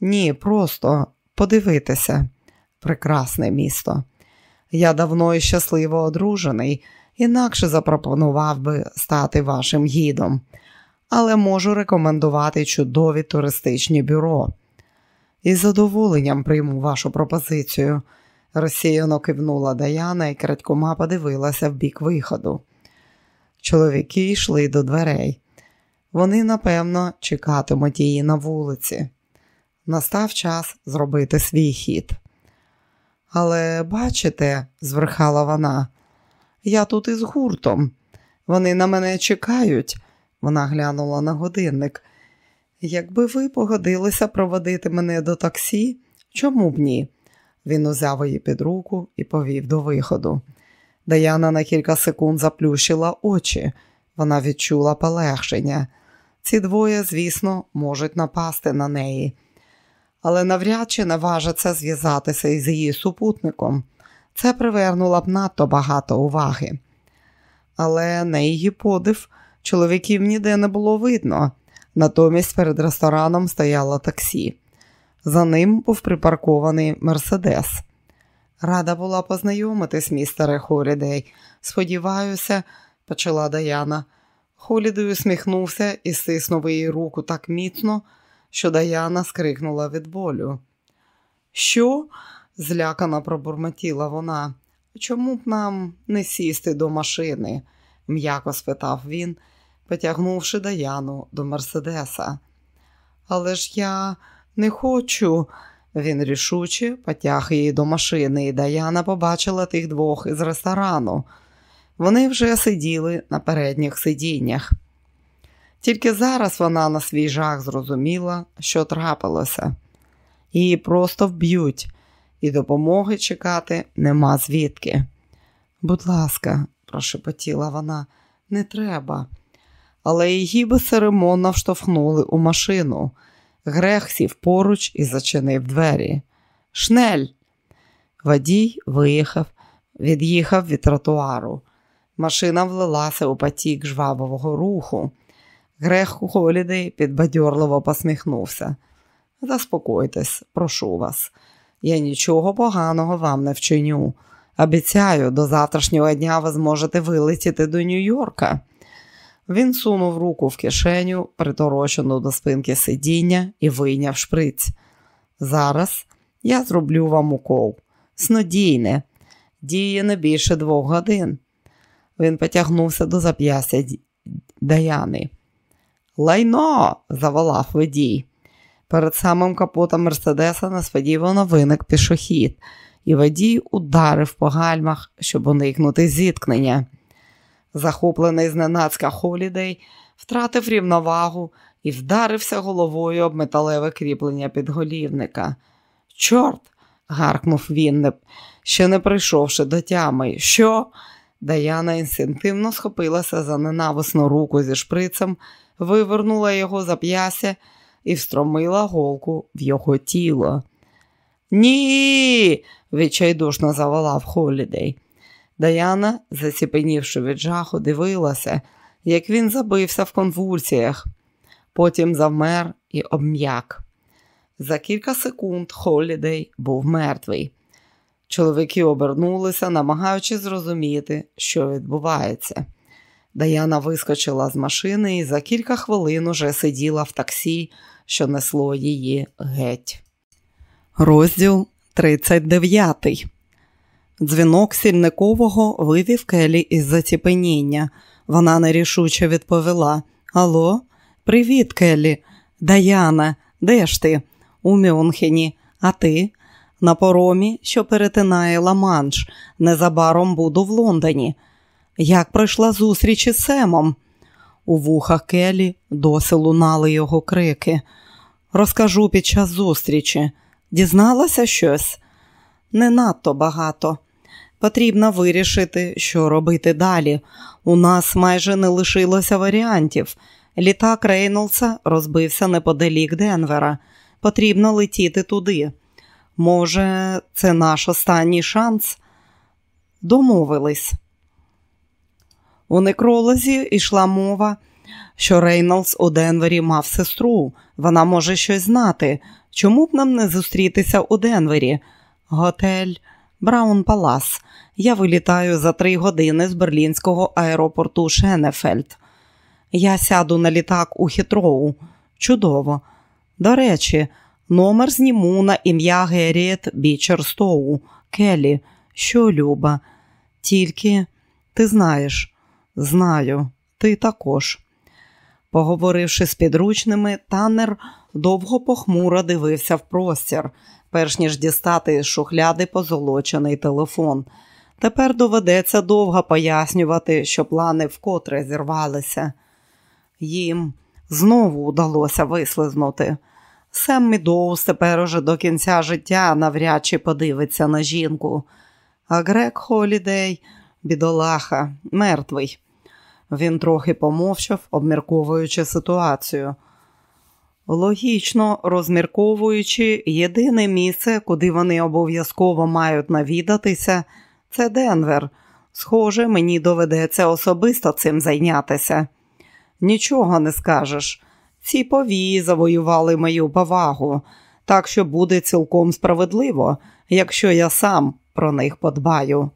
Ні, просто подивитися. Прекрасне місто. Я давно і щасливо одружений, інакше запропонував би стати вашим гідом, але можу рекомендувати чудові туристичні бюро. Із задоволенням прийму вашу пропозицію. Розсіяно кивнула Даяна і крадькома подивилася в бік виходу. Чоловіки йшли до дверей. Вони, напевно, чекатимуть її на вулиці. Настав час зробити свій хід. Але, бачите, зверхала вона, я тут із гуртом. Вони на мене чекають, вона глянула на годинник. Якби ви погодилися проводити мене до таксі, чому б ні? Він узяв її під руку і повів до виходу. Даяна на кілька секунд заплющила очі. Вона відчула полегшення. Ці двоє, звісно, можуть напасти на неї, але навряд чи наважаться зв'язатися із її супутником. Це привернуло б надто багато уваги. Але на її подив чоловіків ніде не було видно. Натомість перед рестораном стояло таксі. За ним був припаркований Мерседес. Рада була познайомитись, містере Холідей. Сподіваюся, почала Даяна. Холідей усміхнувся і стиснув її руку так міцно, що Даяна скрикнула від болю. Що? злякано пробурмотіла вона. Чому б нам не сісти до машини? м'яко спитав він, потягнувши Даяну до Мерседеса. Але ж я не хочу. Він рішуче потяг її до машини, і Даяна побачила тих двох із ресторану. Вони вже сиділи на передніх сидіннях. Тільки зараз вона на свій жах зрозуміла, що трапилося. Її просто вб'ють, і допомоги чекати нема звідки. Будь ласка, прошепотіла вона, не треба. Але її безцеремонно вштовхнули у машину. Грех сів поруч і зачинив двері. Шнель. Водій виїхав, від'їхав від тротуару. Машина влилася у потік жвавого руху. Грех у Холідей підбадьорливо посміхнувся. Заспокойтесь, прошу вас. Я нічого поганого вам не вчиню. Обіцяю, до завтрашнього дня ви зможете вилетіти до Нью-Йорка. Він сунув руку в кишеню, приторочену до спинки сидіння, і вийняв шприць. Зараз я зроблю вам укол. Снодійне, діє не більше двох годин. Він потягнувся до зап'ястя Даяни. Лайно! заволав водій. Перед самим капотом Мерседеса несподівано виник пішохід, і водій ударив по гальмах, щоб уникнути зіткнення. Захоплений зненацька Холідей втратив рівновагу і вдарився головою об металеве кріплення підголівника. Чорт! гаркнув він, ще не прийшовши до тями. Що? Даяна інстинктивно схопилася за ненависну руку зі шприцем, вивернула його зап'яся і встромила голку в його тіло. Ні. відчайдушно заволав Холідей. Даяна, заціпенівши від жаху, дивилася, як він забився в конвульсіях, потім завмер і обм'як. За кілька секунд Холідей був мертвий. Чоловіки обернулися, намагаючись зрозуміти, що відбувається. Даяна вискочила з машини і за кілька хвилин уже сиділа в таксі, що несло її геть. Розділ 39 Дзвінок сільникового вивів Келі із заціпеніння. Вона нерішуче відповіла: Алло, привіт, Келі. Даяна, де ж ти? У Мюнхені, а ти? На поромі, що перетинає Ла-Манш. Незабаром буду в Лондоні. Як пройшла зустріч із Семом? У вухах Келі досі лунали його крики. Розкажу під час зустрічі. Дізналася щось? Не надто багато. Потрібно вирішити, що робити далі. У нас майже не лишилося варіантів. Літак Рейнолдса розбився неподалік Денвера. Потрібно летіти туди. Може, це наш останній шанс? Домовились. У некролозі йшла мова, що Рейнолдс у Денвері мав сестру. Вона може щось знати. Чому б нам не зустрітися у Денвері? Готель Браун Палас. Я вилітаю за три години з берлінського аеропорту Шенефельд. Я сяду на літак у Хітроу. Чудово. До речі, номер зніму на ім'я Герріет Бічерстоу. Келі, що люба. Тільки ти знаєш, знаю, ти також. Поговоривши з підручними, танер довго похмуро дивився в простір, перш ніж дістати з шухляди позолочений телефон. Тепер доведеться довго пояснювати, що плани вкотре зірвалися. Їм знову вдалося вислизнути. Сем Мідоус тепер уже до кінця життя навряд чи подивиться на жінку. А Грек Холідей, бідолаха, мертвий. Він трохи помовчав, обмірковуючи ситуацію. Логічно розмірковуючи, єдине місце, куди вони обов'язково мають навідатися, це Денвер. Схоже, мені доведеться особисто цим зайнятися. Нічого не скажеш. Ці повії завоювали мою повагу, так що буде цілком справедливо, якщо я сам про них подбаю.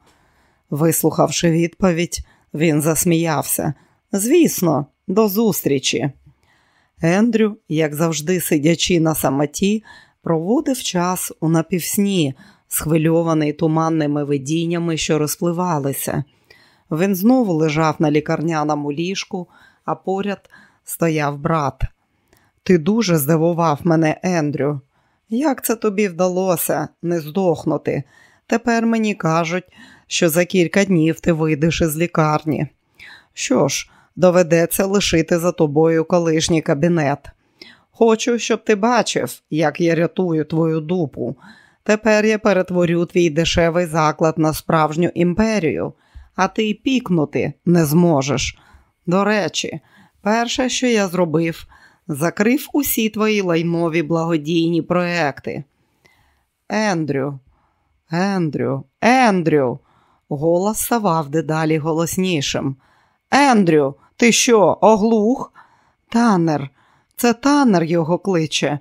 Вислухавши відповідь, він засміявся. Звісно, до зустрічі. Ендрю, як завжди сидячи на самоті, проводив час у напівсні, схвильований туманними видіннями, що розпливалися. Він знову лежав на лікарняному ліжку, а поряд стояв брат. Ти дуже здивував мене, Ендрю. Як це тобі вдалося не здохнути? Тепер мені кажуть, що за кілька днів ти вийдеш із лікарні. Що ж, доведеться лишити за тобою колишній кабінет. Хочу, щоб ти бачив, як я рятую твою дупу. Тепер я перетворю твій дешевий заклад на справжню імперію, а ти й пікнути не зможеш. До речі, перше, що я зробив, закрив усі твої лайнові благодійні проекти. Ендрю, Ендрю, Ендрю. Голос ставав дедалі голоснішим. Ендрю, ти що, оглух? Танер, це танер його кличе.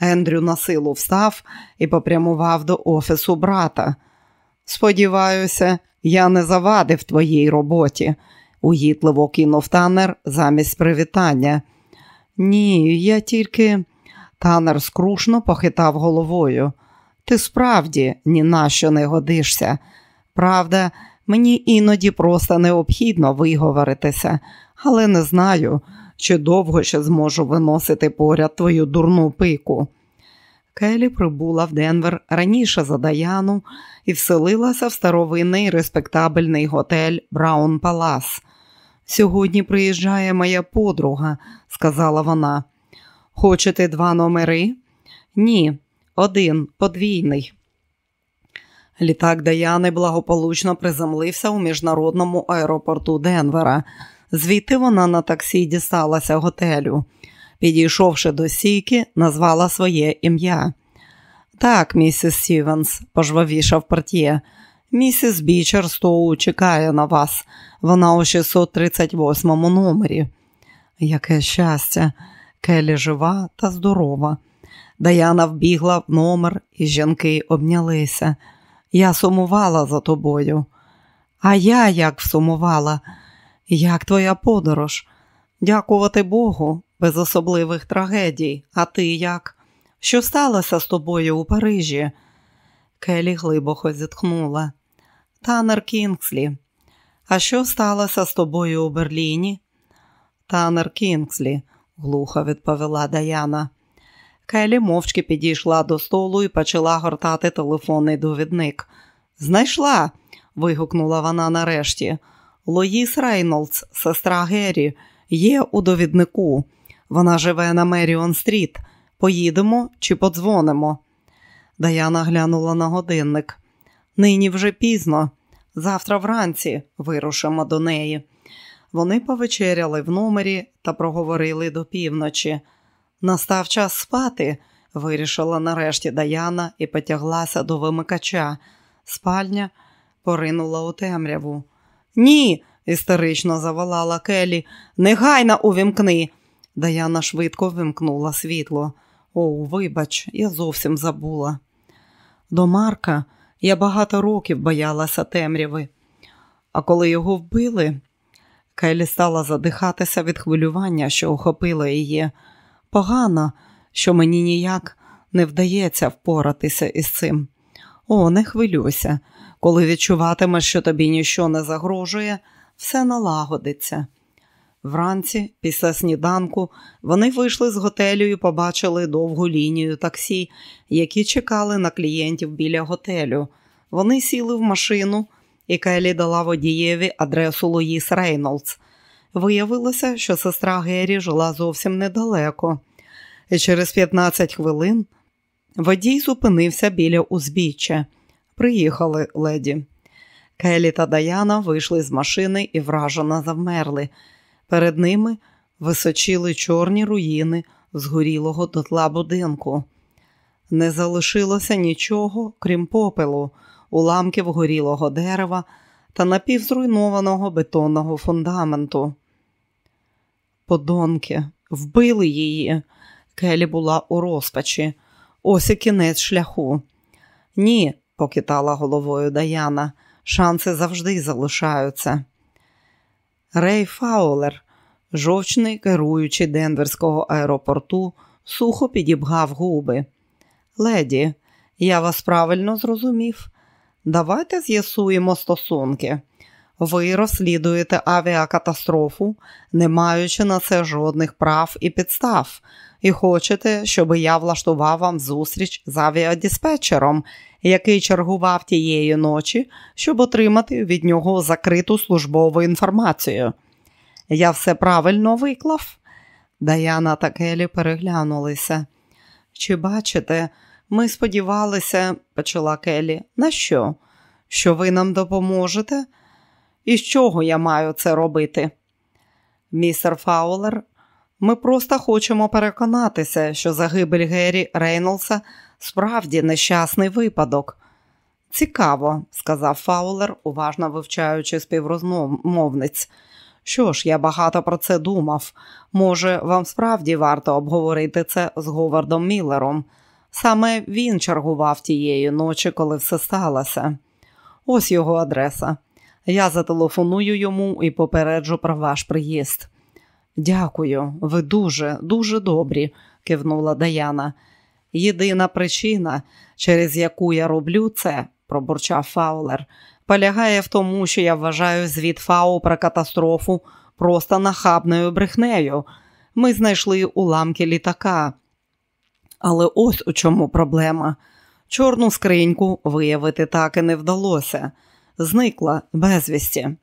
Ендрю на силу встав і попрямував до офісу брата. Сподіваюся, я не завадив твоїй роботі, угідливо кинув танер замість привітання. Ні, я тільки. Танер скрушно похитав головою. Ти справді ні на що не годишся. Правда, мені іноді просто необхідно виговоритися, але не знаю, чи довго ще зможу виносити поряд твою дурну пику. Келі прибула в Денвер раніше за Даяну і вселилася в старовинний респектабельний готель Браун Палас. Сьогодні приїжджає моя подруга, сказала вона. Хочете два номери? Ні, один подвійний. Літак Даяни благополучно приземлився у міжнародному аеропорту Денвера. Звідти вона на таксі дісталася готелю. Підійшовши до сійки, назвала своє ім'я. Так, місіс Стівенс, пожвавішав портє. Місіс Бічер Стоу чекає на вас. Вона у 638 номері. Яке щастя, Келі жива та здорова. Даяна вбігла в номер, і жінки обнялися. Я сумувала за тобою. А я як сумувала, як твоя подорож? Дякувати Богу, без особливих трагедій. А ти як? Що сталося з тобою у Парижі? Келі глибоко зітхнула. Танер Кінгслі. А що сталося з тобою у Берліні? Танер Кінгслі, глухо відповіла Даяна. Келі мовчки підійшла до столу і почала гортати телефонний довідник. Знайшла. вигукнула вона нарешті. Лоїс Рейнолдс, сестра Геррі, є у довіднику. Вона живе на Меріон Стріт. Поїдемо чи подзвонимо? Даяна глянула на годинник. Нині вже пізно. Завтра вранці вирушимо до неї. Вони повечеряли в номері та проговорили до півночі. Настав час спати, вирішила нарешті Даяна і потяглася до вимикача. Спальня поринула у темряву. Ні, істерично заволала Келі. Негайно увімкни. Даяна швидко вимкнула світло. О, вибач, я зовсім забула. До Марка я багато років боялася темряви, а коли його вбили, Келі стала задихатися від хвилювання, що охопило її. Погано, що мені ніяк не вдається впоратися із цим. О, не хвилюйся, коли відчуватимеш, що тобі нічого не загрожує, все налагодиться. Вранці, після сніданку, вони вийшли з готелю і побачили довгу лінію таксі, які чекали на клієнтів біля готелю. Вони сіли в машину, і Келі дала водієві адресу Луїс Рейнолдс. Виявилося, що сестра Гері жила зовсім недалеко, і через 15 хвилин водій зупинився біля узбіччя. Приїхали леді. Келі та Даяна вийшли з машини і вражено завмерли. Перед ними височили чорні руїни згорілого дотла будинку. Не залишилося нічого, крім попелу, уламків горілого дерева та напівзруйнованого бетонного фундаменту. Подонки, вбили її. Келі була у розпачі. Ось і кінець шляху. Ні, покитала головою Даяна, шанси завжди залишаються. Рей Фаулер, жовчний керуючий Денверського аеропорту, сухо підібгав губи. Леді, я вас правильно зрозумів. Давайте з'ясуємо стосунки. Ви розслідуєте авіакатастрофу, не маючи на це жодних прав і підстав, і хочете, щоб я влаштував вам зустріч з авіадиспетчером, який чергував тієї ночі, щоб отримати від нього закриту службову інформацію. Я все правильно виклав. Даяна та Келі переглянулися. Чи бачите, ми сподівалися, почала Келі, на що? Що ви нам допоможете? І з чого я маю це робити? Містер Фаулер, ми просто хочемо переконатися, що загибель Геррі Рейнолдса справді нещасний випадок. Цікаво, сказав Фаулер, уважно вивчаючи співрозмовниць. Що ж, я багато про це думав. Може, вам справді варто обговорити це з Говардом Міллером. Саме він чергував тієї ночі, коли все сталося. Ось його адреса. Я зателефоную йому і попереджу про ваш приїзд. Дякую, ви дуже, дуже добрі, кивнула Даяна. Єдина причина, через яку я роблю це, пробурчав Фаулер, полягає в тому, що я вважаю звіт Фау про катастрофу просто нахабною брехнею. Ми знайшли уламки літака. Але ось у чому проблема. Чорну скриньку виявити так і не вдалося. Зникла безвісті.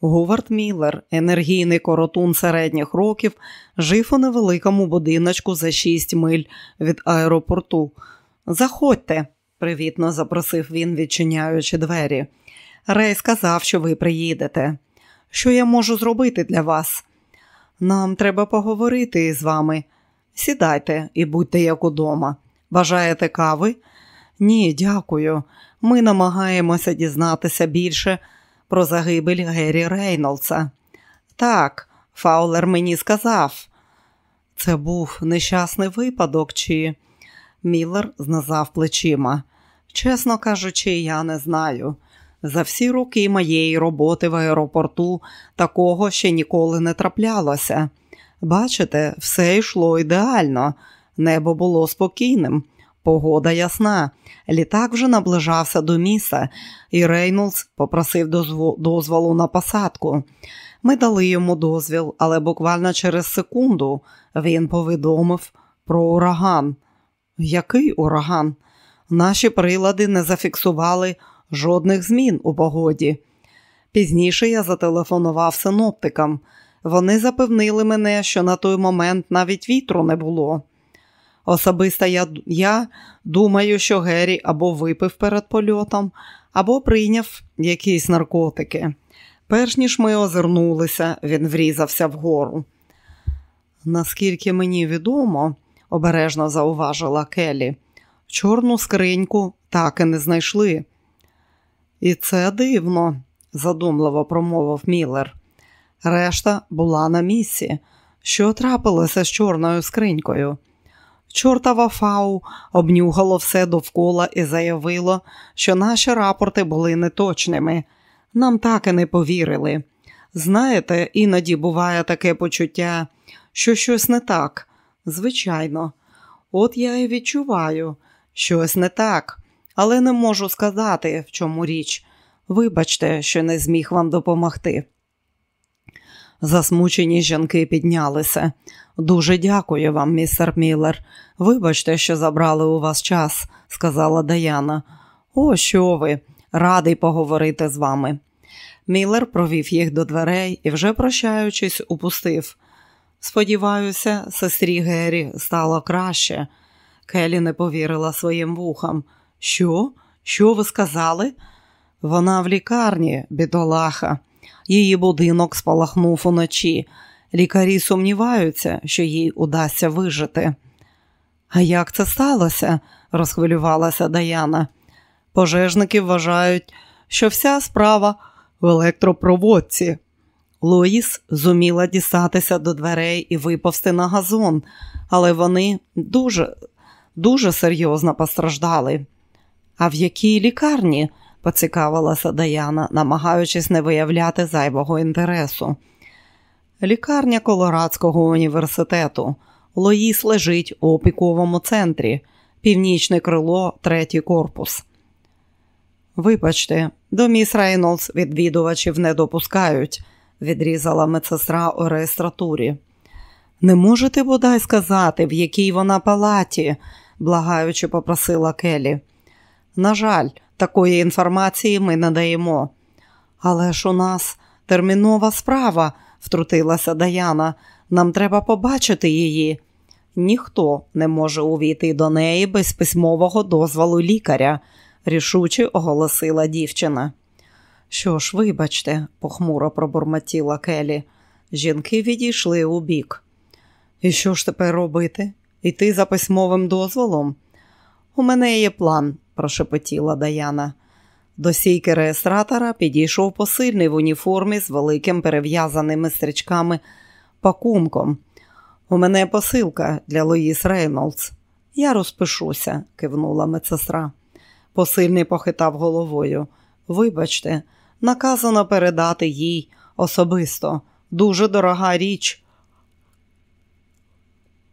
Говард Міллер, енергійний коротун середніх років, жив у невеликому будиночку за шість миль від аеропорту. Заходьте, привітно запросив він, відчиняючи двері. Рей сказав, що ви приїдете. Що я можу зробити для вас? Нам треба поговорити з вами. Сідайте і будьте як удома. Бажаєте кави? Ні, дякую. Ми намагаємося дізнатися більше про загибель Геррі Рейнолдса. Так, Фаулер мені сказав. Це був нещасний випадок, чи Міллер знизав плечима. Чесно кажучи, я не знаю. За всі роки моєї роботи в аеропорту такого ще ніколи не траплялося. Бачите, все йшло ідеально, небо було спокійним, погода ясна. Літак вже наближався до міста, і Рейнолдс попросив дозволу на посадку. Ми дали йому дозвіл, але буквально через секунду він повідомив про ураган. Який ураган? Наші прилади не зафіксували жодних змін у погоді. Пізніше я зателефонував синоптикам. Вони запевнили мене, що на той момент навіть вітру не було. Особисто я, я думаю, що Геррі або випив перед польотом, або прийняв якісь наркотики. Перш ніж ми озирнулися, він врізався вгору. Наскільки мені відомо, обережно зауважила Келі, чорну скриньку так і не знайшли. І це дивно. задумливо промовив Міллер. Решта була на місці. Що трапилося з чорною скринькою? Чортова фау обнюгало все довкола і заявило, що наші рапорти були неточними. Нам так і не повірили. Знаєте, іноді буває таке почуття, що щось не так. Звичайно, от я і відчуваю, щось не так, але не можу сказати, в чому річ. Вибачте, що не зміг вам допомогти. Засмучені жінки піднялися. Дуже дякую вам, містер Міллер. Вибачте, що забрали у вас час, сказала Даяна. О, що ви? Радий поговорити з вами. Міллер провів їх до дверей і, вже прощаючись, упустив. Сподіваюся, сестрі Гері стало краще. Келі не повірила своїм вухам. Що? Що ви сказали? Вона в лікарні, бідолаха. Її будинок спалахнув уночі. Лікарі сумніваються, що їй удасться вижити. А як це сталося? розхвилювалася Даяна. Пожежники вважають, що вся справа в електропроводці. Лоїс зуміла дістатися до дверей і виповзти на газон, але вони дуже, дуже серйозно постраждали. А в якій лікарні? Поцікавилася Даяна, намагаючись не виявляти зайвого інтересу. Лікарня Колорадського університету. Лоїс лежить у опіковому центрі, північне крило, третій корпус. Вибачте, до міс Рейнолдс відвідувачів не допускають, відрізала медсестра у реєстратурі. Не можете бодай сказати, в якій вона палаті, благаючи, попросила Келі. На жаль, такої інформації ми не даємо. Але ж у нас термінова справа, втрутилася Даяна. Нам треба побачити її. Ніхто не може увійти до неї без письмового дозволу лікаря, рішуче оголосила дівчина. Що ж, вибачте, похмуро пробурмотіла Келі. Жінки відійшли у бік. І що ж тепер робити? Іти за письмовим дозволом? У мене є план, прошепотіла Даяна. До сійки реєстратора підійшов посильний в уніформі з великим перев'язаними стрічками пакунком. У мене посилка для Лоїс Рейнолдс. Я розпишуся, кивнула медсестра. Посильний похитав головою. Вибачте, наказано передати їй особисто. Дуже дорога річ.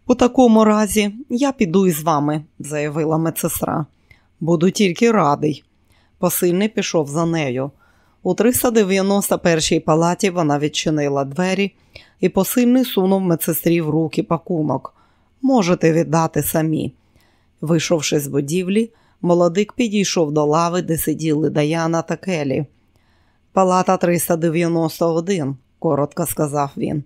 У такому разі я піду із вами, заявила медсестра. Буду тільки радий. Посильний пішов за нею. У 391-й палаті вона відчинила двері, і посильний сунув медсестрі в руки пакунок. Можете віддати самі. Вийшовши з будівлі, молодик підійшов до лави, де сиділи Даяна та Келі. Палата 391, коротко сказав він.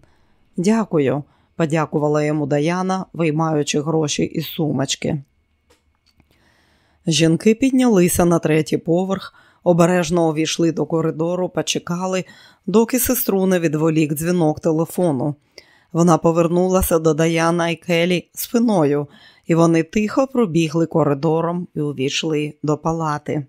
Дякую, подякувала йому Даяна, виймаючи гроші із сумочки. Жінки піднялися на третій поверх, обережно увійшли до коридору, почекали, доки сестру не відволік дзвінок телефону. Вона повернулася до Даяна і Келі спиною, і вони тихо пробігли коридором і увійшли до палати.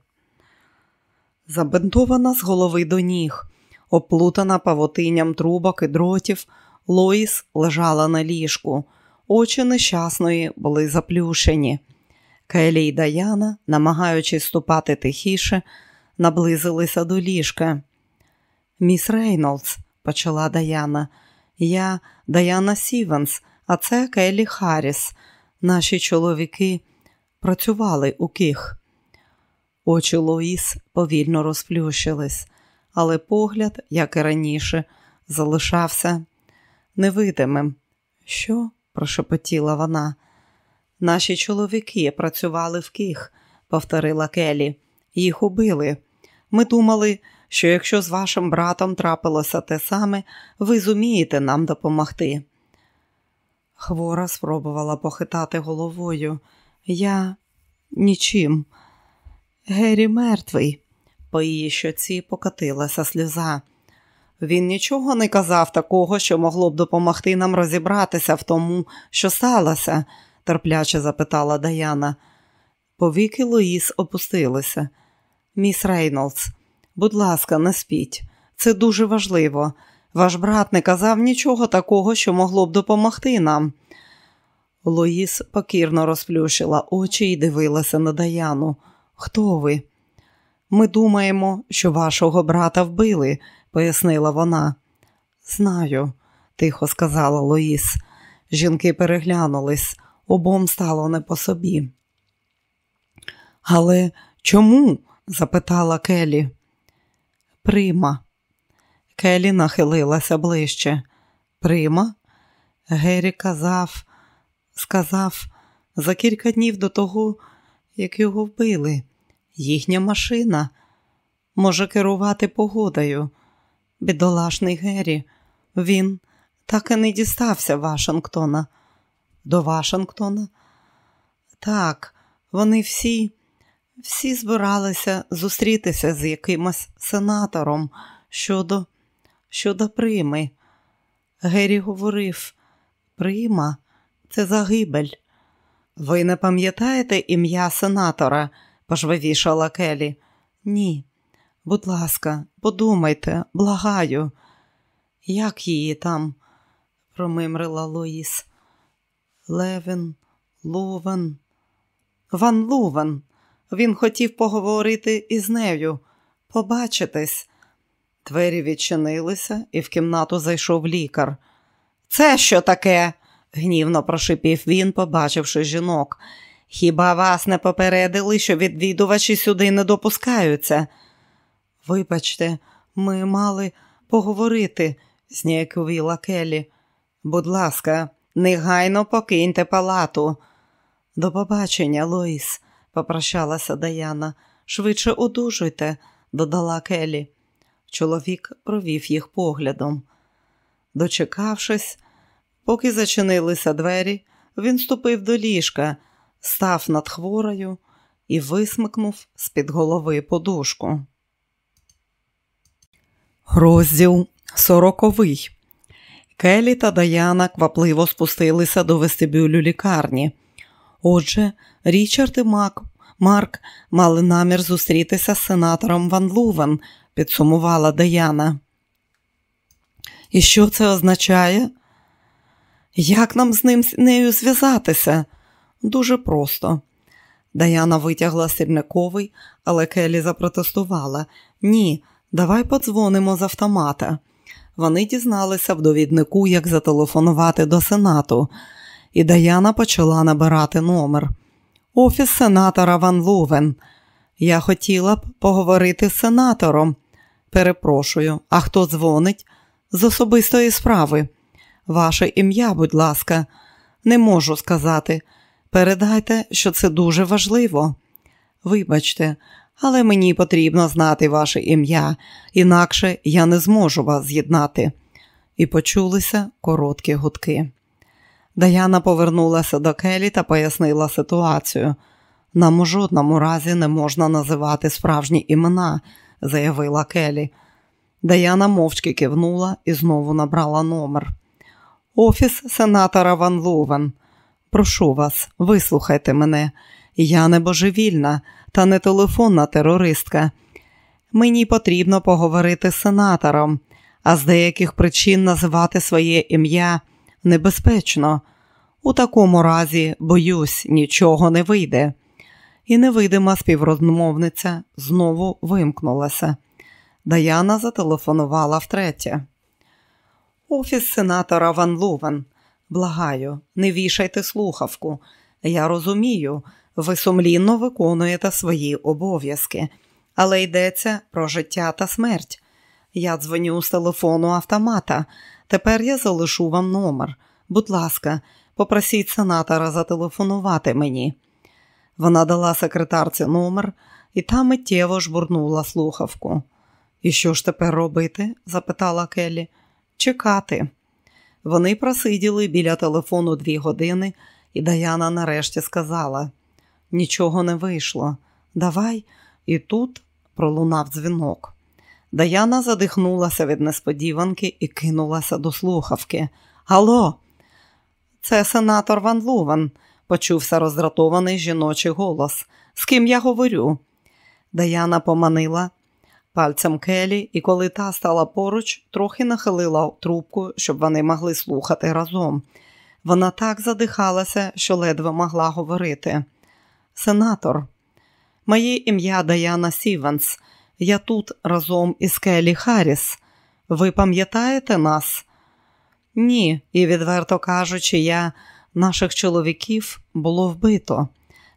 Забинтована з голови до ніг, оплутана павотинням трубок і дротів, Лоїс лежала на ліжку, очі нещасної були заплющені. Келі й Даяна, намагаючись ступати тихіше, наблизилися до ліжка. Міс Рейнолдс, почала Даяна, я Даяна Стівенс, а це Келі Харріс. Наші чоловіки працювали у КІГ. Очі Лоїс повільно розплющились, але погляд, як і раніше, залишався невидимим. Що? прошепотіла вона. Наші чоловіки працювали в ких, повторила Келі. Їх убили. Ми думали, що якщо з вашим братом трапилося те саме, ви зумієте нам допомогти. Хвора спробувала похитати головою. Я нічим. Гері мертвий. По її щоці покотилася сльоза. Він нічого не казав такого, що могло б допомогти нам розібратися в тому, що сталося, терпляче запитала Даяна. Повіки Луїс опустилися. Міс Рейнолдс, Будь ласка, не спіть. Це дуже важливо. Ваш брат не казав нічого такого, що могло б допомогти нам. Лоїс покірно розплющила очі і дивилася на Даяну. Хто ви? Ми думаємо, що вашого брата вбили, пояснила вона. Знаю, тихо сказала Лоїс. Жінки переглянулись, обом стало не по собі. Але чому? запитала Келі. Прима. Келі нахилилася ближче. Прима? Гері казав, сказав, за кілька днів до того, як його вбили. Їхня машина може керувати погодою. Бідолашний Гері, він так і не дістався Вашингтона. До Вашингтона? Так, вони всі, всі збиралися зустрітися з якимось сенатором щодо, щодо прими. Гері говорив, прима це загибель. Ви не пам'ятаєте ім'я сенатора? пожвавішала Келі. Ні, будь ласка, подумайте, благаю. Як її там? промимрила Лоїс. Левен, Лувен. Ван Лувен. Він хотів поговорити із нею. Побачитись. Двері відчинилися, і в кімнату зайшов лікар. Це що таке? гнівно прошипів він, побачивши жінок. Хіба вас не попередили, що відвідувачі сюди не допускаються? Вибачте, ми мали поговорити, зніяковіла Келі. Будь ласка, негайно покиньте палату. До побачення, Лоїс, попрощалася Даяна. Швидше одужуйте, додала Келі. Чоловік провів їх поглядом. Дочекавшись, поки зачинилися двері, він ступив до ліжка, став над хворою і висмикнув з-під голови подушку. Розділ сороковий. Келі та Даяна квапливо спустилися до вестибюлю лікарні. Отже, Річард і Мак, Марк мали намір зустрітися з сенатором Ван Лувен, підсумувала Даяна. І що це означає? Як нам з ним з нею зв'язатися? Дуже просто. Даяна витягла сірниковий, але Келі запротестувала. Ні, давай подзвонимо з автомата. Вони дізналися в довіднику, як зателефонувати до сенату, і Даяна почала набирати номер. Офіс сенатора Ван Лувен. Я хотіла б поговорити з сенатором. Перепрошую, а хто дзвонить? З особистої справи. Ваше ім'я, будь ласка, не можу сказати. Передайте, що це дуже важливо. Вибачте, але мені потрібно знати ваше ім'я, інакше я не зможу вас з'єднати. І почулися короткі гудки. Даяна повернулася до Келі та пояснила ситуацію. Нам у жодному разі не можна називати справжні імена, заявила Келі. Даяна мовчки кивнула і знову набрала номер. Офіс сенатора Ван Лувен. Прошу вас, вислухайте мене. Я не божевільна та не телефонна терористка. Мені потрібно поговорити з сенатором, а з деяких причин називати своє ім'я небезпечно. У такому разі, боюсь, нічого не вийде. І невидима співрозмовниця знову вимкнулася. Даяна зателефонувала втретє. Офіс сенатора Ван Лувен. Благаю, не вішайте слухавку. Я розумію, ви сумлінно виконуєте свої обов'язки, але йдеться про життя та смерть. Я дзвоню з телефону автомата. Тепер я залишу вам номер. Будь ласка, попросіть сенатора зателефонувати мені. Вона дала секретарці номер і та миттєво жбурнула слухавку. І що ж тепер робити? запитала Келлі. Чекати. Вони просиділи біля телефону дві години, і Даяна нарешті сказала: нічого не вийшло. Давай, і тут пролунав дзвінок. Даяна задихнулася від несподіванки і кинулася до слухавки. Алло, це сенатор Ван Луван, почувся роздратований жіночий голос. З ким я говорю? Даяна поманила пальцем Келі, і коли та стала поруч, трохи нахилила трубку, щоб вони могли слухати разом. Вона так задихалася, що ледве могла говорити. Сенатор, моє ім'я Даяна Сівенс. Я тут разом із Келі Харріс. Ви пам'ятаєте нас? Ні, і, відверто кажучи, я наших чоловіків було вбито.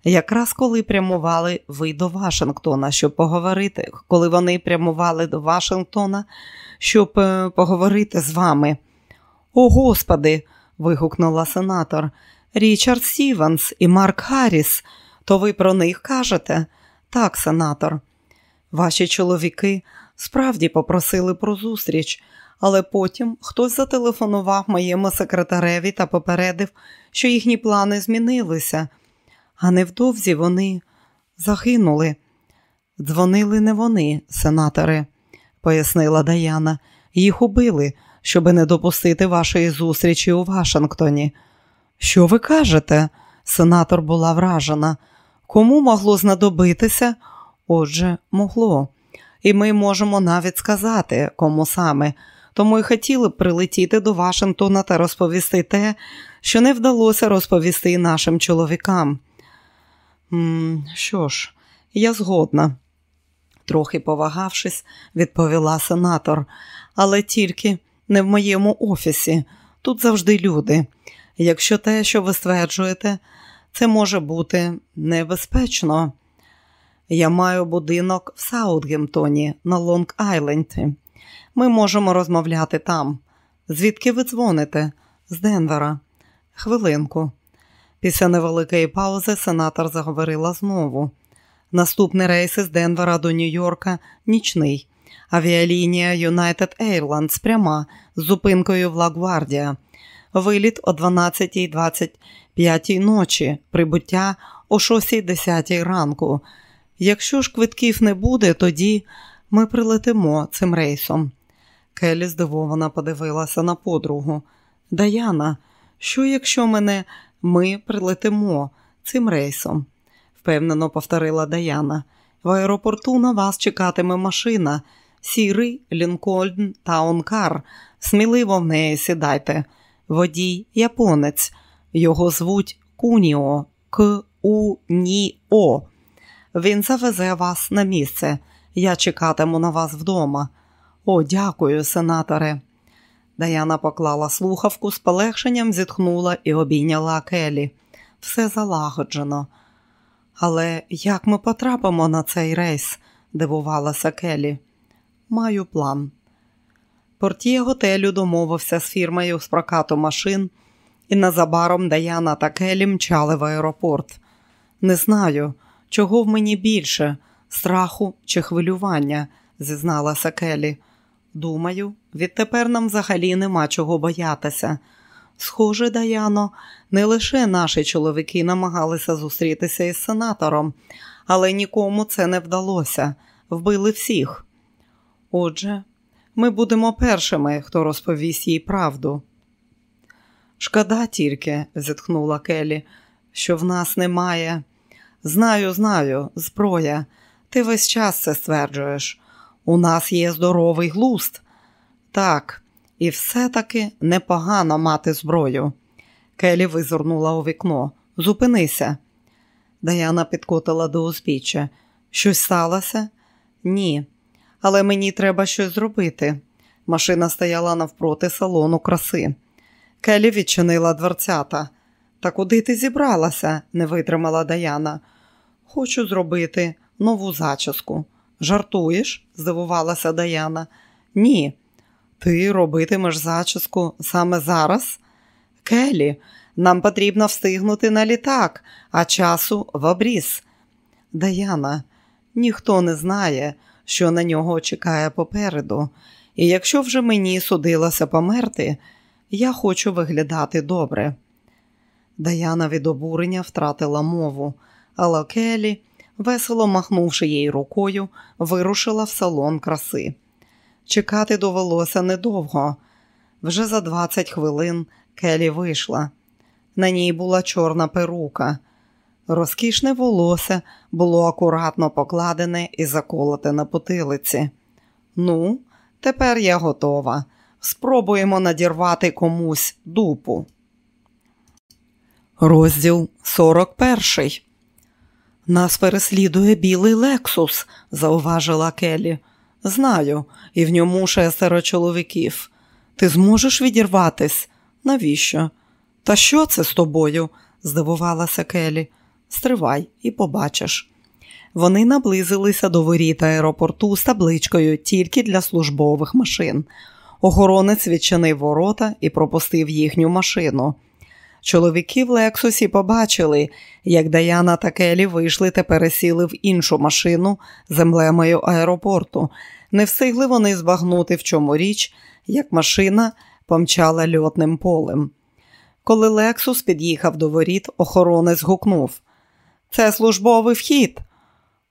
Якраз коли прямували ви до Вашингтона, щоб поговорити, коли вони прямували до Вашингтона, щоб е, поговорити з вами. О, Господи! вигукнула сенатор. Річард Стівенс і Марк Харріс. То ви про них кажете? Так, сенатор. Ваші чоловіки справді попросили про зустріч, але потім хтось зателефонував моєму секретареві та попередив, що їхні плани змінилися, а невдовзі вони загинули. Дзвонили не вони, сенатори, пояснила Даяна. Їх убили, щоби не допустити вашої зустрічі у Вашингтоні. Що ви кажете? Сенатор була вражена. Кому могло знадобитися? Отже, могло. І ми можемо навіть сказати, кому саме. Тому й хотіли б прилетіти до Вашингтона та розповісти те, що не вдалося розповісти нашим чоловікам. «М, Що ж, я згодна, трохи повагавшись, відповіла сенатор, але тільки не в моєму офісі. Тут завжди люди. Якщо те, що ви стверджуєте, це може бути небезпечно. Я маю будинок в Саутгемптоні на Лонг-Айленді. Ми можемо розмовляти там. Звідки ви дзвоните? З Денвера. Хвилинку. Після невеликої паузи сенатор заговорила знову. Наступний рейс із Денвера до Нью-Йорка нічний. Авіалінія United Airlines пряма з зупинкою в Лагвардія. Виліт о 12.25 ночі, прибуття о 6.10 ранку. Якщо ж квитків не буде, тоді ми прилетимо цим рейсом. Келі здивовано подивилася на подругу. Даяна, що якщо мене ми прилетимо цим рейсом? впевнено повторила Даяна. В аеропорту на вас чекатиме машина, сірий Лінкольн Таункар. Сміливо в неї сідайте. Водій японець. Його звуть Куніо. К-У-Ні-О. Він завезе вас на місце. Я чекатиму на вас вдома. О, дякую, сенаторе. Даяна поклала слухавку, з полегшенням зітхнула і обійняла Келі. Все залагоджено. Але як ми потрапимо на цей рейс? дивувалася Келі. Маю план. Портіє готелю домовився з фірмою з прокату машин, і незабаром Даяна та Келі мчали в аеропорт. Не знаю, чого в мені більше страху чи хвилювання, зізналася Келі. Думаю, відтепер нам взагалі нема чого боятися. Схоже, Даяно, не лише наші чоловіки намагалися зустрітися із сенатором, але нікому це не вдалося. Вбили всіх. Отже, ми будемо першими, хто розповість їй правду. Шкода тільки, зітхнула Келі, що в нас немає. Знаю, знаю, зброя. Ти весь час це стверджуєш. У нас є здоровий глуст. Так, і все-таки непогано мати зброю. Келі визирнула у вікно. Зупинися. Даяна підкотила до узбіччя. Щось сталося? Ні. Але мені треба щось зробити. Машина стояла навпроти салону краси. Келі відчинила дверцята. Та куди ти зібралася? не витримала Даяна. Хочу зробити нову зачіску. Жартуєш? здивувалася Даяна. Ні. Ти робитимеш зачіску саме зараз? Келі, нам потрібно встигнути на літак, а часу в обріз. Даяна, ніхто не знає, що на нього чекає попереду, і якщо вже мені судилося померти, я хочу виглядати добре. Даяна від обурення втратила мову, але Келі, весело махнувши їй рукою, вирушила в салон краси. Чекати довелося недовго. Вже за 20 хвилин Келі вийшла. На ній була чорна перука. Розкішне волосся було акуратно покладене і заколоте на потилиці. Ну, тепер я готова. Спробуємо надірвати комусь дупу. Розділ 41 Нас переслідує білий Лексус, зауважила Келі. Знаю, і в ньому шестеро чоловіків. Ти зможеш відірватись? Навіщо? Та що це з тобою? здивувалася Келі. Стривай і побачиш. Вони наблизилися до воріт аеропорту з табличкою тільки для службових машин. Охоронець відчинив ворота і пропустив їхню машину. Чоловіки в Лексусі побачили, як Даяна та Келі вийшли та пересіли в іншу машину з емблемою аеропорту. Не встигли вони збагнути, в чому річ, як машина помчала льотним полем. Коли Лексус під'їхав до воріт, охоронець гукнув Це службовий вхід.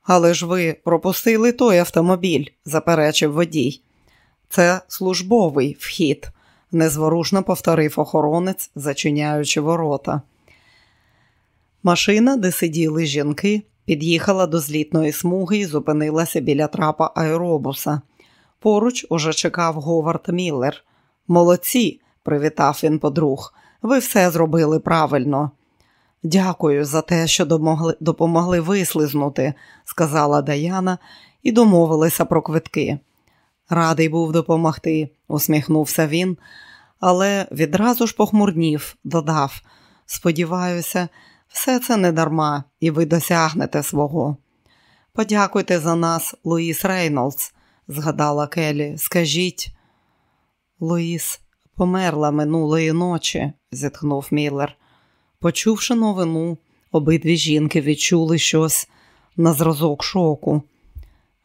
Але ж ви пропустили той автомобіль, заперечив водій. Це службовий вхід, незворушно повторив охоронець, зачиняючи ворота. Машина, де сиділи жінки, під'їхала до злітної смуги і зупинилася біля трапа аеробуса. Поруч уже чекав Говард Міллер. Молодці, привітав він подруг. Ви все зробили правильно. Дякую за те, що домогли, допомогли вислизнути, сказала Даяна і домовилися про квитки. Радий був допомогти, усміхнувся він, але відразу ж похмурнів, додав сподіваюся, все це не дарма, і ви досягнете свого. Подякуйте за нас, Луїс Рейнолдс, згадала Келі. Скажіть, Луїс померла минулої ночі, зітхнув Міллер. Почувши новину, обидві жінки відчули щось на зразок шоку.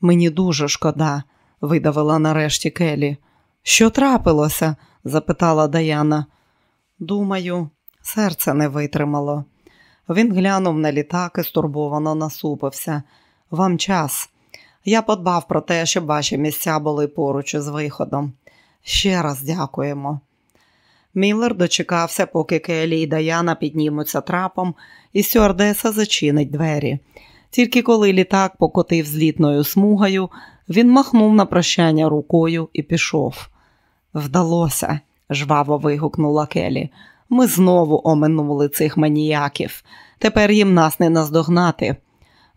Мені дуже шкода, видавила нарешті Келі. Що трапилося? запитала Даяна. Думаю, серце не витримало. Він глянув на літак і стурбовано насупився. Вам час. Я подбав про те, щоб ваші місця були поруч із виходом. Ще раз дякуємо. Міллер дочекався, поки Келі і Даяна піднімуться трапом, і стюардеса зачинить двері. Тільки коли літак покотив злітною смугою, він махнув на прощання рукою і пішов. Вдалося, жваво вигукнула Келі. Ми знову оминули цих маніяків. Тепер їм нас не наздогнати.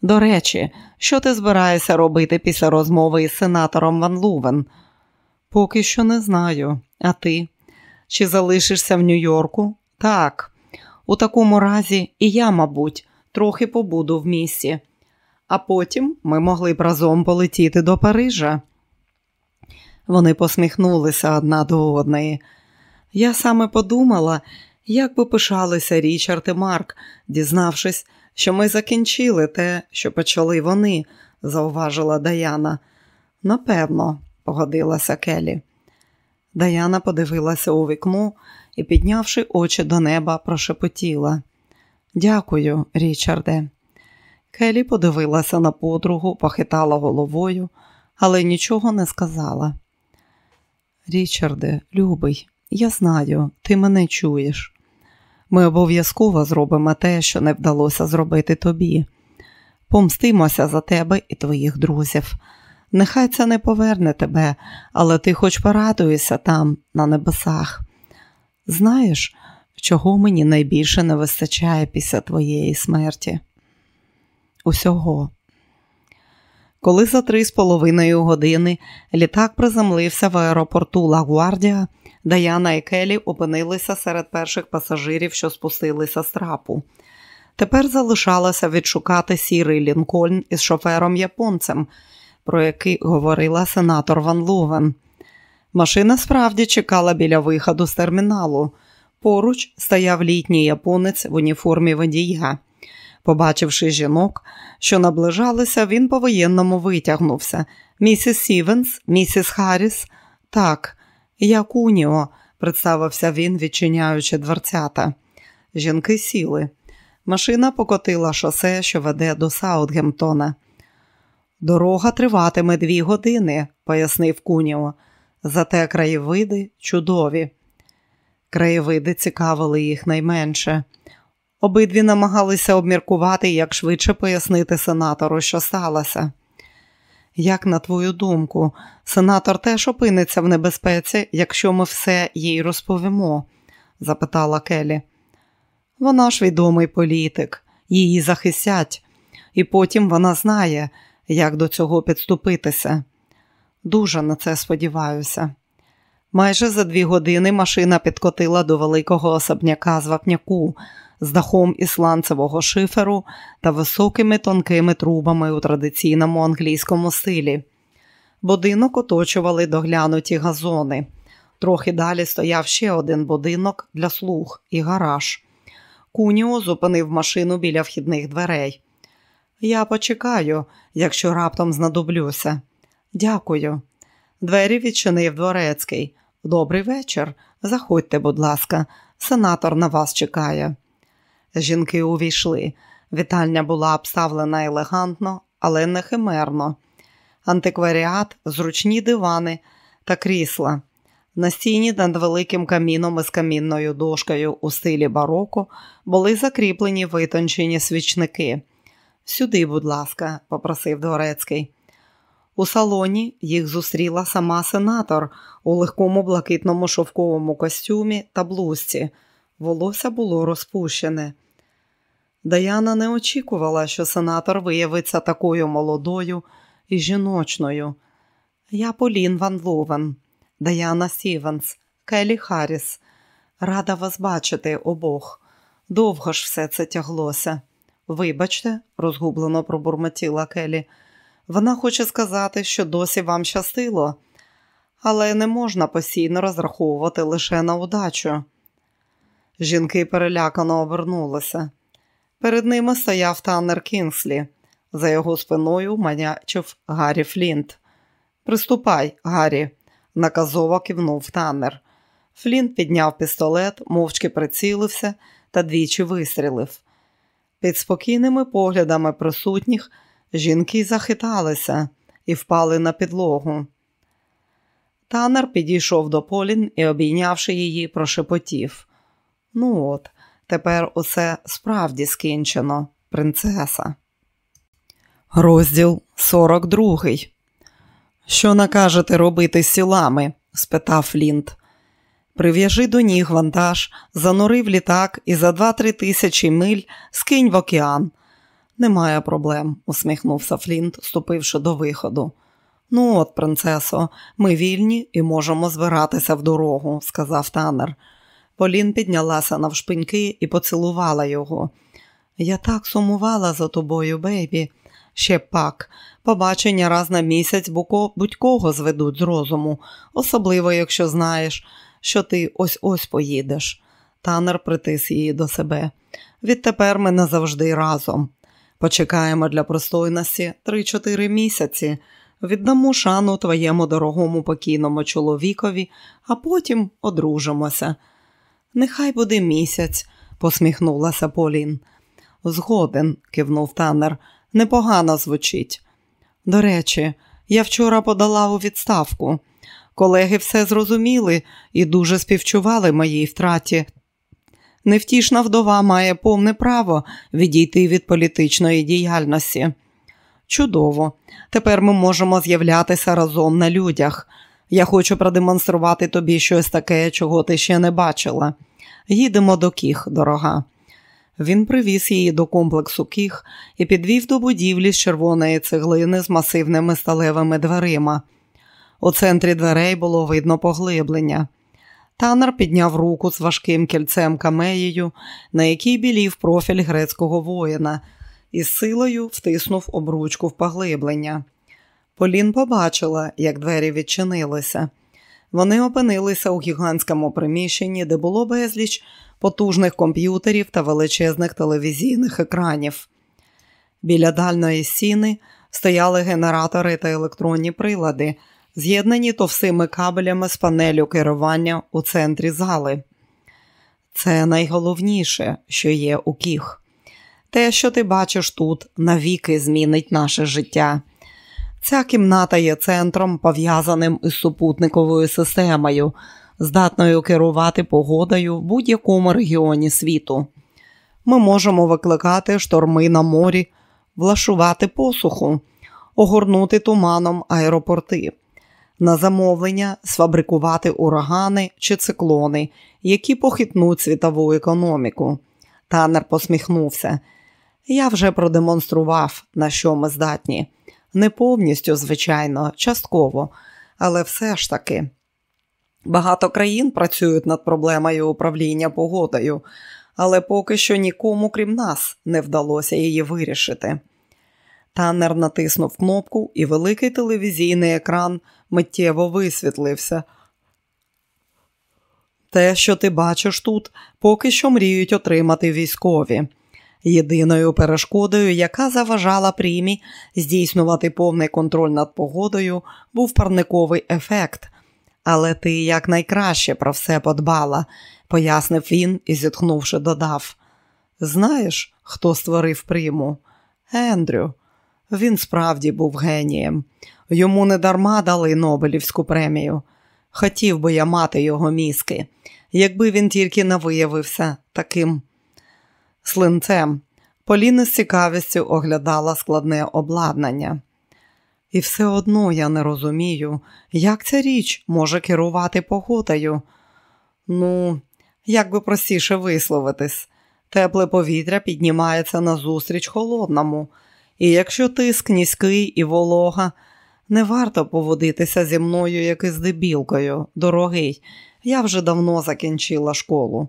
До речі, що ти збираєшся робити після розмови із сенатором Ван Лувен? Поки що не знаю. А ти? Чи залишишся в Нью-Йорку? Так. У такому разі і я, мабуть, трохи побуду в місті. А потім ми могли б разом полетіти до Парижа. Вони посміхнулися одна до одної. Я саме подумала, як би пишалися Річард і Марк, дізнавшись, що ми закінчили те, що почали вони, зауважила Даяна. Напевно, погодилася Келі. Даяна подивилася у вікно і, піднявши очі до неба, прошепотіла. Дякую, Річарде. Келі подивилася на подругу, похитала головою, але нічого не сказала. Річарде, любий, я знаю, ти мене чуєш. Ми обов'язково зробимо те, що не вдалося зробити тобі. Помстимося за тебе і твоїх друзів. Нехай це не поверне тебе, але ти хоч порадуєшся там, на небесах. Знаєш, чого мені найбільше не вистачає після твоєї смерті? Усього. Коли за три з половиною години літак приземлився в аеропорту Лагуардія, Даяна і Келі опинилися серед перших пасажирів, що спустилися з трапу. Тепер залишалося відшукати сірий Лінкольн із шофером японцем, про який говорила сенатор Ван Лувен. Машина справді чекала біля виходу з терміналу. Поруч стояв літній японець в уніформі водія. Побачивши жінок, що наближалися, він по воєнному витягнувся. Місіс Сівенс, місіс Харріс. Так, я Куніо, представився він, відчиняючи дверцята. Жінки сіли. Машина покотила шосе, що веде до Саутгемптона. Дорога триватиме дві години, пояснив Куніо. Зате краєвиди чудові. Краєвиди цікавили їх найменше. Обидві намагалися обміркувати, як швидше пояснити сенатору, що сталося. Як на твою думку, сенатор теж опиниться в небезпеці, якщо ми все їй розповімо? запитала Келі. Вона ж відомий політик, її захистять, і потім вона знає, як до цього підступитися. Дуже на це сподіваюся. Майже за дві години машина підкотила до великого особняка з вапняку з дахом ісландцевого шиферу та високими тонкими трубами у традиційному англійському стилі. Будинок оточували доглянуті газони. Трохи далі стояв ще один будинок для слуг і гараж. Куніо зупинив машину біля вхідних дверей. Я почекаю, якщо раптом знадоблюся. Дякую. Двері відчинив дворецький. Добрий вечір. Заходьте, будь ласка, сенатор на вас чекає. Жінки увійшли. Вітальня була обставлена елегантно, але не химерно. Антикваріат, зручні дивани та крісла. На стіні над великим каміном із камінною дошкою у стилі бароко були закріплені витончені свічники. Сюди, будь ласка, попросив дворецький. У салоні їх зустріла сама сенатор у легкому блакитному шовковому костюмі та блузці. Волосся було розпущене. Даяна не очікувала, що сенатор виявиться такою молодою і жіночною. Я Полін Ван Ловен, Даяна Сівенс, Келі Харріс. Рада вас бачити обох. Довго ж все це тяглося. Вибачте, розгублено пробурмотіла Келі. Вона хоче сказати, що досі вам щастило, але не можна постійно розраховувати лише на удачу. Жінки перелякано обернулися. Перед ними стояв Таннер Кінслі. За його спиною манячив Гаррі Флінт. Приступай, Гаррі, наказово кивнув Таннер. Флінт підняв пістолет, мовчки прицілився та двічі вистрілив. Під спокійними поглядами присутніх жінки захиталися і впали на підлогу. Танер підійшов до Полін і, обійнявши її, прошепотів. Ну от, тепер усе справді скінчено, принцеса. Розділ 42 Що накажете робити з сілами? спитав Флінт. Прив'яжи до ніг вантаж, занури в літак і за два-три тисячі миль скинь в океан. Немає проблем, усміхнувся Флінт, ступивши до виходу. Ну от, принцесо, ми вільні і можемо збиратися в дорогу, сказав танер. Полін піднялася навшпиньки і поцілувала його. Я так сумувала за тобою, бейбі. Ще пак, побачення раз на місяць будь-кого зведуть з розуму, особливо, якщо знаєш, що ти ось ось поїдеш. Танер притис її до себе. Відтепер ми не завжди разом. Почекаємо для простойності три-чотири місяці, віддамо шану твоєму дорогому покійному чоловікові, а потім одружимося. Нехай буде місяць, посміхнулася Полін. Згоден, кивнув танер, непогано звучить. До речі, я вчора подала у відставку. Колеги все зрозуміли і дуже співчували моїй втраті. Невтішна вдова має повне право відійти від політичної діяльності. Чудово, тепер ми можемо з'являтися разом на людях. Я хочу продемонструвати тобі щось таке, чого ти ще не бачила. Їдемо до кіх, дорога. Він привіз її до комплексу кіх і підвів до будівлі з червоної цеглини з масивними сталевими дверима. У центрі дверей було видно поглиблення. Танер підняв руку з важким кільцем камеєю, на якій білів профіль грецького воїна, і з силою втиснув обручку в поглиблення. Полін побачила, як двері відчинилися. Вони опинилися у гігантському приміщенні, де було безліч потужних комп'ютерів та величезних телевізійних екранів. Біля дальної стіни стояли генератори та електронні прилади, з'єднані товстими кабелями з панелю керування у центрі зали. Це найголовніше, що є у кіх. Те, що ти бачиш тут, навіки змінить наше життя. Ця кімната є центром, пов'язаним із супутниковою системою, здатною керувати погодою в будь-якому регіоні світу. Ми можемо викликати шторми на морі, влашувати посуху, огорнути туманом аеропорти, на замовлення сфабрикувати урагани чи циклони, які похитнуть світову економіку. Танер посміхнувся. Я вже продемонстрував, на що ми здатні. Не повністю, звичайно, частково, але все ж таки. Багато країн працюють над проблемою управління погодою, але поки що нікому, крім нас, не вдалося її вирішити. Танер натиснув кнопку, і великий телевізійний екран миттєво висвітлився. Те, що ти бачиш тут, поки що мріють отримати військові. Єдиною перешкодою, яка заважала прімі здійснювати повний контроль над погодою, був парниковий ефект. Але ти якнайкраще про все подбала, пояснив він і, зітхнувши, додав. Знаєш, хто створив приму? Ендрю. Він справді був генієм. Йому не дарма дали Нобелівську премію. Хотів би я мати його мізки, якби він тільки не виявився таким слинцем. Поліна з цікавістю оглядала складне обладнання. І все одно я не розумію, як ця річ може керувати погодою. Ну, як би простіше висловитись, тепле повітря піднімається назустріч холодному, і якщо тиск низький і волога, не варто поводитися зі мною як із дебілкою, дорогий. Я вже давно закінчила школу.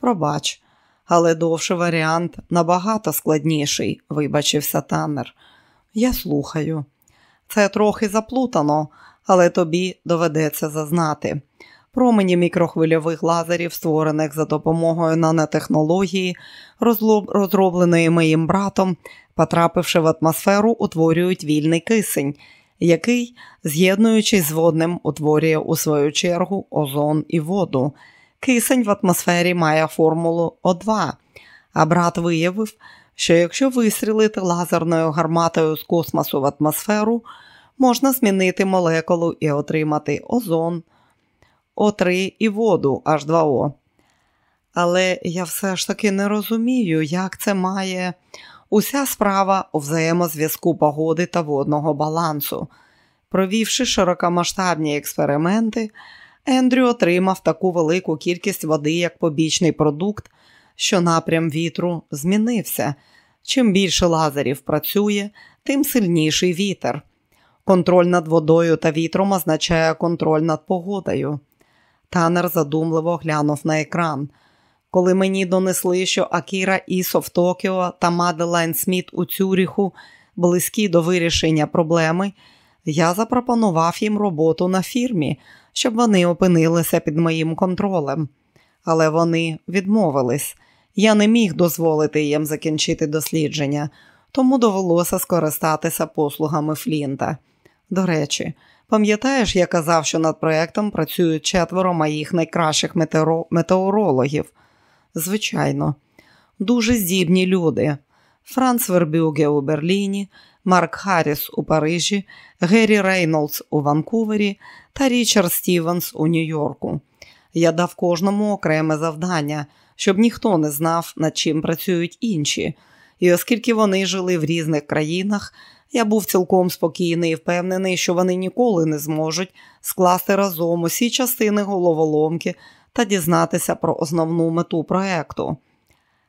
Пробач, але довший варіант набагато складніший, вибачився Таннер. Я слухаю. Це трохи заплутано, але тобі доведеться зазнати. Промені мікрохвильових лазерів, створених за допомогою нанотехнології, розробленої моїм братом, потрапивши в атмосферу, утворюють вільний кисень, який, з'єднуючись з водним, утворює у свою чергу озон і воду. Кисень в атмосфері має формулу О2, а брат виявив, що якщо вистрілити лазерною гарматою з космосу в атмосферу, можна змінити молекулу і отримати озон, О3 і воду H2O. Але я все ж таки не розумію, як це має уся справа у взаємозв'язку погоди та водного балансу. Провівши широкомасштабні експерименти, Ендрю отримав таку велику кількість води як побічний продукт, що напрям вітру змінився. Чим більше лазерів працює, тим сильніший вітер. Контроль над водою та вітром означає контроль над погодою. Танер задумливо глянув на екран. Коли мені донесли, що Акіра Ісо в Токіо та Маделайн Сміт у Цюріху близькі до вирішення проблеми, я запропонував їм роботу на фірмі, щоб вони опинилися під моїм контролем. Але вони відмовились. Я не міг дозволити їм закінчити дослідження, тому довелося скористатися послугами Флінта. До речі, пам'ятаєш, я казав, що над проєктом працюють четверо моїх найкращих метеоро... метеорологів? Звичайно, дуже здібні люди. Франц Вербюге у Берліні, Марк Харріс у Парижі, Геррі Рейнолдс у Ванкувері та Річард Стівенс у Нью-Йорку. Я дав кожному окреме завдання, щоб ніхто не знав, над чим працюють інші. І оскільки вони жили в різних країнах, я був цілком спокійний і впевнений, що вони ніколи не зможуть скласти разом усі частини головоломки та дізнатися про основну мету проекту.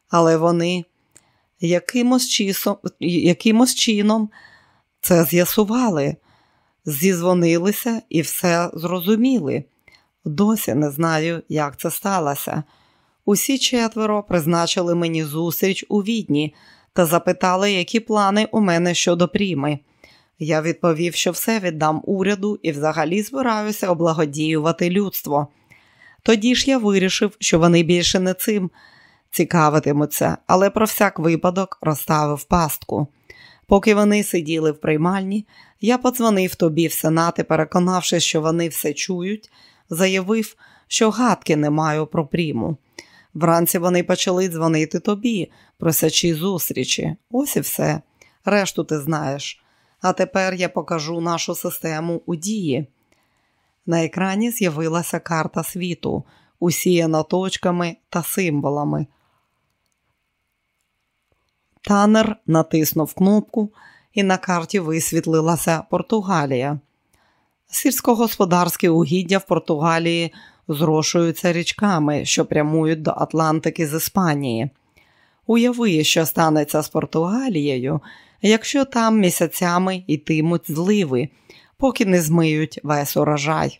Але вони якимось, чисом, якимось чином це з'ясували, зізвонилися і все зрозуміли. Досі не знаю, як це сталося. Усі четверо призначили мені зустріч у відні та запитали, які плани у мене щодо пріми. Я відповів, що все віддам уряду і взагалі збираюся облагодіювати людство. Тоді ж я вирішив, що вони більше не цим цікавитимуться, але про всяк випадок розставив пастку. Поки вони сиділи в приймальні, я подзвонив тобі в сенат і, переконавшись, що вони все чують, заявив, що гадки не маю про пріму. Вранці вони почали дзвонити тобі, просячи зустрічі. Ось і все. Решту ти знаєш. А тепер я покажу нашу систему у дії. На екрані з'явилася карта світу, усіяна точками та символами. Танер натиснув кнопку, і на карті висвітлилася Португалія. Сільськогосподарські угіддя в Португалії зрошуються річками, що прямують до Атлантики з Іспанії. Уяви, що станеться з Португалією, якщо там місяцями йтимуть зливи, поки не змиють весь урожай.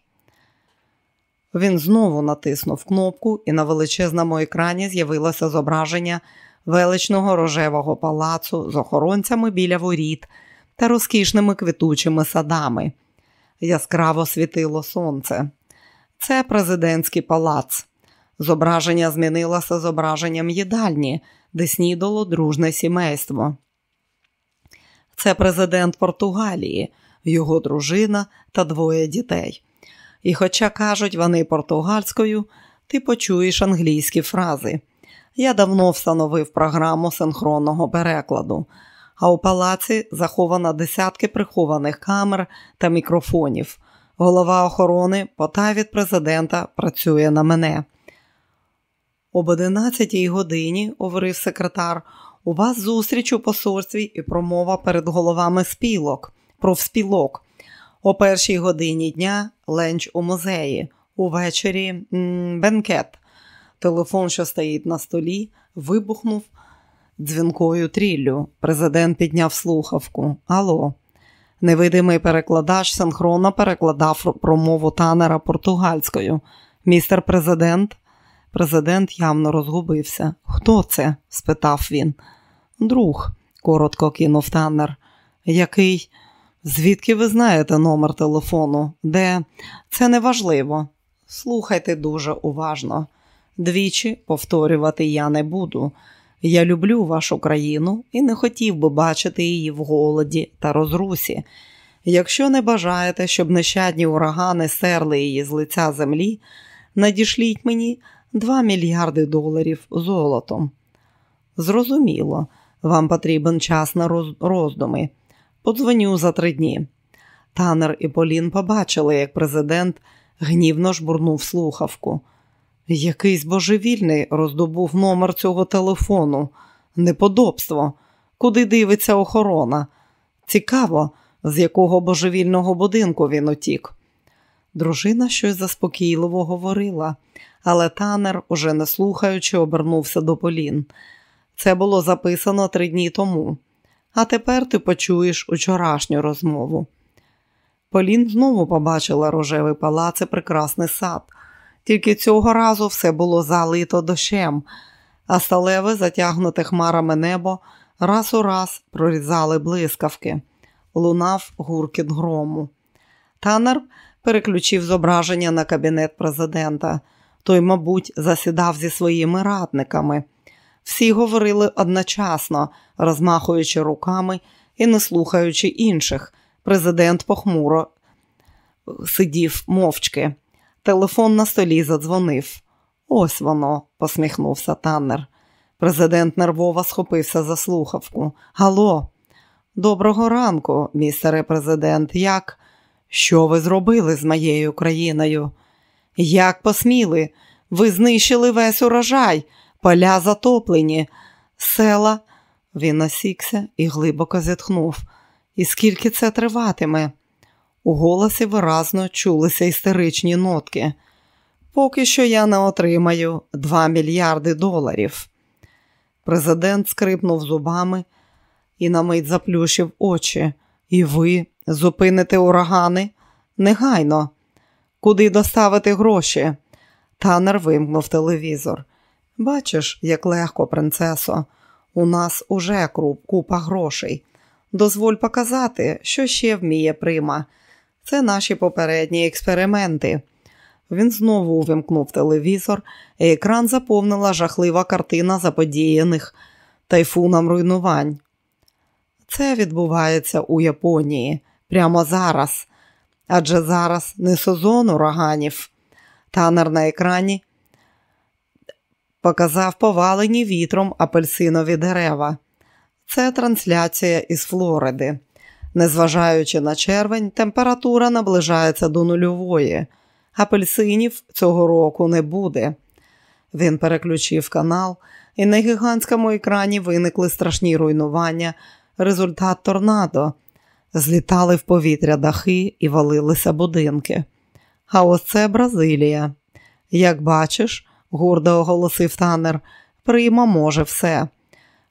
Він знову натиснув кнопку, і на величезному екрані з'явилося зображення величного рожевого палацу з охоронцями біля воріт та розкішними квітучими садами. Яскраво світило сонце. Це президентський палац. Зображення змінилося зображенням їдальні, де снідало дружне сімейство. Це президент Португалії, його дружина та двоє дітей. І, хоча кажуть вони португальською, ти почуєш англійські фрази. Я давно встановив програму синхронного перекладу, а у палаці заховано десятки прихованих камер та мікрофонів. Голова охорони, потай від президента, працює на мене. Об 11 годині, говорив секретар, у вас зустріч у посольстві і промова перед головами спілок, профспілок. О першій годині дня ленч у музеї, увечері бенкет. Телефон, що стоїть на столі, вибухнув дзвінкою тріллю. Президент підняв слухавку. Алло. Невидимий перекладач синхронно перекладав промову танера португальською. Містер президент. Президент явно розгубився. Хто це? спитав він. Друг, коротко кинув танер. Який? Звідки ви знаєте номер телефону? Де? Це неважливо. Слухайте дуже уважно. Двічі повторювати я не буду. Я люблю вашу країну і не хотів би бачити її в голоді та розрусі. Якщо не бажаєте, щоб нещадні урагани серли її з лиця землі, надішліть мені 2 мільярди доларів золотом. Зрозуміло, вам потрібен час на роздуми. Подзвоню за три дні. Танер і Полін побачили, як президент гнівно жбурнув слухавку. Якийсь божевільний роздобув номер цього телефону. Неподобство. Куди дивиться охорона? Цікаво, з якого божевільного будинку він утік. Дружина щось заспокійливо говорила, але танер, уже не слухаючи, обернувся до Полін. Це було записано три дні тому, а тепер ти почуєш учорашню розмову. Полін знову побачила рожевий палац і прекрасний сад. Тільки цього разу все було залито дощем, а сталеве, затягнуте хмарами небо, раз у раз прорізали блискавки, лунав гуркіт грому. Танер переключив зображення на кабінет президента. Той, мабуть, засідав зі своїми радниками. Всі говорили одночасно, розмахуючи руками і не слухаючи інших. Президент похмуро сидів мовчки. Телефон на столі задзвонив. Ось воно, посміхнувся Таннер. Президент нервово схопився за слухавку. Гало, доброго ранку, містере президент. Як? Що ви зробили з моєю країною? Як посміли? Ви знищили весь урожай, поля затоплені, села. Він насікся і глибоко зітхнув. І скільки це триватиме? У голосі виразно чулися істеричні нотки. Поки що я не отримаю 2 мільярди доларів. Президент скрипнув зубами і на мить заплющив очі. І ви зупините урагани? Негайно. Куди доставити гроші? Танер вимкнув телевізор. Бачиш, як легко, принцесо, у нас уже купа грошей. Дозволь показати, що ще вміє прима. Це наші попередні експерименти. Він знову увімкнув телевізор, і екран заповнила жахлива картина заподіяних тайфуном руйнувань. Це відбувається у Японії прямо зараз, адже зараз не сезон ураганів. Танер на екрані показав повалені вітром апельсинові дерева. Це трансляція із Флориди. Незважаючи на червень, температура наближається до нульової. Апельсинів цього року не буде. Він переключив канал, і на гігантському екрані виникли страшні руйнування результат торнадо. Злітали в повітря дахи і валилися будинки. А ось це Бразилія. Як бачиш, гордо оголосив танер, Прима може все.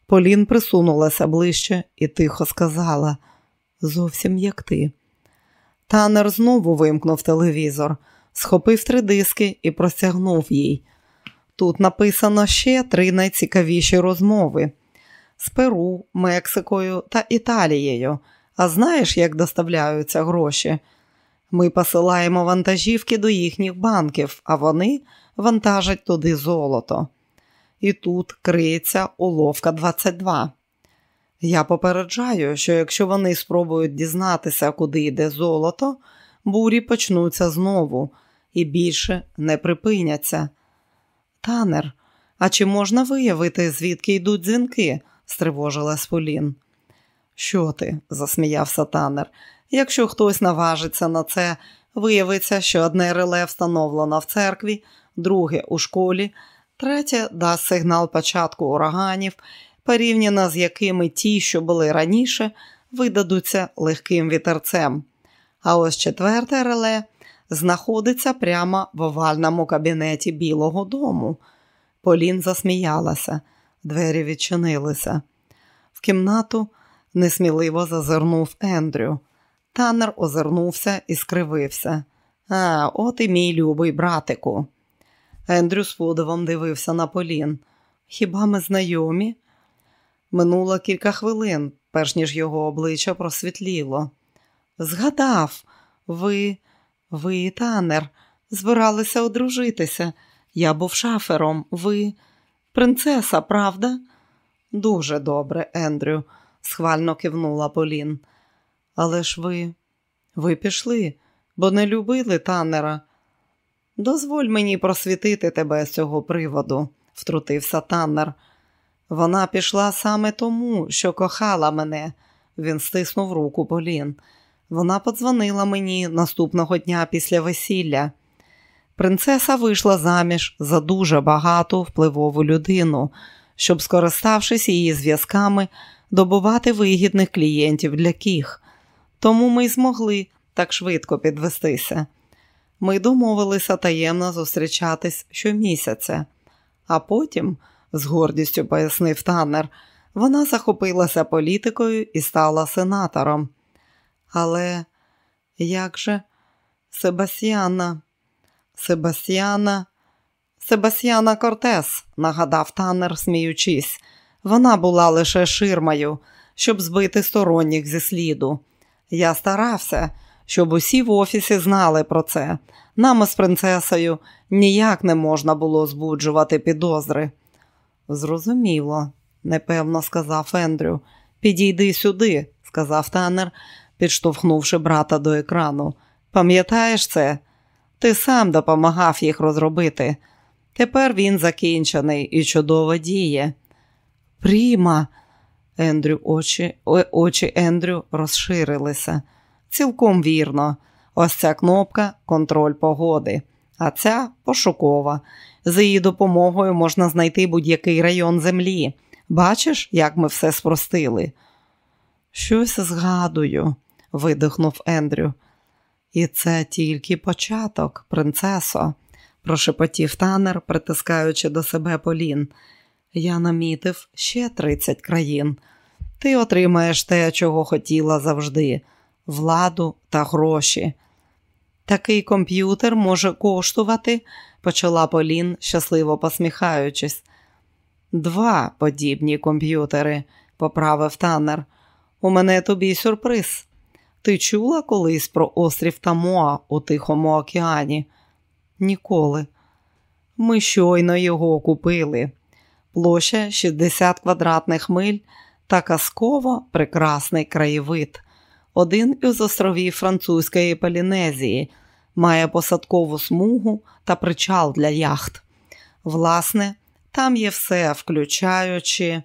Полін присунулася ближче і тихо сказала зовсім як ти. Танер знову вимкнув телевізор, схопив три диски і простягнув їй. Тут написано ще три найцікавіші розмови з Перу, Мексикою та Італією. А знаєш, як доставляються гроші? Ми посилаємо вантажівки до їхніх банків, а вони вантажать туди золото. І тут криється уловка 22. Я попереджаю, що якщо вони спробують дізнатися, куди йде золото, бурі почнуться знову і більше не припиняться. Танер, а чи можна виявити, звідки йдуть дзвінки? стривожилась Полін. Що ти? засміявся танер. Якщо хтось наважиться на це, виявиться, що одне реле встановлено в церкві, друге у школі, третє дасть сигнал початку ураганів, порівняно з якими ті, що були раніше, видадуться легким вітерцем. А ось четверте реле знаходиться прямо в овальному кабінеті Білого дому. Полін засміялася, двері відчинилися. В кімнату несміливо зазирнув Ендрю. Танер озирнувся і скривився. А, от і мій любий братику. Ендрю з подивом дивився на Полін. Хіба ми знайомі? Минуло кілька хвилин, перш ніж його обличчя просвітліло. Згадав, ви, ви, танер, збиралися одружитися. Я був шафером, ви принцеса, правда? Дуже добре, Ендрю, схвально кивнула Полін. Але ж ви, ви пішли, бо не любили танера. Дозволь мені просвітити тебе з цього приводу, втрутився танер. Вона пішла саме тому, що кохала мене. Він стиснув руку Полін. Вона подзвонила мені наступного дня після весілля. Принцеса вийшла заміж за дуже багату впливову людину, щоб, скориставшись її зв'язками, добувати вигідних клієнтів для кіх. Тому ми й змогли так швидко підвестися. Ми домовилися таємно зустрічатись щомісяця, а потім, з гордістю пояснив танер, вона захопилася політикою і стала сенатором. Але як же Себастьяна, Себастьяна, Себастьяна Кортес, нагадав танер, сміючись, вона була лише ширмою, щоб збити сторонніх зі сліду. Я старався, щоб усі в офісі знали про це. Нам з принцесою ніяк не можна було збуджувати підозри. Зрозуміло, непевно сказав Ендрю. Підійди сюди, сказав танер, підштовхнувши брата до екрану. Пам'ятаєш це? Ти сам допомагав їх розробити. Тепер він закінчений і чудово діє. Пріма. Ендрю очі, очі Ендрю розширилися. Цілком вірно. Ось ця кнопка контроль погоди, а ця пошукова. За її допомогою можна знайти будь-який район землі. Бачиш, як ми все спростили? Щось згадую, видихнув Ендрю. І це тільки початок, принцесо, прошепотів танер, притискаючи до себе Полін. Я намітив ще 30 країн. Ти отримаєш те, чого хотіла завжди владу та гроші. Такий комп'ютер може коштувати, почала Полін, щасливо посміхаючись. Два подібні комп'ютери, поправив танер. У мене тобі сюрприз. Ти чула колись про острів Тамоа у Тихому океані? Ніколи. Ми щойно його купили. Площа 60 квадратних миль та казково прекрасний краєвид. Один із островів Французької Полінезії має посадкову смугу та причал для яхт. Власне, там є все, включаючи.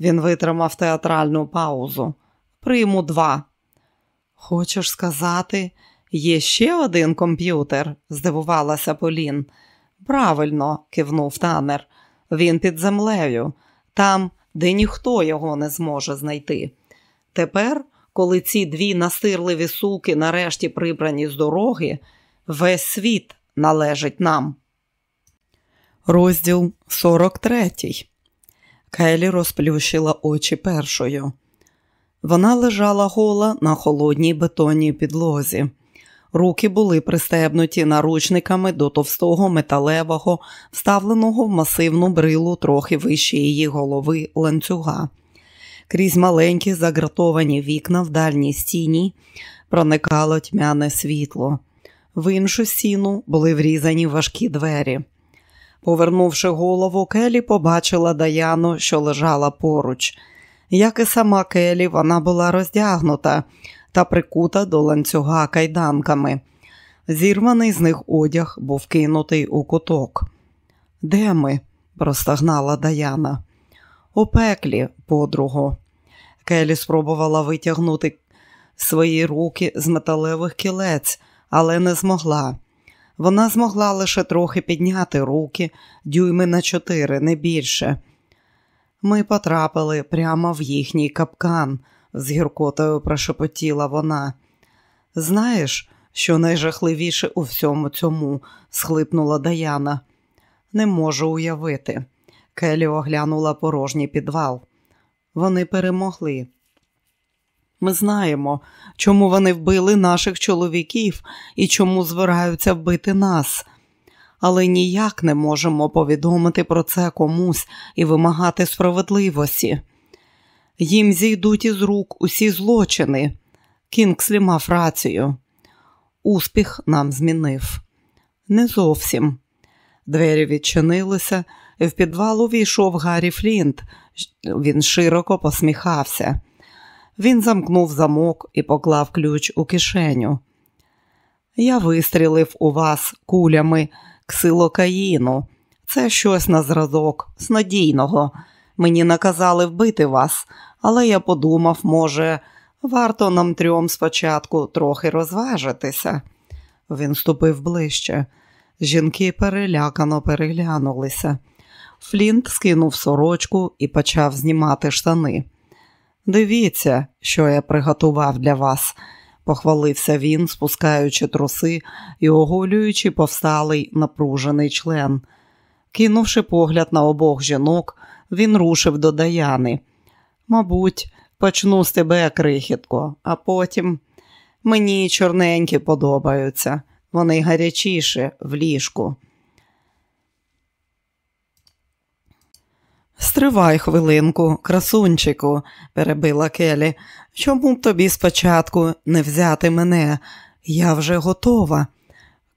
Він витримав театральну паузу. Прийму два. Хочеш сказати, є ще один комп'ютер? здивувалася Полін. Правильно, кивнув танер. Він під землею, там, де ніхто його не зможе знайти. Тепер, коли ці дві настирливі суки нарешті прибрані з дороги, весь світ належить нам. Розділ 43 Келі розплющила очі першою. Вона лежала гола на холодній бетонній підлозі. Руки були пристебнуті наручниками до товстого металевого, вставленого в масивну брилу трохи вище її голови ланцюга. Крізь маленькі загратовані вікна в дальній стіні проникало тьмяне світло. В іншу стіну були врізані важкі двері. Повернувши голову, Келі побачила Даяну, що лежала поруч. Як і сама Келі, вона була роздягнута та прикута до ланцюга кайданками. Зірваний з них одяг був кинутий у куток. Де ми? простагнала Даяна. У пеклі, подруго. Келі спробувала витягнути свої руки з металевих кілець, але не змогла. Вона змогла лише трохи підняти руки, дюйми на чотири, не більше. Ми потрапили прямо в їхній капкан, з гіркотою прошепотіла вона. Знаєш, що найжахливіше у всьому цьому? схлипнула Даяна. Не можу уявити. Келі оглянула порожній підвал. Вони перемогли. Ми знаємо, чому вони вбили наших чоловіків і чому збираються вбити нас, але ніяк не можемо повідомити про це комусь і вимагати справедливості. Їм зійдуть із рук усі злочини. Кінгслі мав рацію. Успіх нам змінив. Не зовсім. Двері відчинилися, в підвал увійшов Гаррі Флінт. Він широко посміхався. Він замкнув замок і поклав ключ у кишеню. Я вистрілив у вас кулями ксилокаїну. Це щось на зразок, снадійного. Мені наказали вбити вас, але я подумав, може, варто нам трьом спочатку трохи розважитися. Він ступив ближче. Жінки перелякано переглянулися. Флінт скинув сорочку і почав знімати штани. Дивіться, що я приготував для вас, похвалився він, спускаючи труси і оголюючи повсталий напружений член. Кинувши погляд на обох жінок, він рушив до Даяни. Мабуть, почну з тебе, крихітко, а потім мені чорненькі подобаються, вони гарячіші в ліжку. Стривай хвилинку, красунчику, перебила Келі. Чому б тобі спочатку не взяти мене? Я вже готова.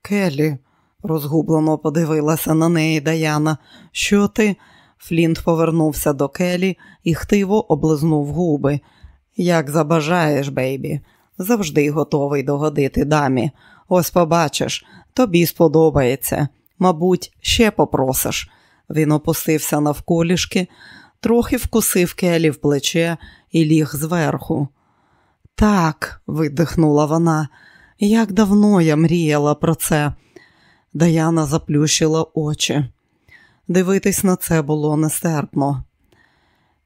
Келі, розгублено подивилася на неї Даяна. Що ти? Флінт повернувся до Келі і хтиво облизнув губи. Як забажаєш, бейбі, завжди готовий догодити дамі. Ось побачиш, тобі сподобається. Мабуть, ще попросиш. Він опустився навколішки, трохи вкусив Келі в плече і ліг зверху. Так, видихнула вона, як давно я мріяла про це. Даяна заплющила очі. Дивитись на це було нестерпно.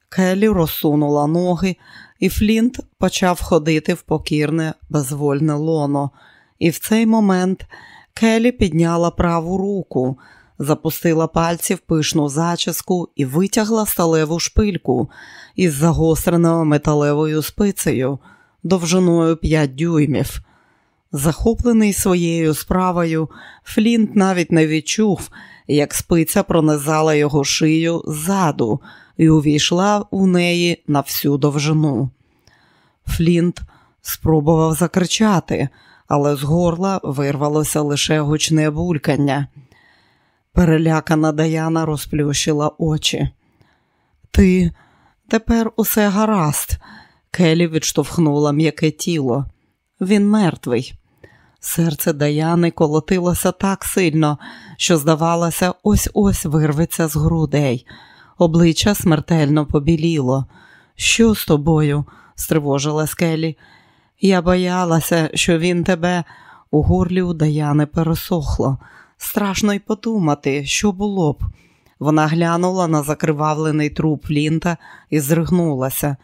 Келі розсунула ноги, і Флінт почав ходити в покірне, безвольне лоно, і в цей момент Келі підняла праву руку запустила пальці в пишну зачіску і витягла сталеву шпильку із загостреною металевою спицею довжиною 5 дюймів. Захоплений своєю справою, Флінт навіть не відчув, як спиця пронизала його шию ззаду і увійшла у неї на всю довжину. Флінт спробував закричати, але з горла вирвалося лише гучне булькання. Перелякана Даяна розплющила очі. Ти тепер усе гаразд. Келі відштовхнула м'яке тіло. Він мертвий. Серце Даяни колотилося так сильно, що, здавалося, ось ось вирветься з грудей. Обличчя смертельно побіліло. Що з тобою? стривожила Келі. Я боялася, що він тебе у горлі у Даяни пересохло. Страшно й подумати, що було б. Вона глянула на закривавлений труп Лінта і зригнулася.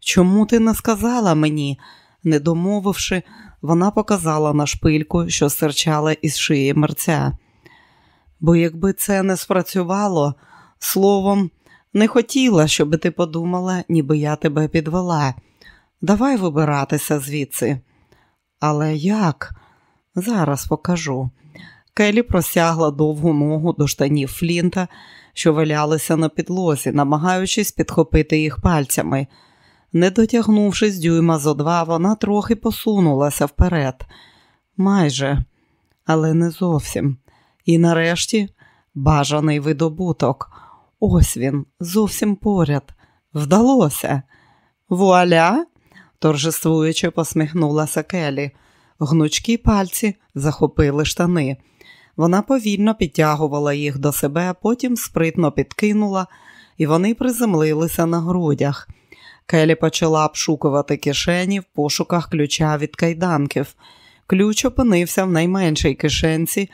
Чому ти не сказала мені? Не домовивши, вона показала на шпильку, що стирчала із шиї мерця. Бо якби це не спрацювало, словом, не хотіла, щоб ти подумала, ніби я тебе підвела. Давай вибиратися звідси. Але як? Зараз покажу. Келі простягла довгу ногу до штанів Флінта, що валялися на підлозі, намагаючись підхопити їх пальцями. Не дотягнувшись дюйма зо два, вона трохи посунулася вперед. Майже, але не зовсім. І нарешті бажаний видобуток. Ось він, зовсім поряд. Вдалося. Вуаля, торжествуючи, посміхнулася Келі. Гнучкі пальці захопили штани. Вона повільно підтягувала їх до себе, потім спритно підкинула, і вони приземлилися на грудях. Келі почала обшукувати кишені в пошуках ключа від кайданків. Ключ опинився в найменшій кишенці,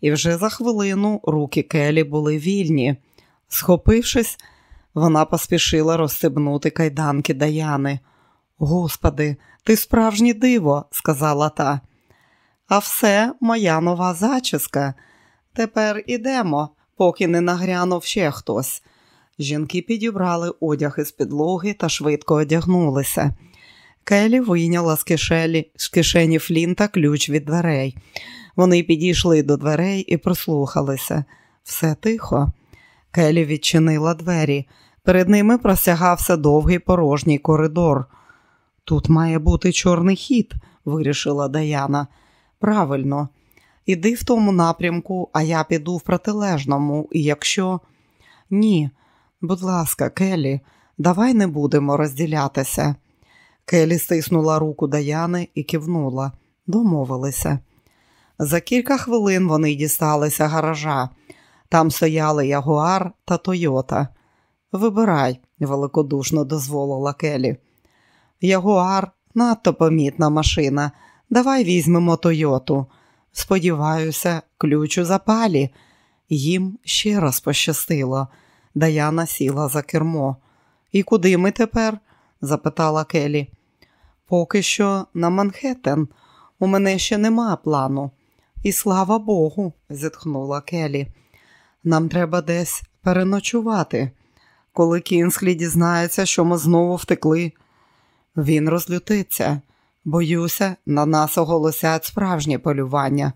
і вже за хвилину руки Келі були вільні. Схопившись, вона поспішила розстебнути кайданки Даяни. Господи, ти справжнє диво, сказала та. А все моя нова зачіска. Тепер ідемо, поки не нагрянув ще хтось. Жінки підібрали одяг із підлоги та швидко одягнулися. Келі вийняла з кишені, з кишені Флінта ключ від дверей. Вони підійшли до дверей і прислухалися. Все тихо. Келі відчинила двері. Перед ними простягався довгий порожній коридор. Тут має бути чорний хід, вирішила Даяна. Правильно, іди в тому напрямку, а я піду в протилежному, і якщо. Ні, будь ласка, Келі, давай не будемо розділятися. Келі стиснула руку Даяни і кивнула. Домовилися. За кілька хвилин вони дісталися гаража. Там стояли Ягуар та Тойота. Вибирай, великодушно дозволила Келі. Ягуар надто помітна машина. Давай візьмемо Тойоту. Сподіваюся, ключ у запалі. Їм ще раз пощастило. Даяна сіла за кермо. І куди ми тепер? запитала Келі. Поки що на Манхеттен. У мене ще нема плану. І слава Богу, зітхнула Келі. Нам треба десь переночувати. Коли Кінслі дізнається, що ми знову втекли, він розлютиться. Боюся, на нас оголосять справжнє полювання.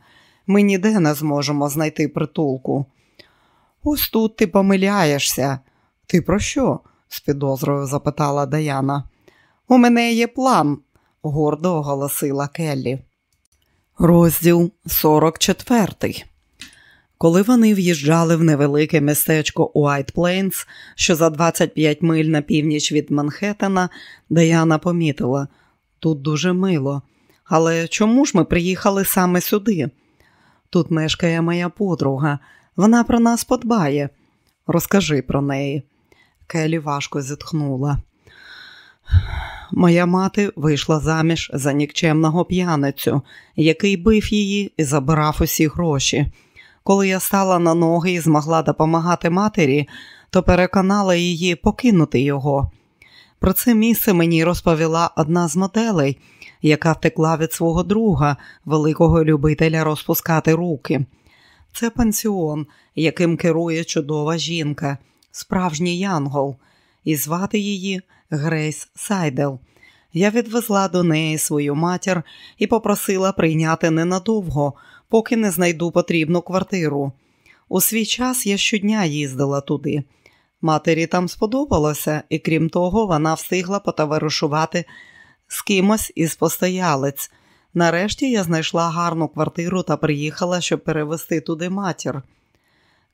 Ми ніде не зможемо знайти притулку. Ось тут ти помиляєшся. Ти про що? з підозрою запитала Даяна. У мене є план, гордо оголосила Келлі. Розділ 44 Коли вони в'їжджали в невелике містечко Уайт Плейнс, що за 25 миль на північ від Манхеттена, Даяна помітила тут дуже мило. Але чому ж ми приїхали саме сюди? Тут мешкає моя подруга, вона про нас подбає. Розкажи про неї. Келі важко зітхнула. Моя мати вийшла заміж за нікчемного п'яницю, який бив її і забирав усі гроші. Коли я стала на ноги і змогла допомагати матері, то переконала її покинути його. Про це місце мені розповіла одна з моделей, яка втекла від свого друга, великого любителя розпускати руки. Це пансіон, яким керує чудова жінка, справжній янгол, і звати її Грейс Сайдел. Я відвезла до неї свою матір і попросила прийняти ненадовго, поки не знайду потрібну квартиру. У свій час я щодня їздила туди. Матері там сподобалося, і крім того, вона встигла потоваришувати з кимось із постоялиць. Нарешті я знайшла гарну квартиру та приїхала, щоб перевезти туди матір.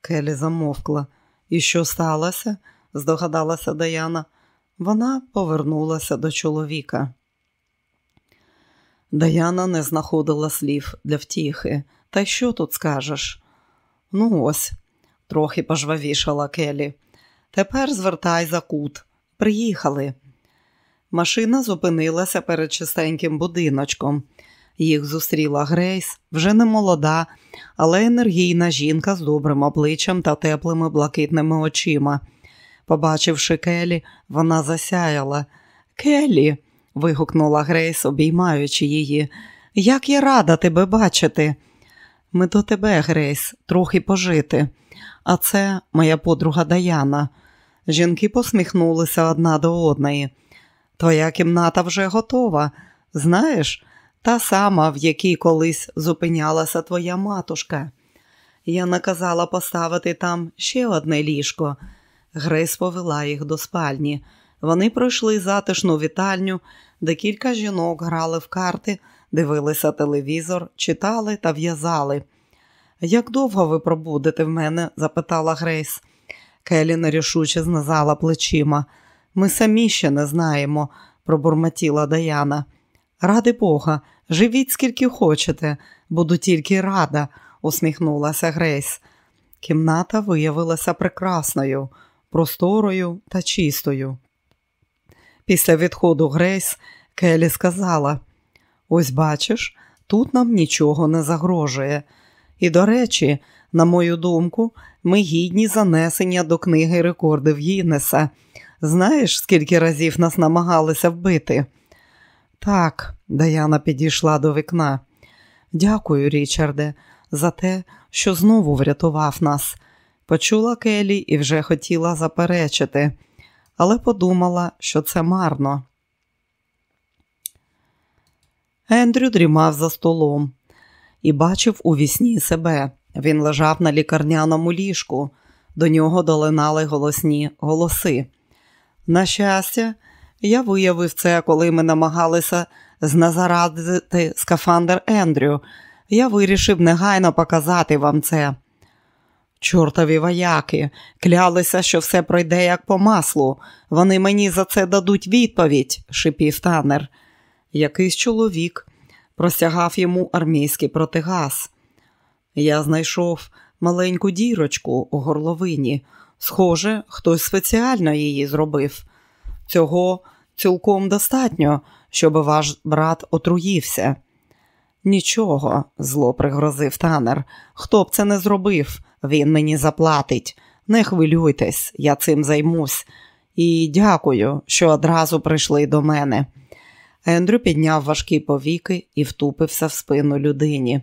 Келі замовкла. І що сталося? здогадалася Даяна. Вона повернулася до чоловіка. Даяна не знаходила слів для втіхи. Та що тут скажеш? Ну, ось, трохи пожвавішала Келі. Тепер звертай за кут. Приїхали. Машина зупинилася перед чистеньким будиночком. Їх зустріла Грейс, вже не молода, але енергійна жінка з добрим обличчям та теплими блакитними очима. Побачивши Келі, вона засяяла. Келлі, вигукнула Грейс, обіймаючи її. Як я рада тебе бачити. Ми до тебе, Грейс, трохи пожити. А це моя подруга Даяна. Жінки посміхнулися одна до одної. Твоя кімната вже готова. Знаєш, та сама, в якій колись зупинялася твоя матушка. Я наказала поставити там ще одне ліжко. Грейс повела їх до спальні. Вони пройшли затишну вітальню, де кілька жінок грали в карти, дивилися телевізор, читали та в'язали. Як довго ви пробудете в мене? запитала Грейс. Келі нерішуче знизала плечима. Ми самі ще не знаємо, пробурмотіла Даяна. Ради Бога, живіть скільки хочете, буду тільки рада, усміхнулася Грейс. Кімната виявилася прекрасною, просторою та чистою. Після відходу Грейс Келі сказала: Ось бачиш, тут нам нічого не загрожує. І, до речі, на мою думку, ми гідні занесення до книги рекордів Гіннеса. Знаєш, скільки разів нас намагалися вбити? Так, Даяна підійшла до вікна. Дякую, Річарде, за те, що знову врятував нас. Почула Келі і вже хотіла заперечити, але подумала, що це марно. Ендрю дрімав за столом і бачив у вісні себе. Він лежав на лікарняному ліжку, до нього долинали голосні голоси. На щастя, я виявив це, коли ми намагалися знезарадити скафандр Ендрю. Я вирішив негайно показати вам це. Чортові вояки клялися, що все пройде як по маслу. Вони мені за це дадуть відповідь, шипів танер. Якийсь чоловік простягав йому армійський протигаз. Я знайшов маленьку дірочку у горловині. Схоже, хтось спеціально її зробив. Цього цілком достатньо, щоб ваш брат отруївся. Нічого, зло пригрозив танер. Хто б це не зробив, він мені заплатить. Не хвилюйтесь, я цим займусь. І дякую, що одразу прийшли до мене. Ендрю підняв важкі повіки і втупився в спину людині.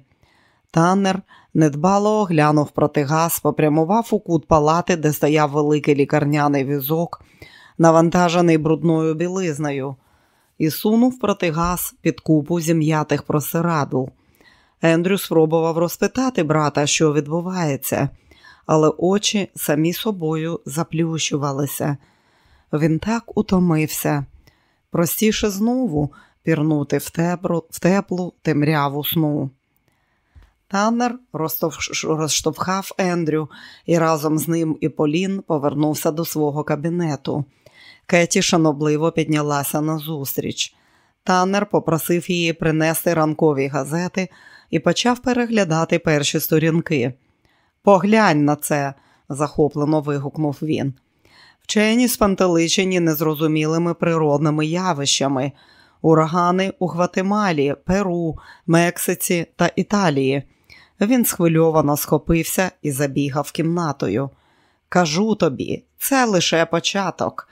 Таннер недбало оглянув протигаз, попрямував у кут палати, де стояв великий лікарняний візок, навантажений брудною білизною, і сунув протигаз під купу зім'ятих просирадл. Ендрю спробував розпитати брата, що відбувається, але очі самі собою заплющувалися. Він так утомився. Простіше знову пірнути в теплу, в теплу темряву сну. Таннер розштовхав Ендрю і разом з ним і Полін повернувся до свого кабінету. Кеті шанобливо піднялася назустріч. Таннер попросив її принести ранкові газети і почав переглядати перші сторінки. Поглянь на це, захоплено вигукнув він. Вчені спантеличені незрозумілими природними явищами, урагани у Гватемалі, Перу, Мексиці та Італії. Він схвильовано схопився і забігав кімнатою. Кажу тобі, це лише початок.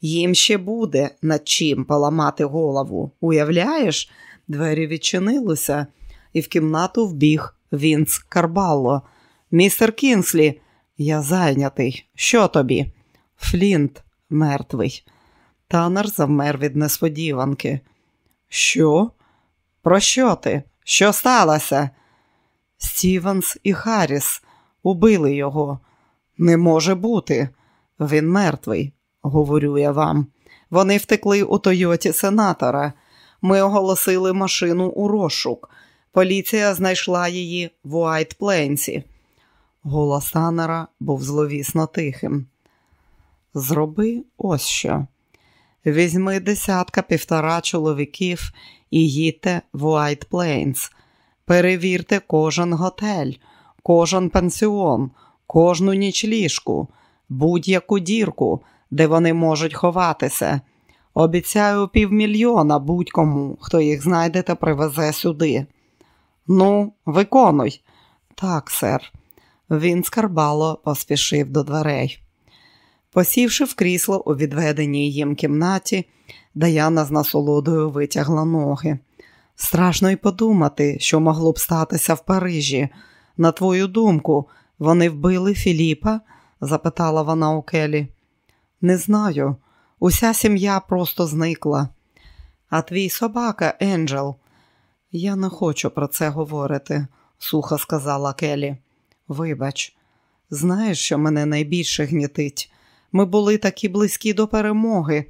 Їм ще буде над чим поламати голову. Уявляєш? Двері відчинилися, і в кімнату вбіг Вінц Карбалло. Містер Кінслі, я зайнятий. Що тобі? Флінт мертвий. Танер завмер від несподіванки. Що? Про що ти? Що сталося? Стівенс і Харріс убили його. Не може бути. Він мертвий, говорю я вам. Вони втекли у Тойоті сенатора. Ми оголосили машину у розшук. Поліція знайшла її в Уайт Плейнсі. Голос Танера був зловісно тихим. Зроби ось що. Візьми десятка півтора чоловіків і їдьте в Уайт Плейнс. Перевірте кожен готель, кожен пансіон, кожну нічліжку, будь-яку дірку, де вони можуть ховатися. Обіцяю півмільйона будь-кому, хто їх знайде та привезе сюди. Ну, виконуй. Так, сер. Він скарбало поспішив до дверей. Посівши в крісло у відведеній їм кімнаті, Даяна з насолодою витягла ноги. Страшно й подумати, що могло б статися в Парижі. На твою думку, вони вбили Філіпа? запитала вона у Келі. Не знаю. Уся сім'я просто зникла. А твій собака, Енджел. Я не хочу про це говорити, сухо сказала Келі. Вибач, знаєш, що мене найбільше гнітить. Ми були такі близькі до перемоги,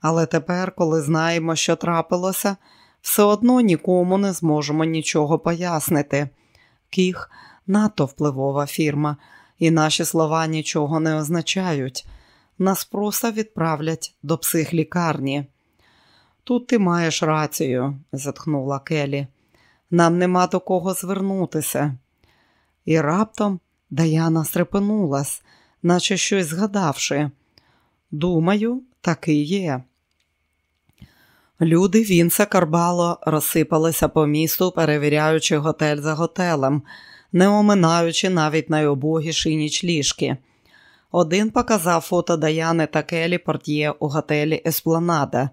але тепер, коли знаємо, що трапилося, все одно нікому не зможемо нічого пояснити. Кіх надто впливова фірма, і наші слова нічого не означають. Нас просто відправлять до психлікарні. Тут ти маєш рацію, затхнула Келі. Нам нема до кого звернутися. І раптом Даяна стрепенулась, наче щось згадавши. Думаю, таки є. Люди Вінса Карбало розсипалися по місту, перевіряючи готель за готелем, не оминаючи навіть найобогіші нічліжки. Один показав фото Даяни та Келі портьє у готелі Еспланада.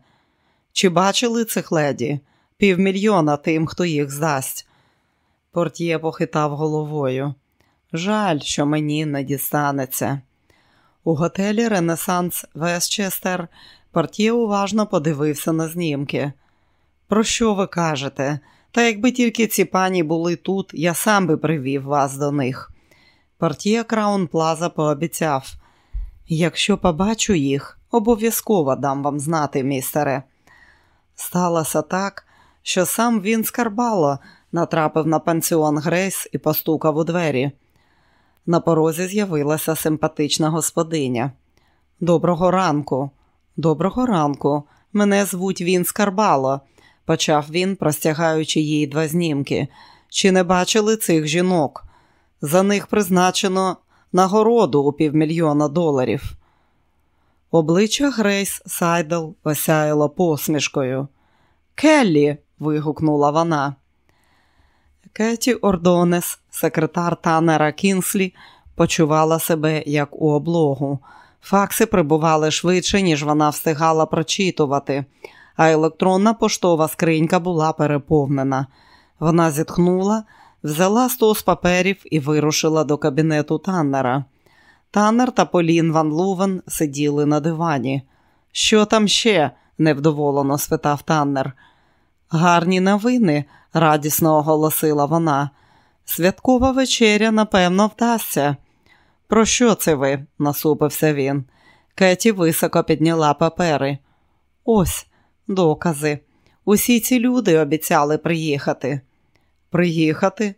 Чи бачили цих леді? Півмільйона тим, хто їх здасть. Портьє похитав головою. Жаль, що мені не дістанеться. У готелі Ренесанс Вестчестер Портьє уважно подивився на знімки. Про що ви кажете? Та якби тільки ці пані були тут, я сам би привів вас до них. Портьє Краун Плаза пообіцяв. Якщо побачу їх, обов'язково дам вам знати, містере. Сталося так, що сам він скарбало натрапив на пансіон Грейс і постукав у двері. На порозі з'явилася симпатична господиня. Доброго ранку, доброго ранку. Мене звуть Вінс Карбало, почав він, простягаючи їй два знімки. Чи не бачили цих жінок? За них призначено нагороду у півмільйона доларів. Обличчя Грейс Сайдл осяяло посмішкою. Келлі. вигукнула вона. Кеті Ордонес, секретар Танера Кінслі, почувала себе як у облогу. Факси прибували швидше, ніж вона встигала прочитувати, а електронна поштова скринька була переповнена. Вона зітхнула, взяла стос паперів і вирушила до кабінету Таннера. Таннер та Полін Ван Лувен сиділи на дивані. Що там ще? невдоволено спитав Таннер. Гарні новини, радісно оголосила вона. Святкова вечеря, напевно, вдасться. Про що це ви? насупився він. Кеті високо підняла папери. Ось докази. Усі ці люди обіцяли приїхати. Приїхати?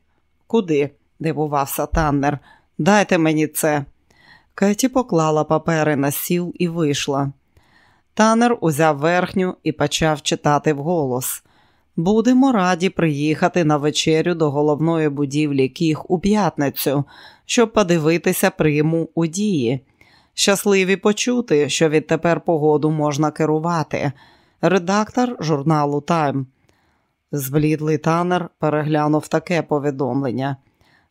Куди? дивувався Таннер. Дайте мені це. Кеті поклала папери на стіл і вийшла. Танер узяв верхню і почав читати вголос. Будемо раді приїхати на вечерю до головної будівлі Кіх у п'ятницю, щоб подивитися приму у дії. Щасливі почути, що відтепер погоду можна керувати. Редактор журналу Тайм. Зблідлий танер переглянув таке повідомлення.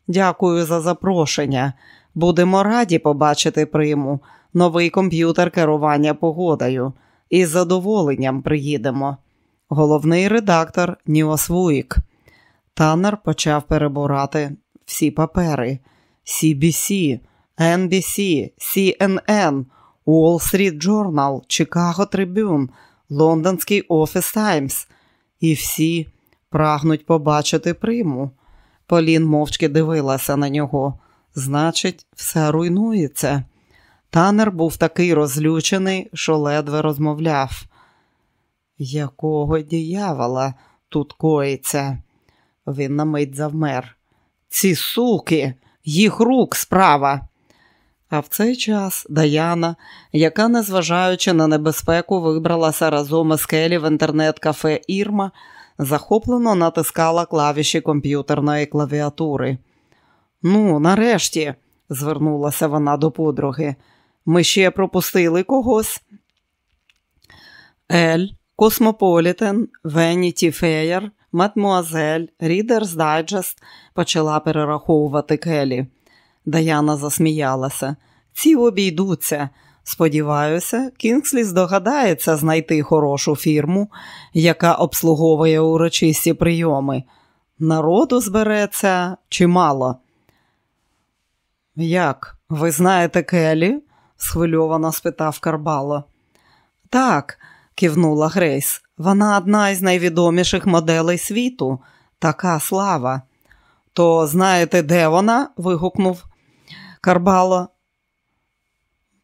Дякую за запрошення. Будемо раді побачити приму, новий комп'ютер керування погодою. Із задоволенням приїдемо. Головний редактор Ніос Вуїк. Танер почав перебирати всі папери: CBC, NBC, CNN, Wall Street Journal, Chicago Tribune, Лондонський Офіс Таймс. І всі прагнуть побачити приму. Полін мовчки дивилася на нього. Значить, все руйнується. Танер був такий розлючений, що ледве розмовляв. Якого диявола тут коїться? Він на мить завмер. Ці суки, їх рук справа. А в цей час Даяна, яка, незважаючи на небезпеку, вибралася разом із Келі в інтернет-кафе Ірма, захоплено натискала клавіші комп'ютерної клавіатури. Ну, нарешті, звернулася вона до подруги, ми ще пропустили когось. Ель, Космополітен, Веніті Феєр, Мадмуазель, Рідерс Дайджест почала перераховувати Келі. Даяна засміялася. Ці обійдуться. Сподіваюся, Кінгслі здогадається знайти хорошу фірму, яка обслуговує урочисті прийоми. Народу збереться чимало. Як, ви знаєте Келі? схвильовано спитав Карбало. Так, кивнула Грейс. Вона одна із найвідоміших моделей світу, така слава. То знаєте, де вона? вигукнув Карбало.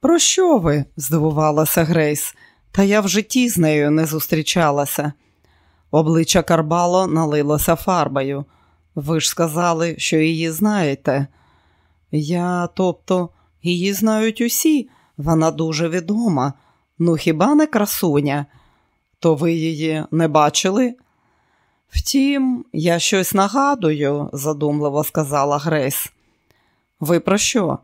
Про що ви? здивувалася Грейс, та я в житті з нею не зустрічалася. Обличчя Карбало налилося фарбою. Ви ж сказали, що її знаєте. Я, тобто, її знають усі, вона дуже відома. Ну, хіба не красуня? То ви її не бачили? Втім, я щось нагадую, задумливо сказала Грейс. Ви про що?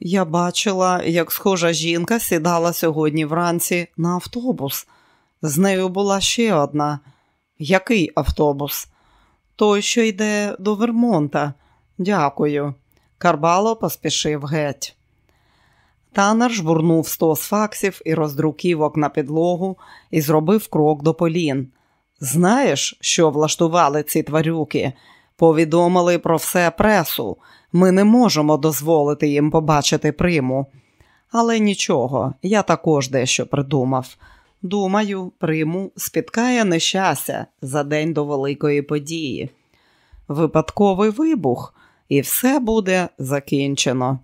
Я бачила, як схожа жінка сідала сьогодні вранці на автобус. З нею була ще одна. Який автобус? Той, що йде до Вермонта. Дякую. Карбало поспішив геть. Танер жбурнув сто з факсів і роздруківок на підлогу і зробив крок до Полін. Знаєш, що влаштували ці тварюки? Повідомили про все пресу. Ми не можемо дозволити їм побачити приму. Але нічого, я також дещо придумав. Думаю, приму спіткає нещастя за день до великої події. Випадковий вибух, і все буде закінчено.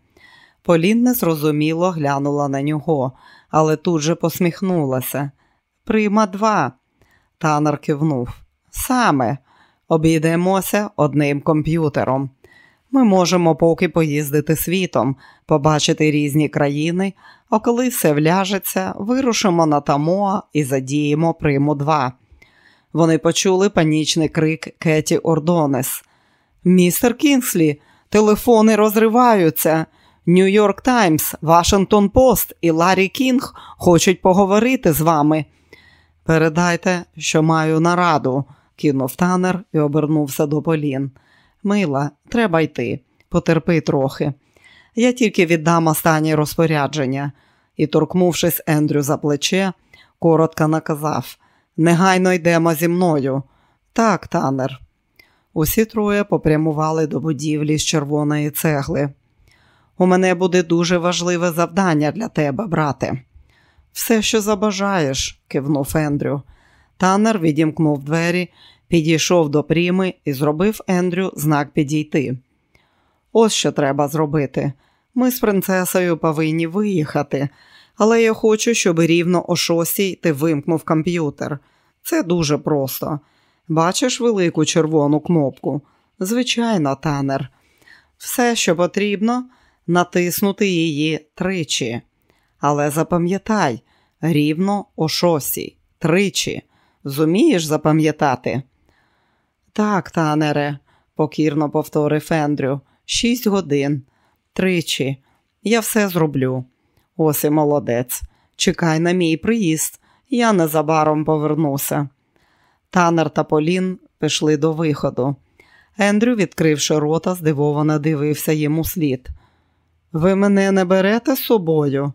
Полін незрозуміло глянула на нього, але тут же посміхнулася. Прима два. Танер кивнув. Самі обійдемося одним комп'ютером. Ми можемо поки поїздити світом, побачити різні країни, а коли все вляжеться, вирушимо на Тамоа і задіємо приму 2. Вони почули панічний крик Кеті Ордонес. Містер Кінслі, телефони розриваються. Нью-Йорк Таймс, Вашингтон Пост і Ларі Кінг хочуть поговорити з вами. Передайте, що маю нараду, кинув танер і обернувся до Полін. Мила, треба йти, потерпи трохи. Я тільки віддам останні розпорядження і, торкнувшись Ендрю за плече, коротко наказав Негайно йдемо зі мною. Так, танер. Усі троє попрямували до будівлі з червоної цегли. У мене буде дуже важливе завдання для тебе, брате. Все, що забажаєш, кивнув Ендрю. Танер відімкнув двері, підійшов до пріми і зробив Ендрю знак підійти. Ось що треба зробити. Ми з принцесою повинні виїхати, але я хочу, щоб рівно о шостій ти вимкнув комп'ютер. Це дуже просто. Бачиш велику червону кнопку? Звичайно, танер. Все, що потрібно, натиснути її тричі. Але запам'ятай, рівно о шостій, тричі. Зумієш запам'ятати? Так, танере, покірно повторив Ендрю. Шість годин, тричі. Я все зроблю. Ось і молодець. Чекай на мій приїзд, я незабаром повернуся. Танер та Полін пішли до виходу. Ендрю, відкривши рота, здивовано дивився йому слід. Ви мене не берете з собою?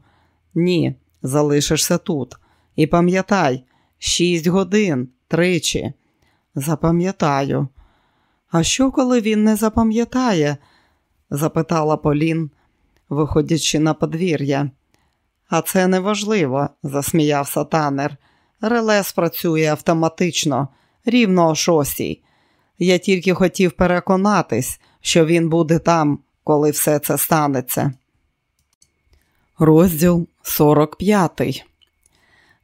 Ні, залишишся тут. І пам'ятай, шість годин, тричі. Запам'ятаю. А що, коли він не запам'ятає? запитала Полін, виходячи на подвір'я. А це неважливо, засміявся танер. Реле спрацює автоматично, рівно о шостій. Я тільки хотів переконатись, що він буде там, коли все це станеться. Розділ 45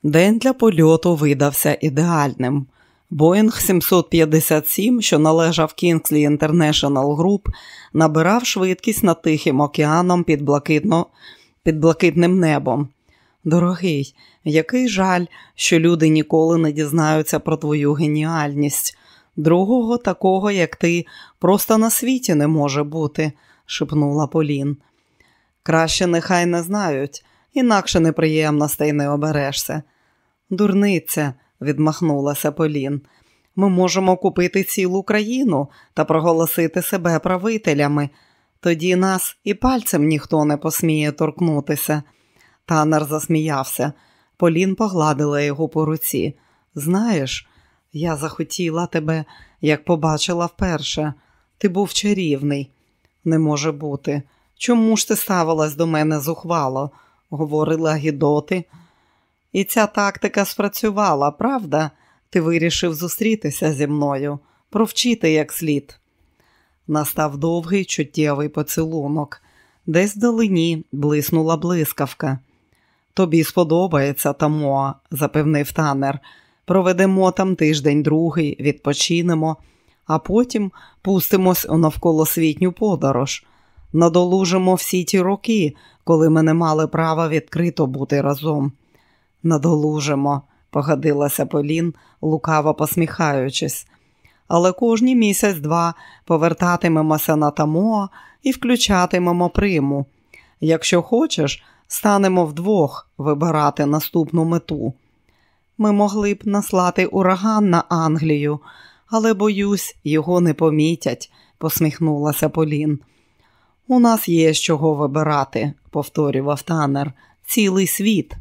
День для польоту видався ідеальним. Боїнг 757, що належав Kingsley International Group, набирав швидкість над Тихим океаном під, блакитно, під блакитним небом. Дорогий, який жаль, що люди ніколи не дізнаються про твою геніальність. Другого такого, як ти, просто на світі не може бути, шепнула Полін. Краще нехай не знають, інакше неприємностей не оберешся. Дурниця, відмахнулася Полін. Ми можемо купити цілу країну та проголосити себе правителями. Тоді нас і пальцем ніхто не посміє торкнутися. Танер засміявся. Полін погладила його по руці. Знаєш, я захотіла тебе, як побачила вперше. Ти був чарівний. Не може бути. Чому ж ти ставилась до мене зухвало? говорила Гідоти. І ця тактика спрацювала, правда? Ти вирішив зустрітися зі мною, провчити як слід. Настав довгий чуттєвий поцілунок. Десь вдалині блиснула блискавка. Тобі сподобається, Тамоа, запевнив танер. Проведемо там тиждень другий, відпочинемо, а потім пустимось у навколосвітню подорож. Надолужимо всі ті роки, коли ми не мали права відкрито бути разом. Надолужимо, погодилася Полін, лукаво посміхаючись. Але кожні місяць-два повертатимемося на Тамоа і включатимемо приму. Якщо хочеш, станемо вдвох вибирати наступну мету. Ми могли б наслати ураган на Англію, але, боюсь, його не помітять, посміхнулася Полін. У нас є з чого вибирати, повторював танер, цілий світ.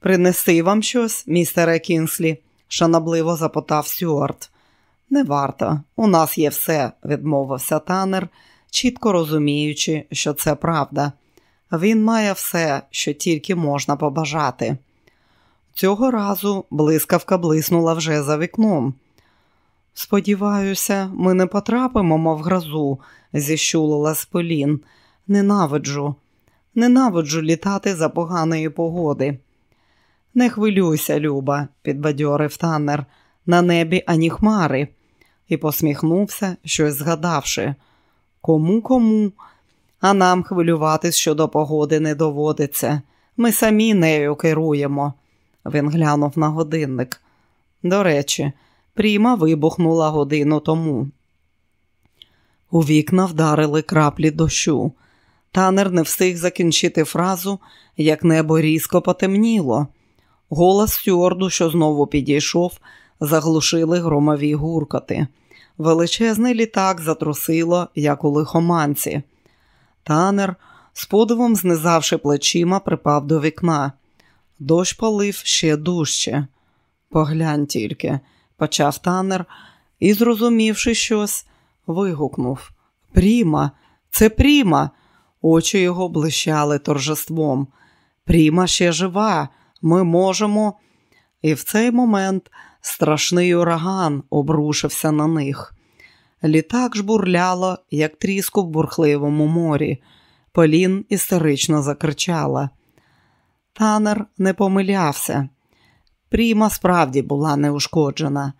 Принеси вам щось, містере Кінслі, шанобливо запитав Сюарт. Не варто, у нас є все, відмовився танер, чітко розуміючи, що це правда. Він має все, що тільки можна побажати. Цього разу блискавка блиснула вже за вікном. Сподіваюся, ми не потрапимо, мов грозу, зіщулила Сполін. Ненавиджу, ненавиджу літати за поганої погоди. Не хвилюйся, Люба, підбадьорив танер, на небі ані хмари, і посміхнувся, щось згадавши. Кому, кому, а нам хвилюватись щодо погоди не доводиться. Ми самі нею керуємо. Він глянув на годинник. До речі, пріма вибухнула годину тому. У вікна вдарили краплі дощу. Танер не встиг закінчити фразу, як небо різко потемніло. Голос стюарду, що знову підійшов, заглушили громові гуркоти. Величезний літак затрусило, як у лихоманці. Танер, з подивом знизавши плечима, припав до вікна. Дощ полив ще дужче. Поглянь тільки, почав танер і, зрозумівши щось, вигукнув Пріма, це Пріма. Очі його блищали торжеством. Пріма ще жива, ми можемо. І в цей момент страшний ураган обрушився на них. Літак жбурляло, як тріску в бурхливому морі. Полін істерично закричала. Танер не помилявся. Пріма справді була неушкоджена.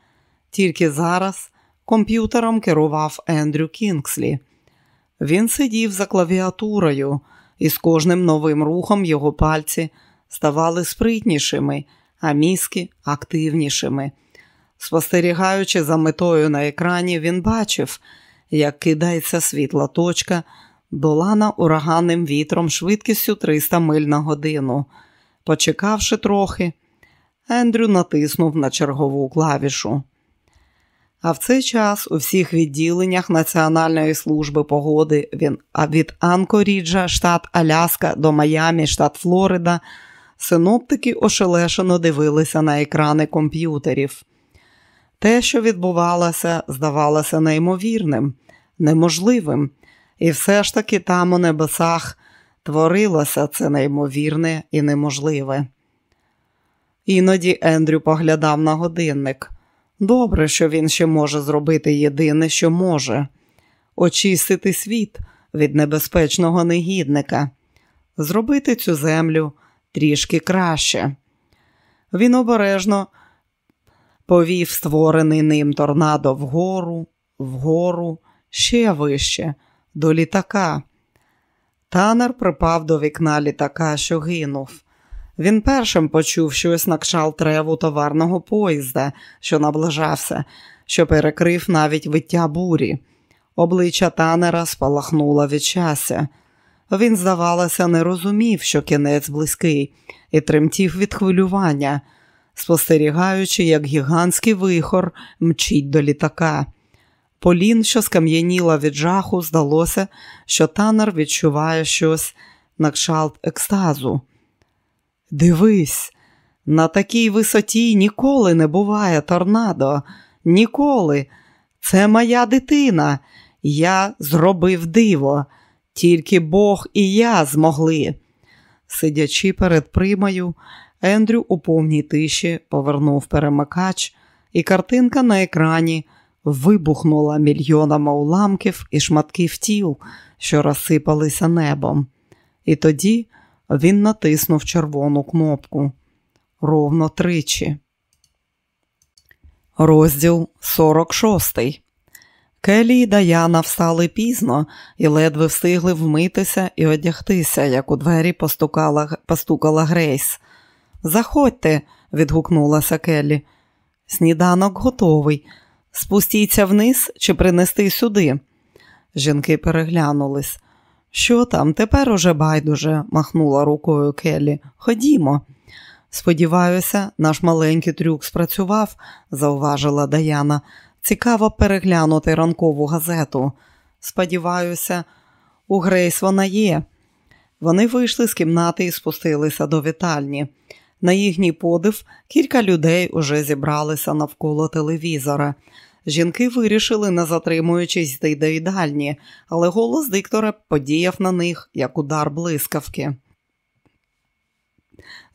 Тільки зараз комп'ютером керував Ендрю Кінгслі. Він сидів за клавіатурою, і з кожним новим рухом його пальці ставали спритнішими, а мізки активнішими. Спостерігаючи за метою на екрані, він бачив, як кидається світла точка, долана ураганним вітром швидкістю 300 миль на годину. Почекавши трохи, Ендрю натиснув на чергову клавішу. А в цей час у всіх відділеннях Національної служби погоди від Анкоріджа, штат Аляска до Майамі, штат Флорида, синоптики ошелешено дивилися на екрани комп'ютерів. Те, що відбувалося, здавалося неймовірним, неможливим, і все ж таки там у небесах творилося це неймовірне і неможливе. Іноді Ендрю поглядав на годинник. Добре, що він ще може зробити єдине, що може очистити світ від небезпечного негідника, зробити цю землю трішки краще. Він обережно повів створений ним торнадо вгору, вгору, ще вище, до літака. Танер припав до вікна літака, що гинув. Він першим почув щось на кшал треву товарного поїзда, що наближався, що перекрив навіть виття бурі. Обличчя танера спалахнуло від щастя. Він, здавалося, не розумів, що кінець близький, і тремтів від хвилювання, спостерігаючи, як гігантський вихор мчить до літака. Полін, що скам'яніла від жаху, здалося, що танер відчуває щось на кшалт екстазу. Дивись, на такій висоті ніколи не буває торнадо. Ніколи. Це моя дитина. Я зробив диво. Тільки Бог і я змогли. Сидячи перед примою, Ендрю у повній тиші повернув перемикач, і картинка на екрані вибухнула мільйонами уламків і шматків тіл, що розсипалися небом. І тоді він натиснув червону кнопку ровно тричі. Розділ 46 Келі і Даяна встали пізно і ледве встигли вмитися і одягтися, як у двері постукала, постукала Грейс. Заходьте, відгукнулася Келлі. Сніданок готовий. Спустіться вниз чи принести сюди. Жінки переглянулись. Що там, тепер уже байдуже, махнула рукою Келлі. Ходімо. Сподіваюся, наш маленький трюк спрацював, зауважила Даяна. Цікаво переглянути ранкову газету. Сподіваюся, у Грейс вона є. Вони вийшли з кімнати і спустилися до вітальні. На їхній подив кілька людей уже зібралися навколо телевізора. Жінки вирішили, не затримуючись йти до їдальні, але голос диктора подіяв на них як удар блискавки.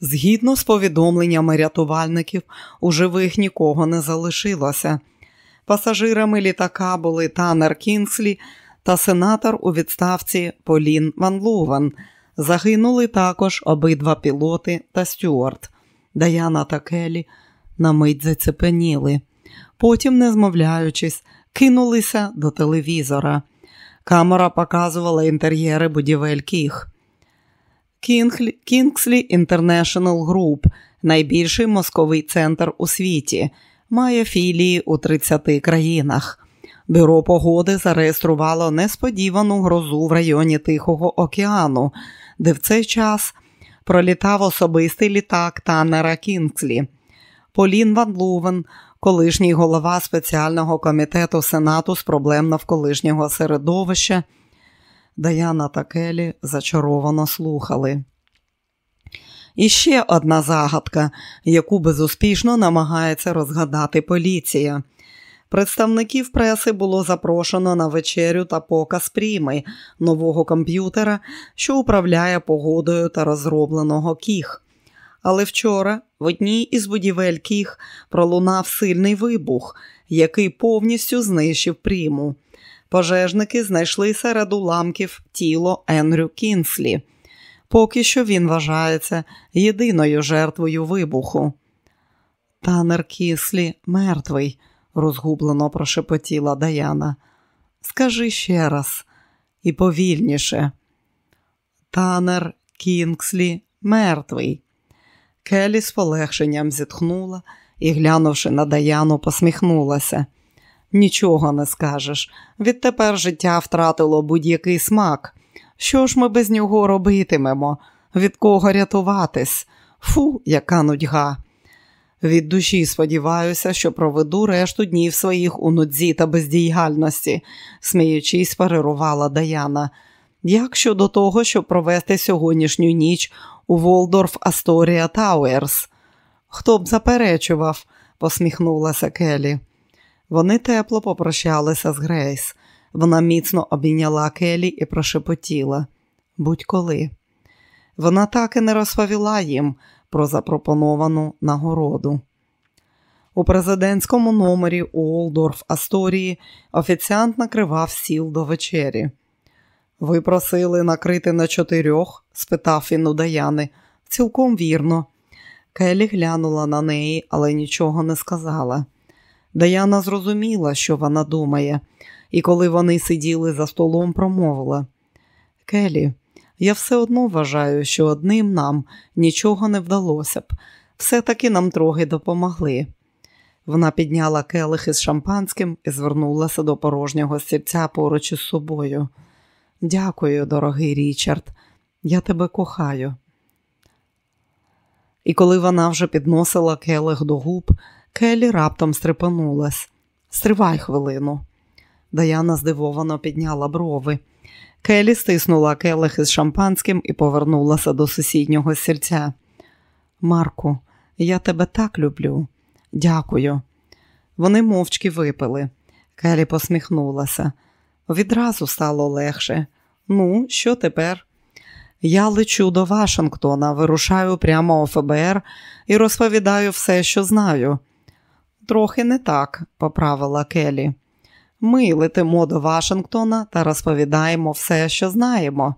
Згідно з повідомленнями рятувальників, у живих нікого не залишилося. Пасажирами літака були Танер Кінслі та сенатор у відставці Полін Ван Луван. Загинули також обидва пілоти та Стюарт. Даяна та Келі на мить зацепеніли. Потім, не змовляючись, кинулися до телевізора. Камера показувала інтер'єри будівель Кіг. Кінгслі International Group – найбільший мозковий центр у світі, має філії у 30 країнах. Бюро погоди зареєструвало несподівану грозу в районі Тихого океану, де в цей час пролітав особистий літак Таннера Кінгслі. Полін Ван Лувен, колишній голова спеціального комітету Сенату з проблем навколишнього середовища, Даяна та Келі зачаровано слухали. І ще одна загадка, яку безуспішно намагається розгадати поліція. Представників преси було запрошено на вечерю та показ пріми нового комп'ютера, що управляє погодою та розробленого кіг. Але вчора в одній із будівель кіг пролунав сильний вибух, який повністю знищив пріму. Пожежники знайшли серед уламків тіло Енрю Кінслі. Поки що він вважається єдиною жертвою вибуху. Танер Кіслі мертвий, розгублено прошепотіла Даяна. Скажи ще раз і повільніше. Танер Кінгслі мертвий. Келі з полегшенням зітхнула і, глянувши на Даяну, посміхнулася. Нічого не скажеш. Відтепер життя втратило будь-який смак. Що ж ми без нього робитимемо? Від кого рятуватись? Фу, яка нудьга. Від душі сподіваюся, що проведу решту днів своїх у нудзі та бездіяльності, сміючись, перерувала Даяна. Як щодо того, щоб провести сьогоднішню ніч у Волдорф Асторія Тауерс? Хто б заперечував, посміхнулася Келі. Вони тепло попрощалися з Грейс. Вона міцно обійняла Келі і прошепотіла будь-коли. Вона так і не розповіла їм про запропоновану нагороду. У президентському номері Уолдорф Асторії офіціант накривав сіл до вечері. Ви просили накрити на чотирьох? спитав він у Даяни. Цілком вірно. Келі глянула на неї, але нічого не сказала. Даяна зрозуміла, що вона думає, і коли вони сиділи за столом, промовила Келі, я все одно вважаю, що одним нам нічого не вдалося б, все-таки нам трохи допомогли. Вона підняла келих із шампанським і звернулася до порожнього стільця поруч із собою. Дякую, дорогий Річард, я тебе кохаю. І коли вона вже підносила келих до губ, Келі раптом стрепенулась. Стривай хвилину. Даяна здивовано підняла брови. Келі стиснула келих із шампанським і повернулася до сусіднього сільця. Марку, я тебе так люблю. Дякую. Вони мовчки випили. Келі посміхнулася. Відразу стало легше. Ну, що тепер? Я лечу до Вашингтона, вирушаю прямо у ФБР і розповідаю все, що знаю. Трохи не так, поправила Келі. Ми летимо до Вашингтона та розповідаємо все, що знаємо.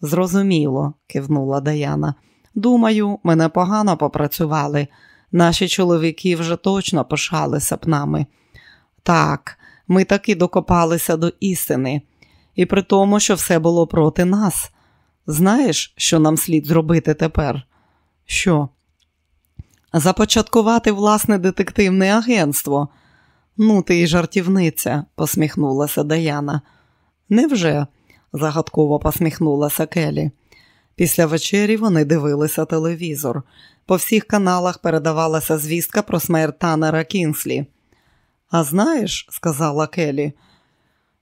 Зрозуміло, кивнула Даяна. Думаю, ми непогано попрацювали. Наші чоловіки вже точно пишалися б нами. Так, ми таки докопалися до істини, і при тому, що все було проти нас. Знаєш, що нам слід зробити тепер? Що? Започаткувати власне детективне агентство. Ну, ти й жартівниця, посміхнулася Даяна. Невже? загадково посміхнулася Келі. Після вечері вони дивилися телевізор. По всіх каналах передавалася звістка про смерть Танера Кінслі. А знаєш, сказала Келі,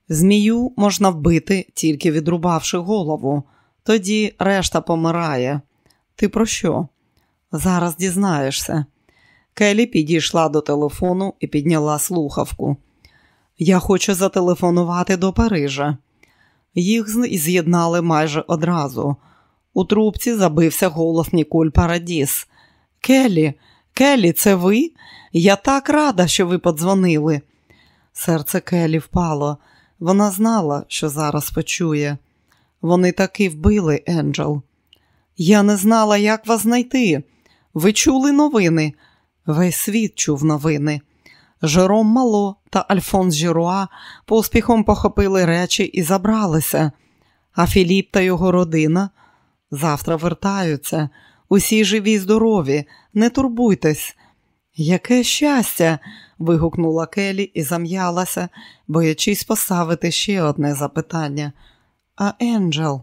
змію можна вбити, тільки відрубавши голову. Тоді решта помирає. Ти про що? Зараз дізнаєшся. Келі підійшла до телефону і підняла слухавку. Я хочу зателефонувати до Парижа. Їх з'єднали майже одразу. У трубці забився голос Ніколь Парадіс. Келі, Келі, це ви? Я так рада, що ви подзвонили. Серце Келі впало. Вона знала, що зараз почує. Вони таки вбили, Енджел. Я не знала, як вас знайти. Ви чули новини? Весь світ чув новини. Жером Мало та Альфонс Жіруа поспіхом похопили речі і забралися, а Філіп та його родина завтра вертаються. Усі живі й здорові, не турбуйтесь. Яке щастя. вигукнула Келі і зам'ялася, боячись поставити ще одне запитання. А Енджел?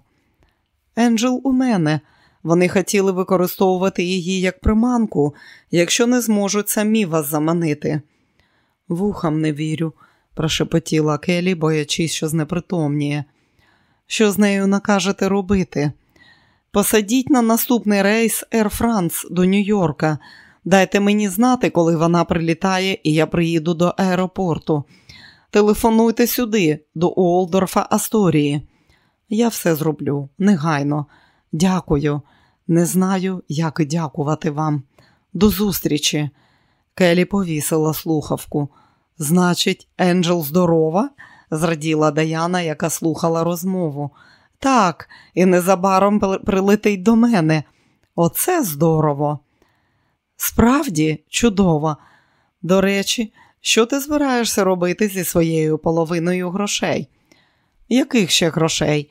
Енджел у мене. Вони хотіли використовувати її як приманку, якщо не зможуть самі вас заманити. Вухам не вірю, прошепотіла Келі, боячись, що знепритомніє. Що з нею накажете робити? Посадіть на наступний рейс Air France до Нью-Йорка. Дайте мені знати, коли вона прилітає, і я приїду до аеропорту. Телефонуйте сюди, до Уолдорфа Асторії. Я все зроблю негайно. Дякую. Не знаю, як дякувати вам. До зустрічі. Келі повісила слухавку. Значить, Енджел здорова? зраділа Даяна, яка слухала розмову. Так, і незабаром прилетить до мене. Оце здорово. Справді, чудово. До речі, що ти збираєшся робити зі своєю половиною грошей? Яких ще грошей?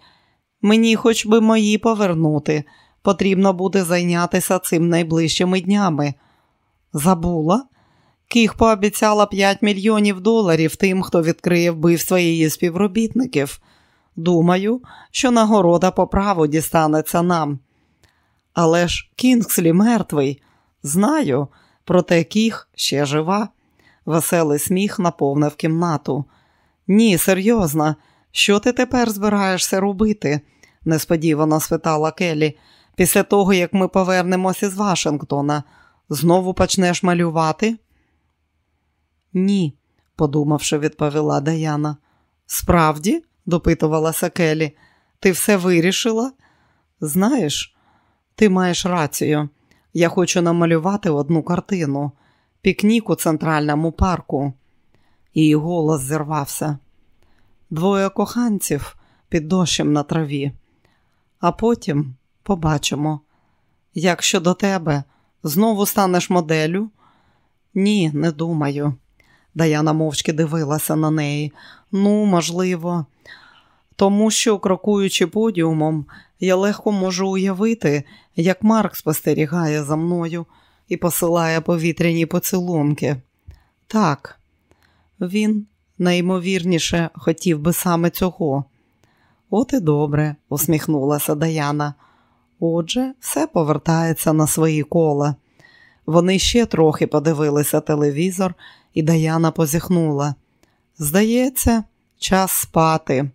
Мені хоч би мої повернути. Потрібно буде зайнятися цим найближчими днями. Забула? Кіх пообіцяла 5 мільйонів доларів тим, хто відкриє вбивство її співробітників. Думаю, що нагорода по праву дістанеться нам. Але ж Кінгслі мертвий. Знаю, проте Кіх ще жива. Веселий сміх наповнив кімнату. Ні, серйозно, що ти тепер збираєшся робити? несподівано спитала Келі. Після того, як ми повернемося з Вашингтона, знову почнеш малювати? Ні, подумавши, відповіла Даяна. Справді? Допитувалася Келі. Ти все вирішила? Знаєш, ти маєш рацію. Я хочу намалювати одну картину, пікнік у центральному парку. Її голос зірвався. Двоє коханців під дощем на траві. А потім побачимо. Як щодо тебе, знову станеш моделлю? Ні, не думаю. Даяна мовчки дивилася на неї. Ну, можливо, тому що, крокуючи подіумом, я легко можу уявити, як Марк спостерігає за мною і посилає повітряні поцілунки. Так, він найімовірніше хотів би саме цього. От і добре, усміхнулася Даяна. Отже, все повертається на свої кола. Вони ще трохи подивилися телевізор, і Даяна позіхнула. Здається, час спати.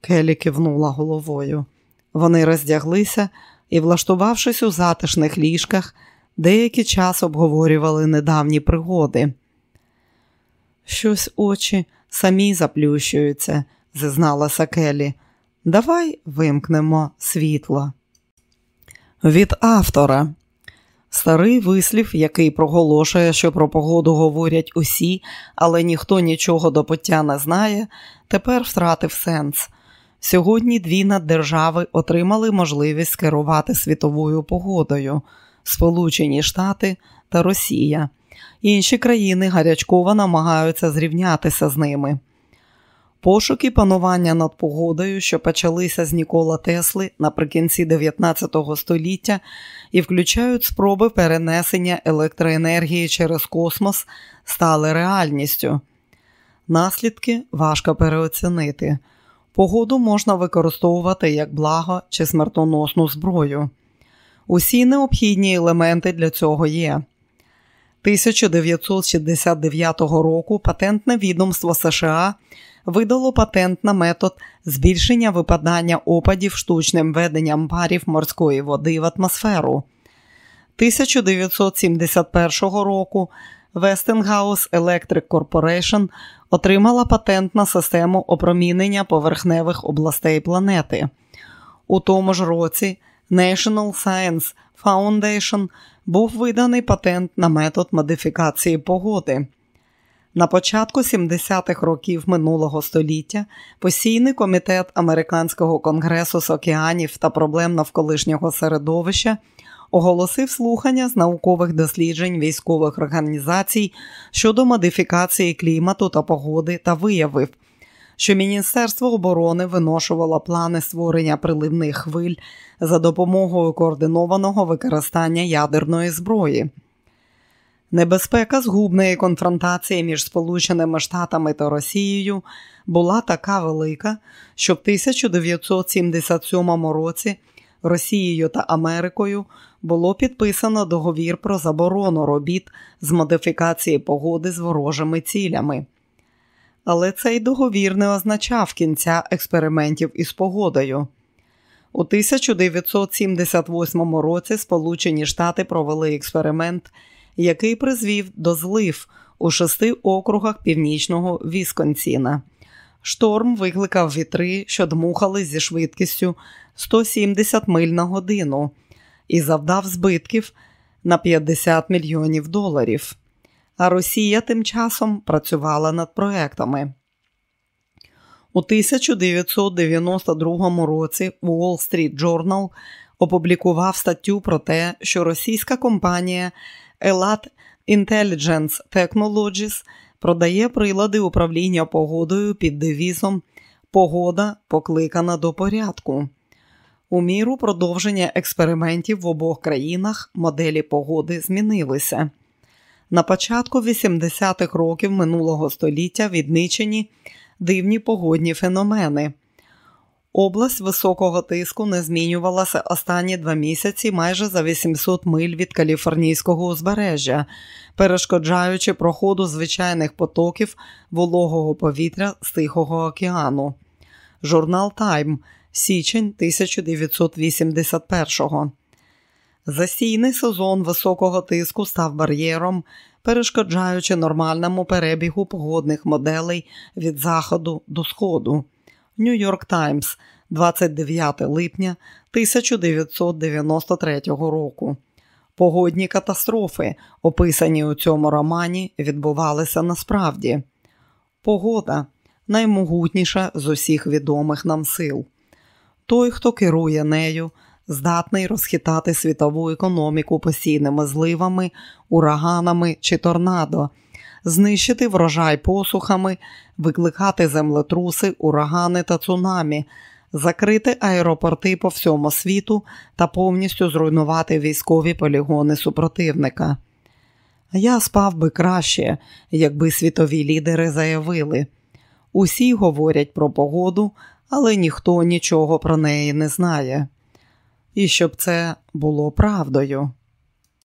Келі кивнула головою. Вони роздяглися і, влаштувавшись у затишних ліжках, деякий час обговорювали недавні пригоди. Щось очі самі заплющуються, зізналася Келі. Давай вимкнемо світло. Від автора. Старий вислів, який проголошує, що про погоду говорять усі, але ніхто нічого до пуття не знає, тепер втратив сенс. Сьогодні дві наддержави отримали можливість керувати світовою погодою Сполучені Штати та Росія. Інші країни гарячково намагаються зрівнятися з ними. Пошуки панування над погодою, що почалися з Нікола Тесли наприкінці 19 століття, і включають спроби перенесення електроенергії через космос, стали реальністю. Наслідки важко переоцінити. Погоду можна використовувати як благо чи смертоносну зброю. Усі необхідні елементи для цього є. 1969 року патентне відомство США видало патент на метод збільшення випадання опадів штучним веденням парів морської води в атмосферу. 1971 року Westinghouse Electric Corporation отримала патент на систему опромінення поверхневих областей планети. У тому ж році National Science Foundation був виданий патент на метод модифікації погоди. На початку 70-х років минулого століття постійний комітет Американського конгресу з океанів та проблем навколишнього середовища оголосив слухання з наукових досліджень військових організацій щодо модифікації клімату та погоди та виявив, що Міністерство оборони виношувало плани створення приливних хвиль за допомогою координованого використання ядерної зброї. Небезпека згубної конфронтації між Сполученими Штатами та Росією була така велика, що в 1977 році Росією та Америкою було підписано договір про заборону робіт з модифікації погоди з ворожими цілями. Але цей договір не означав кінця експериментів із погодою. У 1978 році Сполучені Штати провели експеримент який призвів до злив у шести округах північного Вісконсіна. Шторм викликав вітри, що дмухали зі швидкістю 170 миль на годину і завдав збитків на 50 мільйонів доларів. А Росія тим часом працювала над проектами. У 1992 році Wall Street Journal опублікував статтю про те, що російська компанія Elat Intelligence Technologies продає прилади управління погодою під девізом Погода покликана до порядку. У міру продовження експериментів в обох країнах моделі погоди змінилися. На початку 80-х років минулого століття відничені дивні погодні феномени. Область високого тиску не змінювалася останні два місяці майже за 800 миль від каліфорнійського узбережжя, перешкоджаючи проходу звичайних потоків вологого повітря з Тихого океану. Журнал Тайм, січень 1981-го. Засійний сезон високого тиску став бар'єром, перешкоджаючи нормальному перебігу погодних моделей від заходу до сходу. Нью-Йорк Таймс, 29 липня 1993 року. Погодні катастрофи, описані у цьому романі, відбувалися насправді. Погода наймогутніша з усіх відомих нам сил. Той, хто керує нею, здатний розхитати світову економіку постійними зливами, ураганами чи торнадо знищити врожай посухами, викликати землетруси, урагани та цунамі, закрити аеропорти по всьому світу та повністю зруйнувати військові полігони супротивника. Я спав би краще, якби світові лідери заявили. Усі говорять про погоду, але ніхто нічого про неї не знає. І щоб це було правдою.